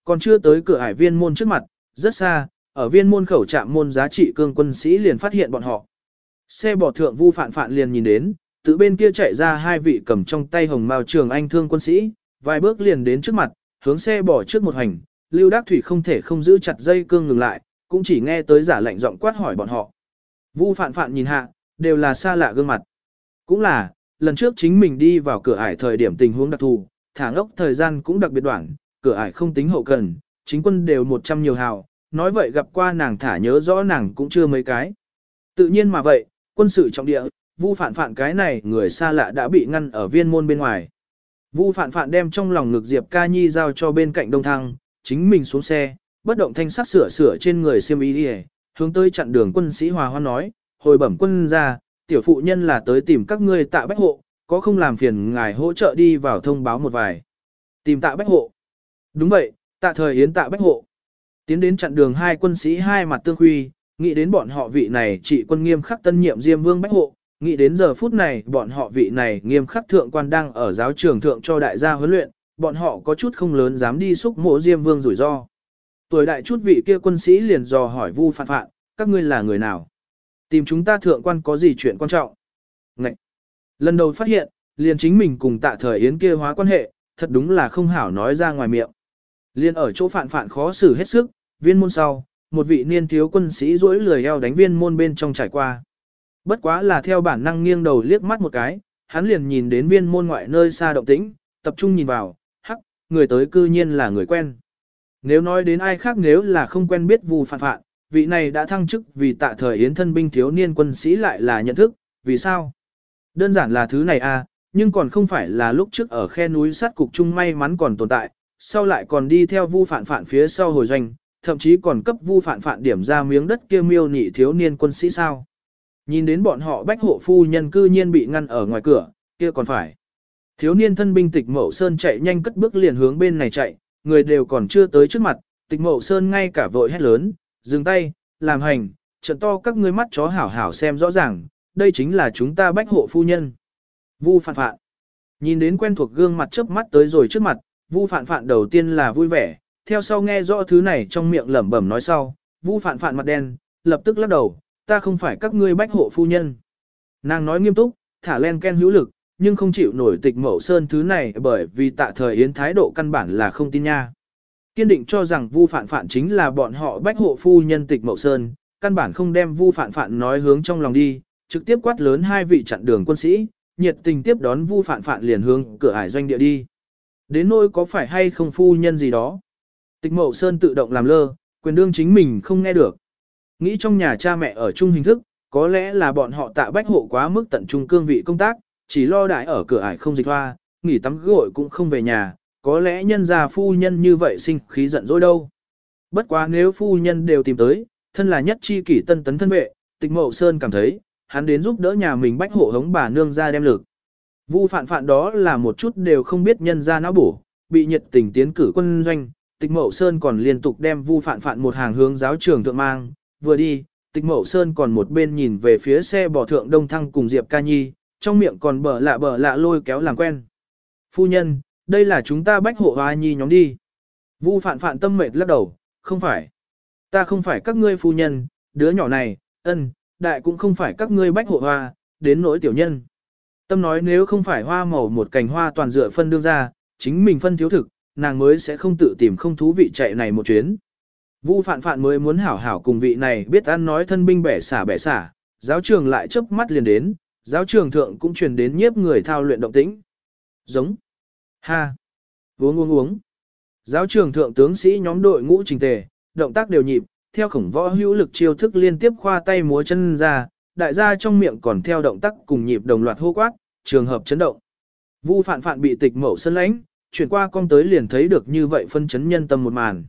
Còn chưa tới cửa ải viên môn trước mặt, rất xa, ở viên môn khẩu trạm môn giá trị cương quân sĩ liền phát hiện bọn họ. Xe bỏ thượng vu phạn phạn liền nhìn đến, từ bên kia chạy ra hai vị cầm trong tay hồng mao trường anh thương quân sĩ, vài bước liền đến trước mặt, hướng xe bỏ trước một hành, lưu đắc thủy không thể không giữ chặt dây cương ngừng lại, cũng chỉ nghe tới giả lệnh giọng quát hỏi bọn họ. Vu phạn phạn nhìn hạ, đều là xa lạ gương mặt. Cũng là, lần trước chính mình đi vào cửa ải thời điểm tình huống đặc thù, thả ngốc thời gian cũng đặc biệt đoạn, cửa ải không tính hậu cần, chính quân đều 100 nhiều hào, nói vậy gặp qua nàng thả nhớ rõ nàng cũng chưa mấy cái. Tự nhiên mà vậy, quân sự trọng địa, vu phản phản cái này người xa lạ đã bị ngăn ở viên môn bên ngoài. Vu phản phản đem trong lòng ngực Diệp Ca Nhi giao cho bên cạnh đông thăng, chính mình xuống xe, bất động thanh sắc sửa sửa trên người xiêm y đi hướng tới chặn đường quân sĩ Hòa Hoan nói, hồi bẩm quân ra, tiểu phụ nhân là tới tìm các ngươi tạ bách hộ, có không làm phiền ngài hỗ trợ đi vào thông báo một vài. Tìm tạ bách hộ. Đúng vậy, tạ thời yến tạ bách hộ. Tiến đến chặn đường hai quân sĩ hai mặt tương huy, nghĩ đến bọn họ vị này trị quân nghiêm khắc tân nhiệm Diêm Vương bách hộ, nghĩ đến giờ phút này bọn họ vị này nghiêm khắc thượng quan đang ở giáo trường thượng cho đại gia huấn luyện, bọn họ có chút không lớn dám đi xúc mộ Diêm Vương rủi ro. Tuổi đại chút vị kia quân sĩ liền dò hỏi Vu Phạn Phạn, các ngươi là người nào? Tìm chúng ta thượng quan có gì chuyện quan trọng? Ngậy! Lần đầu phát hiện, liền chính mình cùng tạ thời yến kia hóa quan hệ, thật đúng là không hảo nói ra ngoài miệng. Liên ở chỗ phạn phạn khó xử hết sức, viên môn sau, một vị niên thiếu quân sĩ rỗi lười eo đánh viên môn bên trong trải qua. Bất quá là theo bản năng nghiêng đầu liếc mắt một cái, hắn liền nhìn đến viên môn ngoại nơi xa động tĩnh, tập trung nhìn vào, hắc, người tới cư nhiên là người quen. Nếu nói đến ai khác nếu là không quen biết vù phạn phạn, vị này đã thăng chức vì tạ thời yến thân binh thiếu niên quân sĩ lại là nhận thức, vì sao? Đơn giản là thứ này à, nhưng còn không phải là lúc trước ở khe núi sát cục chung may mắn còn tồn tại, sau lại còn đi theo vu phản phản phía sau hồi doanh, thậm chí còn cấp vu phản phản điểm ra miếng đất kia miêu nị thiếu niên quân sĩ sao. Nhìn đến bọn họ bách hộ phu nhân cư nhiên bị ngăn ở ngoài cửa, kia còn phải. Thiếu niên thân binh tịch mậu sơn chạy nhanh cất bước liền hướng bên này chạy, người đều còn chưa tới trước mặt, tịch mậu sơn ngay cả vội hét lớn, dừng tay, làm hành, trận to các ngươi mắt chó hảo hảo xem rõ ràng, đây chính là chúng ta bách hộ phu nhân. Vu phạn phạn. Nhìn đến quen thuộc gương mặt chớp mắt tới rồi trước mặt, Vu phạn phạn đầu tiên là vui vẻ, theo sau nghe rõ thứ này trong miệng lẩm bẩm nói sau, Vu phạn phạn mặt đen, lập tức lắc đầu, ta không phải các ngươi bách hộ phu nhân. Nàng nói nghiêm túc, thả len ken hữu lực, nhưng không chịu nổi tịch mẫu sơn thứ này bởi vì tạ thời yến thái độ căn bản là không tin nha. Kiên định cho rằng Vu phạn phạn chính là bọn họ bách hộ phu nhân tịch mẫu sơn, căn bản không đem Vu phạn phạn nói hướng trong lòng đi, trực tiếp quát lớn hai vị chặn đường quân sĩ, nhiệt tình tiếp đón Vu Phạn Phạn liền hướng cửa ải doanh địa đi. Đến nỗi có phải hay không phu nhân gì đó. Tịch Mậu Sơn tự động làm lơ, quyền đương chính mình không nghe được. Nghĩ trong nhà cha mẹ ở chung hình thức, có lẽ là bọn họ tạ bách hộ quá mức tận trung cương vị công tác, chỉ lo đại ở cửa ải không dịch hoa, nghỉ tắm gội cũng không về nhà, có lẽ nhân gia phu nhân như vậy sinh khí giận dỗi đâu. Bất quá nếu phu nhân đều tìm tới, thân là nhất chi kỷ tân tấn thân vệ, tịch mậu sơn cảm thấy, hắn đến giúp đỡ nhà mình bách hộ hống bà nương ra đem lực. Vu phạn phạn đó là một chút đều không biết nhân ra não bổ, bị nhiệt tình tiến cử quân doanh, tịch mậu sơn còn liên tục đem vu phạn phạn một hàng hướng giáo trường thượng mang, vừa đi, tịch mậu sơn còn một bên nhìn về phía xe bỏ thượng đông thăng cùng Diệp Ca Nhi, trong miệng còn bở lạ bở lạ lôi kéo làm quen. Phu nhân, đây là chúng ta bách hộ hoa nhi nhóm đi. Vu phạn phạn tâm mệt lắc đầu, không phải. Ta không phải các ngươi phu nhân, đứa nhỏ này, ân, đại cũng không phải các ngươi bách hộ hoa, đến nỗi tiểu nhân. Tâm nói nếu không phải hoa màu một cành hoa toàn dựa phân đương ra, chính mình phân thiếu thực, nàng mới sẽ không tự tìm không thú vị chạy này một chuyến. Vu phạn phạn mới muốn hảo hảo cùng vị này biết ăn nói thân binh bẻ xả bẻ xả, giáo trường lại chớp mắt liền đến, giáo trường thượng cũng truyền đến nhiếp người thao luyện động tĩnh. Giống. Ha. Uống uống uống. Giáo trường thượng tướng sĩ nhóm đội ngũ trình tề, động tác đều nhịp, theo khổng võ hữu lực chiêu thức liên tiếp khoa tay múa chân ra, đại gia trong miệng còn theo động tác cùng nhịp đồng loạt hô quát, trường hợp chấn động. Vu phạn phạn bị tịch mẫu sân lãnh, chuyển qua con tới liền thấy được như vậy phân chấn nhân tâm một màn.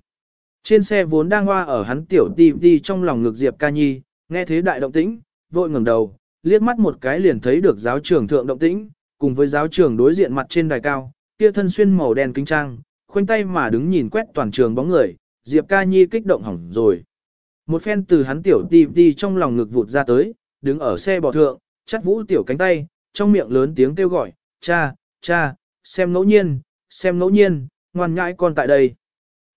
Trên xe vốn đang hoa ở hắn tiểu đi đi trong lòng ngực Diệp Ca Nhi, nghe thế đại động tĩnh, vội ngẩng đầu, liếc mắt một cái liền thấy được giáo trưởng thượng động tĩnh, cùng với giáo trưởng đối diện mặt trên đài cao, kia thân xuyên màu đen kinh trang, khoanh tay mà đứng nhìn quét toàn trường bóng người, Diệp Ca Nhi kích động hỏng rồi. Một phen từ hắn tiểu ti đi trong lòng ngực vụt ra tới, đứng ở xe bò thượng, chắt vũ tiểu cánh tay, trong miệng lớn tiếng kêu gọi, cha, cha, xem ngẫu nhiên, xem ngẫu nhiên, ngoan nhãi con tại đây.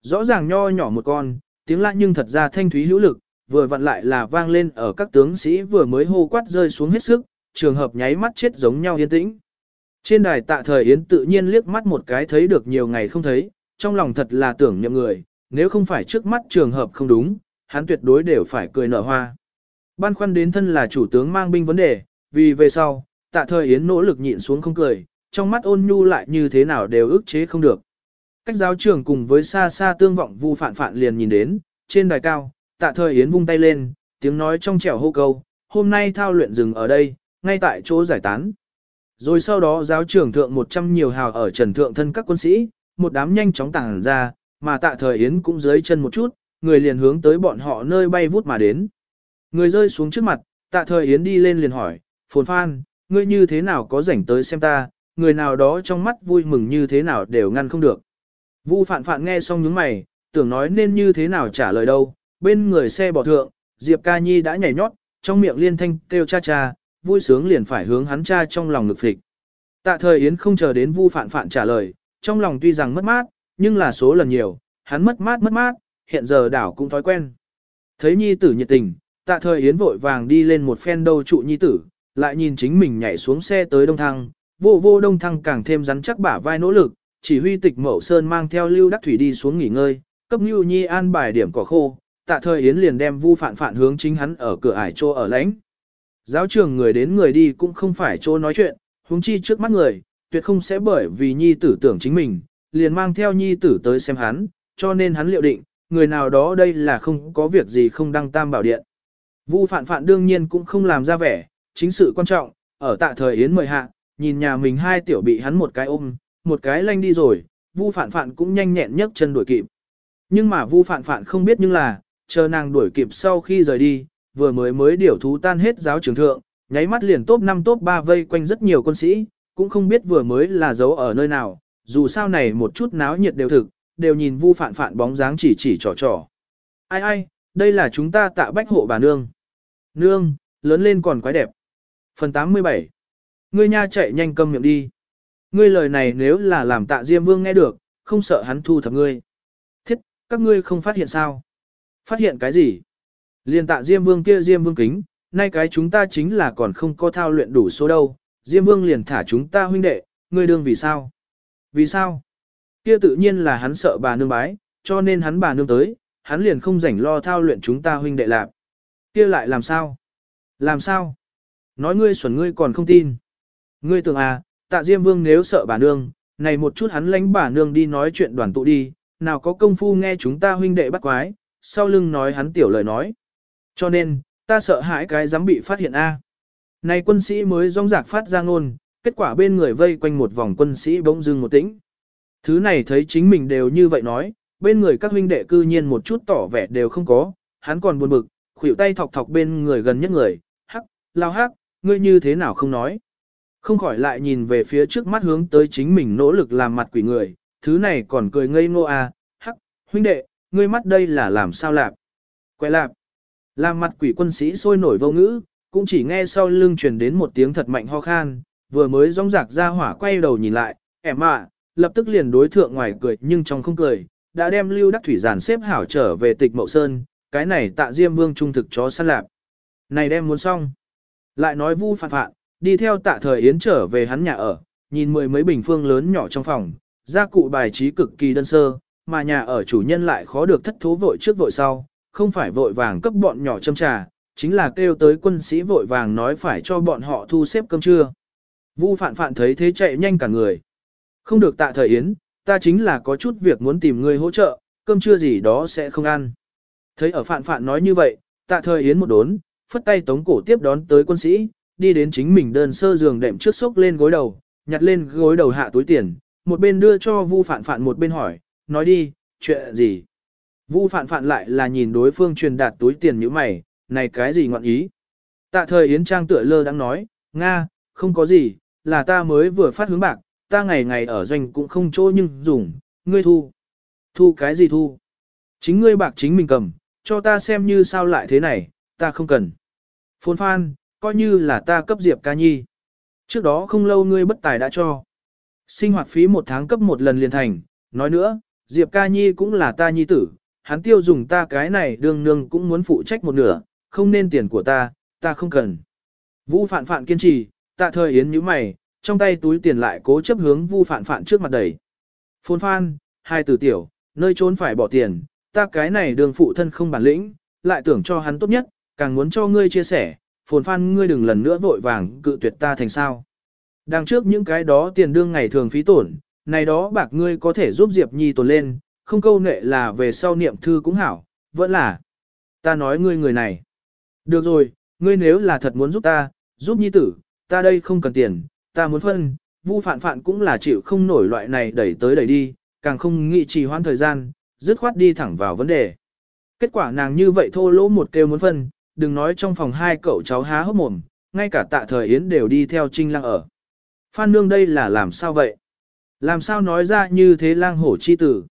Rõ ràng nho nhỏ một con, tiếng lạ nhưng thật ra thanh thúy hữu lực, vừa vặn lại là vang lên ở các tướng sĩ vừa mới hô quát rơi xuống hết sức, trường hợp nháy mắt chết giống nhau yên tĩnh. Trên đài tạ thời Yến tự nhiên liếc mắt một cái thấy được nhiều ngày không thấy, trong lòng thật là tưởng nhậm người, nếu không phải trước mắt trường hợp không đúng, hắn tuyệt đối đều phải cười nở hoa. Ban khoăn đến thân là chủ tướng mang binh vấn đề, vì về sau, tạ thời Yến nỗ lực nhịn xuống không cười, trong mắt ôn nhu lại như thế nào đều ức chế không được. Cách giáo trưởng cùng với xa xa tương vọng vu phản phản liền nhìn đến, trên đài cao, tạ thời Yến vung tay lên, tiếng nói trong trẻo hô câu, hôm nay thao luyện dừng ở đây, ngay tại chỗ giải tán. Rồi sau đó giáo trưởng thượng 100 nhiều hào ở trần thượng thân các quân sĩ, một đám nhanh chóng tàng ra, mà tạ thời Yến cũng dưới chân một chút, người liền hướng tới bọn họ nơi bay vút mà đến. Người rơi xuống trước mặt, tạ thời Yến đi lên liền hỏi, phồn phan, ngươi như thế nào có rảnh tới xem ta, người nào đó trong mắt vui mừng như thế nào đều ngăn không được. Vu phạn phạn nghe xong những mày, tưởng nói nên như thế nào trả lời đâu, bên người xe bỏ thượng, Diệp ca nhi đã nhảy nhót, trong miệng liên thanh kêu cha cha, vui sướng liền phải hướng hắn cha trong lòng ngực phịch. Tạ thời Yến không chờ đến Vu Phạn Phạn trả lời, trong lòng tuy rằng mất mát, nhưng là số lần nhiều, hắn mất mát mất mát, hiện giờ đảo cũng thói quen. Thấy nhi tử nhiệt tình, tạ thời Yến vội vàng đi lên một phen đâu trụ nhi tử, lại nhìn chính mình nhảy xuống xe tới Đông Thăng, vô vô Đông Thăng càng thêm rắn chắc bả vai nỗ lực, chỉ huy tịch mậu sơn mang theo lưu đắc thủy đi xuống nghỉ ngơi, cấp như Nhi an bài điểm cỏ khô, tạ thời Yến liền đem Vu phản phản hướng chính hắn ở cửa ải chỗ ở lãnh. Giáo trường người đến người đi cũng không phải chỗ nói chuyện, huống chi trước mắt người, tuyệt không sẽ bởi vì nhi tử tưởng chính mình, liền mang theo nhi tử tới xem hắn, cho nên hắn liệu định, người nào đó đây là không có việc gì không đăng tam bảo điện. Vu phạn phạn đương nhiên cũng không làm ra vẻ, chính sự quan trọng, ở tạ thời yến mời hạ, nhìn nhà mình hai tiểu bị hắn một cái ôm, một cái lanh đi rồi, Vu phạn phạn cũng nhanh nhẹn nhấc chân đuổi kịp. Nhưng mà Vu phạn phạn không biết nhưng là, chờ nàng đuổi kịp sau khi rời đi, vừa mới mới điều thú tan hết giáo trường thượng, nháy mắt liền top 5 top 3 vây quanh rất nhiều quân sĩ, cũng không biết vừa mới là giấu ở nơi nào, dù sao này một chút náo nhiệt đều thực, đều nhìn vu phản phản bóng dáng chỉ chỉ trò trò. Ai ai, đây là chúng ta tạ bách hộ bà nương. Nương, lớn lên còn quái đẹp. Phần 87 Ngươi nha chạy nhanh câm miệng đi. Ngươi lời này nếu là làm tạ Diêm Vương nghe được, không sợ hắn thu thập ngươi. Thiết, các ngươi không phát hiện sao? Phát hiện cái gì? Liên tạ Diêm Vương kia Diêm Vương kính, nay cái chúng ta chính là còn không có thao luyện đủ số đâu, Diêm Vương liền thả chúng ta huynh đệ, ngươi đương vì sao? Vì sao? Kia tự nhiên là hắn sợ bà nương bái, cho nên hắn bà nương tới, hắn liền không rảnh lo thao luyện chúng ta huynh đệ lạc. Kia lại làm sao? Làm sao? Nói ngươi xuẩn ngươi còn không tin. Ngươi tưởng à, tạ Diêm Vương nếu sợ bà nương, này một chút hắn lánh bà nương đi nói chuyện đoàn tụ đi, nào có công phu nghe chúng ta huynh đệ bắt quái, sau lưng nói hắn tiểu lời nói. Cho nên, ta sợ hãi cái dám bị phát hiện a. Này quân sĩ mới rong rạc phát ra ngôn, kết quả bên người vây quanh một vòng quân sĩ bỗng dưng một tĩnh. Thứ này thấy chính mình đều như vậy nói, bên người các huynh đệ cư nhiên một chút tỏ vẻ đều không có, hắn còn buồn bực, khuỷu tay thọc thọc bên người gần nhất người, hắc, lao hắc, ngươi như thế nào không nói. Không khỏi lại nhìn về phía trước mắt hướng tới chính mình nỗ lực làm mặt quỷ người, thứ này còn cười ngây ngô à, hắc, huynh đệ, ngươi mắt đây là làm sao lạp? Quẹ lạp. Làm mặt quỷ quân sĩ sôi nổi vô ngữ, cũng chỉ nghe sau lưng truyền đến một tiếng thật mạnh ho khan, vừa mới rong rạc ra hỏa quay đầu nhìn lại, ẻm ạ, lập tức liền đối thượng ngoài cười nhưng trong không cười, đã đem lưu đắc thủy giàn xếp hảo trở về tịch mậu sơn, cái này tạ diêm vương trung thực chó săn lạp. Này đem muốn xong. Lại nói vu phạn phạn, đi theo tạ thời yến trở về hắn nhà ở, nhìn mười mấy bình phương lớn nhỏ trong phòng, gia cụ bài trí cực kỳ đơn sơ, mà nhà ở chủ nhân lại khó được thất thố vội trước vội sau, không phải vội vàng cấp bọn nhỏ châm trà, chính là kêu tới quân sĩ vội vàng nói phải cho bọn họ thu xếp cơm trưa. Vu phạn phạn thấy thế chạy nhanh cả người. Không được tạ thời yến, ta chính là có chút việc muốn tìm người hỗ trợ, cơm trưa gì đó sẽ không ăn. Thấy ở phạn phạn nói như vậy, tạ thời yến một đốn, phất tay tống cổ tiếp đón tới quân sĩ, đi đến chính mình đơn sơ giường đệm trước sốc lên gối đầu, nhặt lên gối đầu hạ túi tiền, một bên đưa cho Vu Phạn Phạn một bên hỏi, nói đi, chuyện gì? Vu Phạn Phạn lại là nhìn đối phương truyền đạt túi tiền như mày, này cái gì ngọn ý? Tạ thời Yến Trang tựa lơ đang nói, Nga, không có gì, là ta mới vừa phát hướng bạc, ta ngày ngày ở doanh cũng không chỗ nhưng dùng, ngươi thu. Thu cái gì thu? Chính ngươi bạc chính mình cầm, cho ta xem như sao lại thế này, ta không cần. Phôn phan, coi như là ta cấp Diệp ca nhi. Trước đó không lâu ngươi bất tài đã cho. Sinh hoạt phí một tháng cấp một lần liền thành, nói nữa, Diệp ca nhi cũng là ta nhi tử, hắn tiêu dùng ta cái này đương nương cũng muốn phụ trách một nửa, không nên tiền của ta, ta không cần. Vũ phạn phạn kiên trì, tạ thời yến như mày, trong tay túi tiền lại cố chấp hướng vu phản phản trước mặt đẩy. Phôn phan, hai từ tiểu, nơi trốn phải bỏ tiền, ta cái này đường phụ thân không bản lĩnh, lại tưởng cho hắn tốt nhất, càng muốn cho ngươi chia sẻ, phồn phan ngươi đừng lần nữa vội vàng cự tuyệt ta thành sao. Đằng trước những cái đó tiền đương ngày thường phí tổn, này đó bạc ngươi có thể giúp Diệp Nhi tồn lên, không câu nệ là về sau niệm thư cũng hảo, vẫn là. Ta nói ngươi người này. Được rồi, ngươi nếu là thật muốn giúp ta, giúp Nhi tử, ta đây không cần tiền, ta muốn phân, vu phạn phạn cũng là chịu không nổi loại này đẩy tới đẩy đi, càng không nghĩ trì hoãn thời gian, dứt khoát đi thẳng vào vấn đề. Kết quả nàng như vậy thô lỗ một kêu muốn phân, đừng nói trong phòng hai cậu cháu há hốc mồm, ngay cả tạ thời Yến đều đi theo Trinh Lăng ở. Phan Nương đây là làm sao vậy? Làm sao nói ra như thế lang hổ chi tử?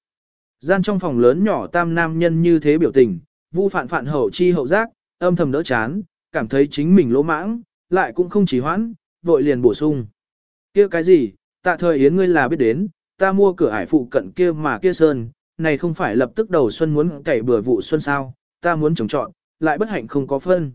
Gian trong phòng lớn nhỏ tam nam nhân như thế biểu tình, vu phạn phạn hậu chi hậu giác, âm thầm đỡ chán, cảm thấy chính mình lỗ mãng, lại cũng không chỉ hoãn, vội liền bổ sung. kia cái gì, tạ thời Yến ngươi là biết đến, ta mua cửa hải phụ cận kia mà kia sơn, này không phải lập tức đầu xuân muốn cày bừa vụ xuân sao, ta muốn trồng trọn, lại bất hạnh không có phân.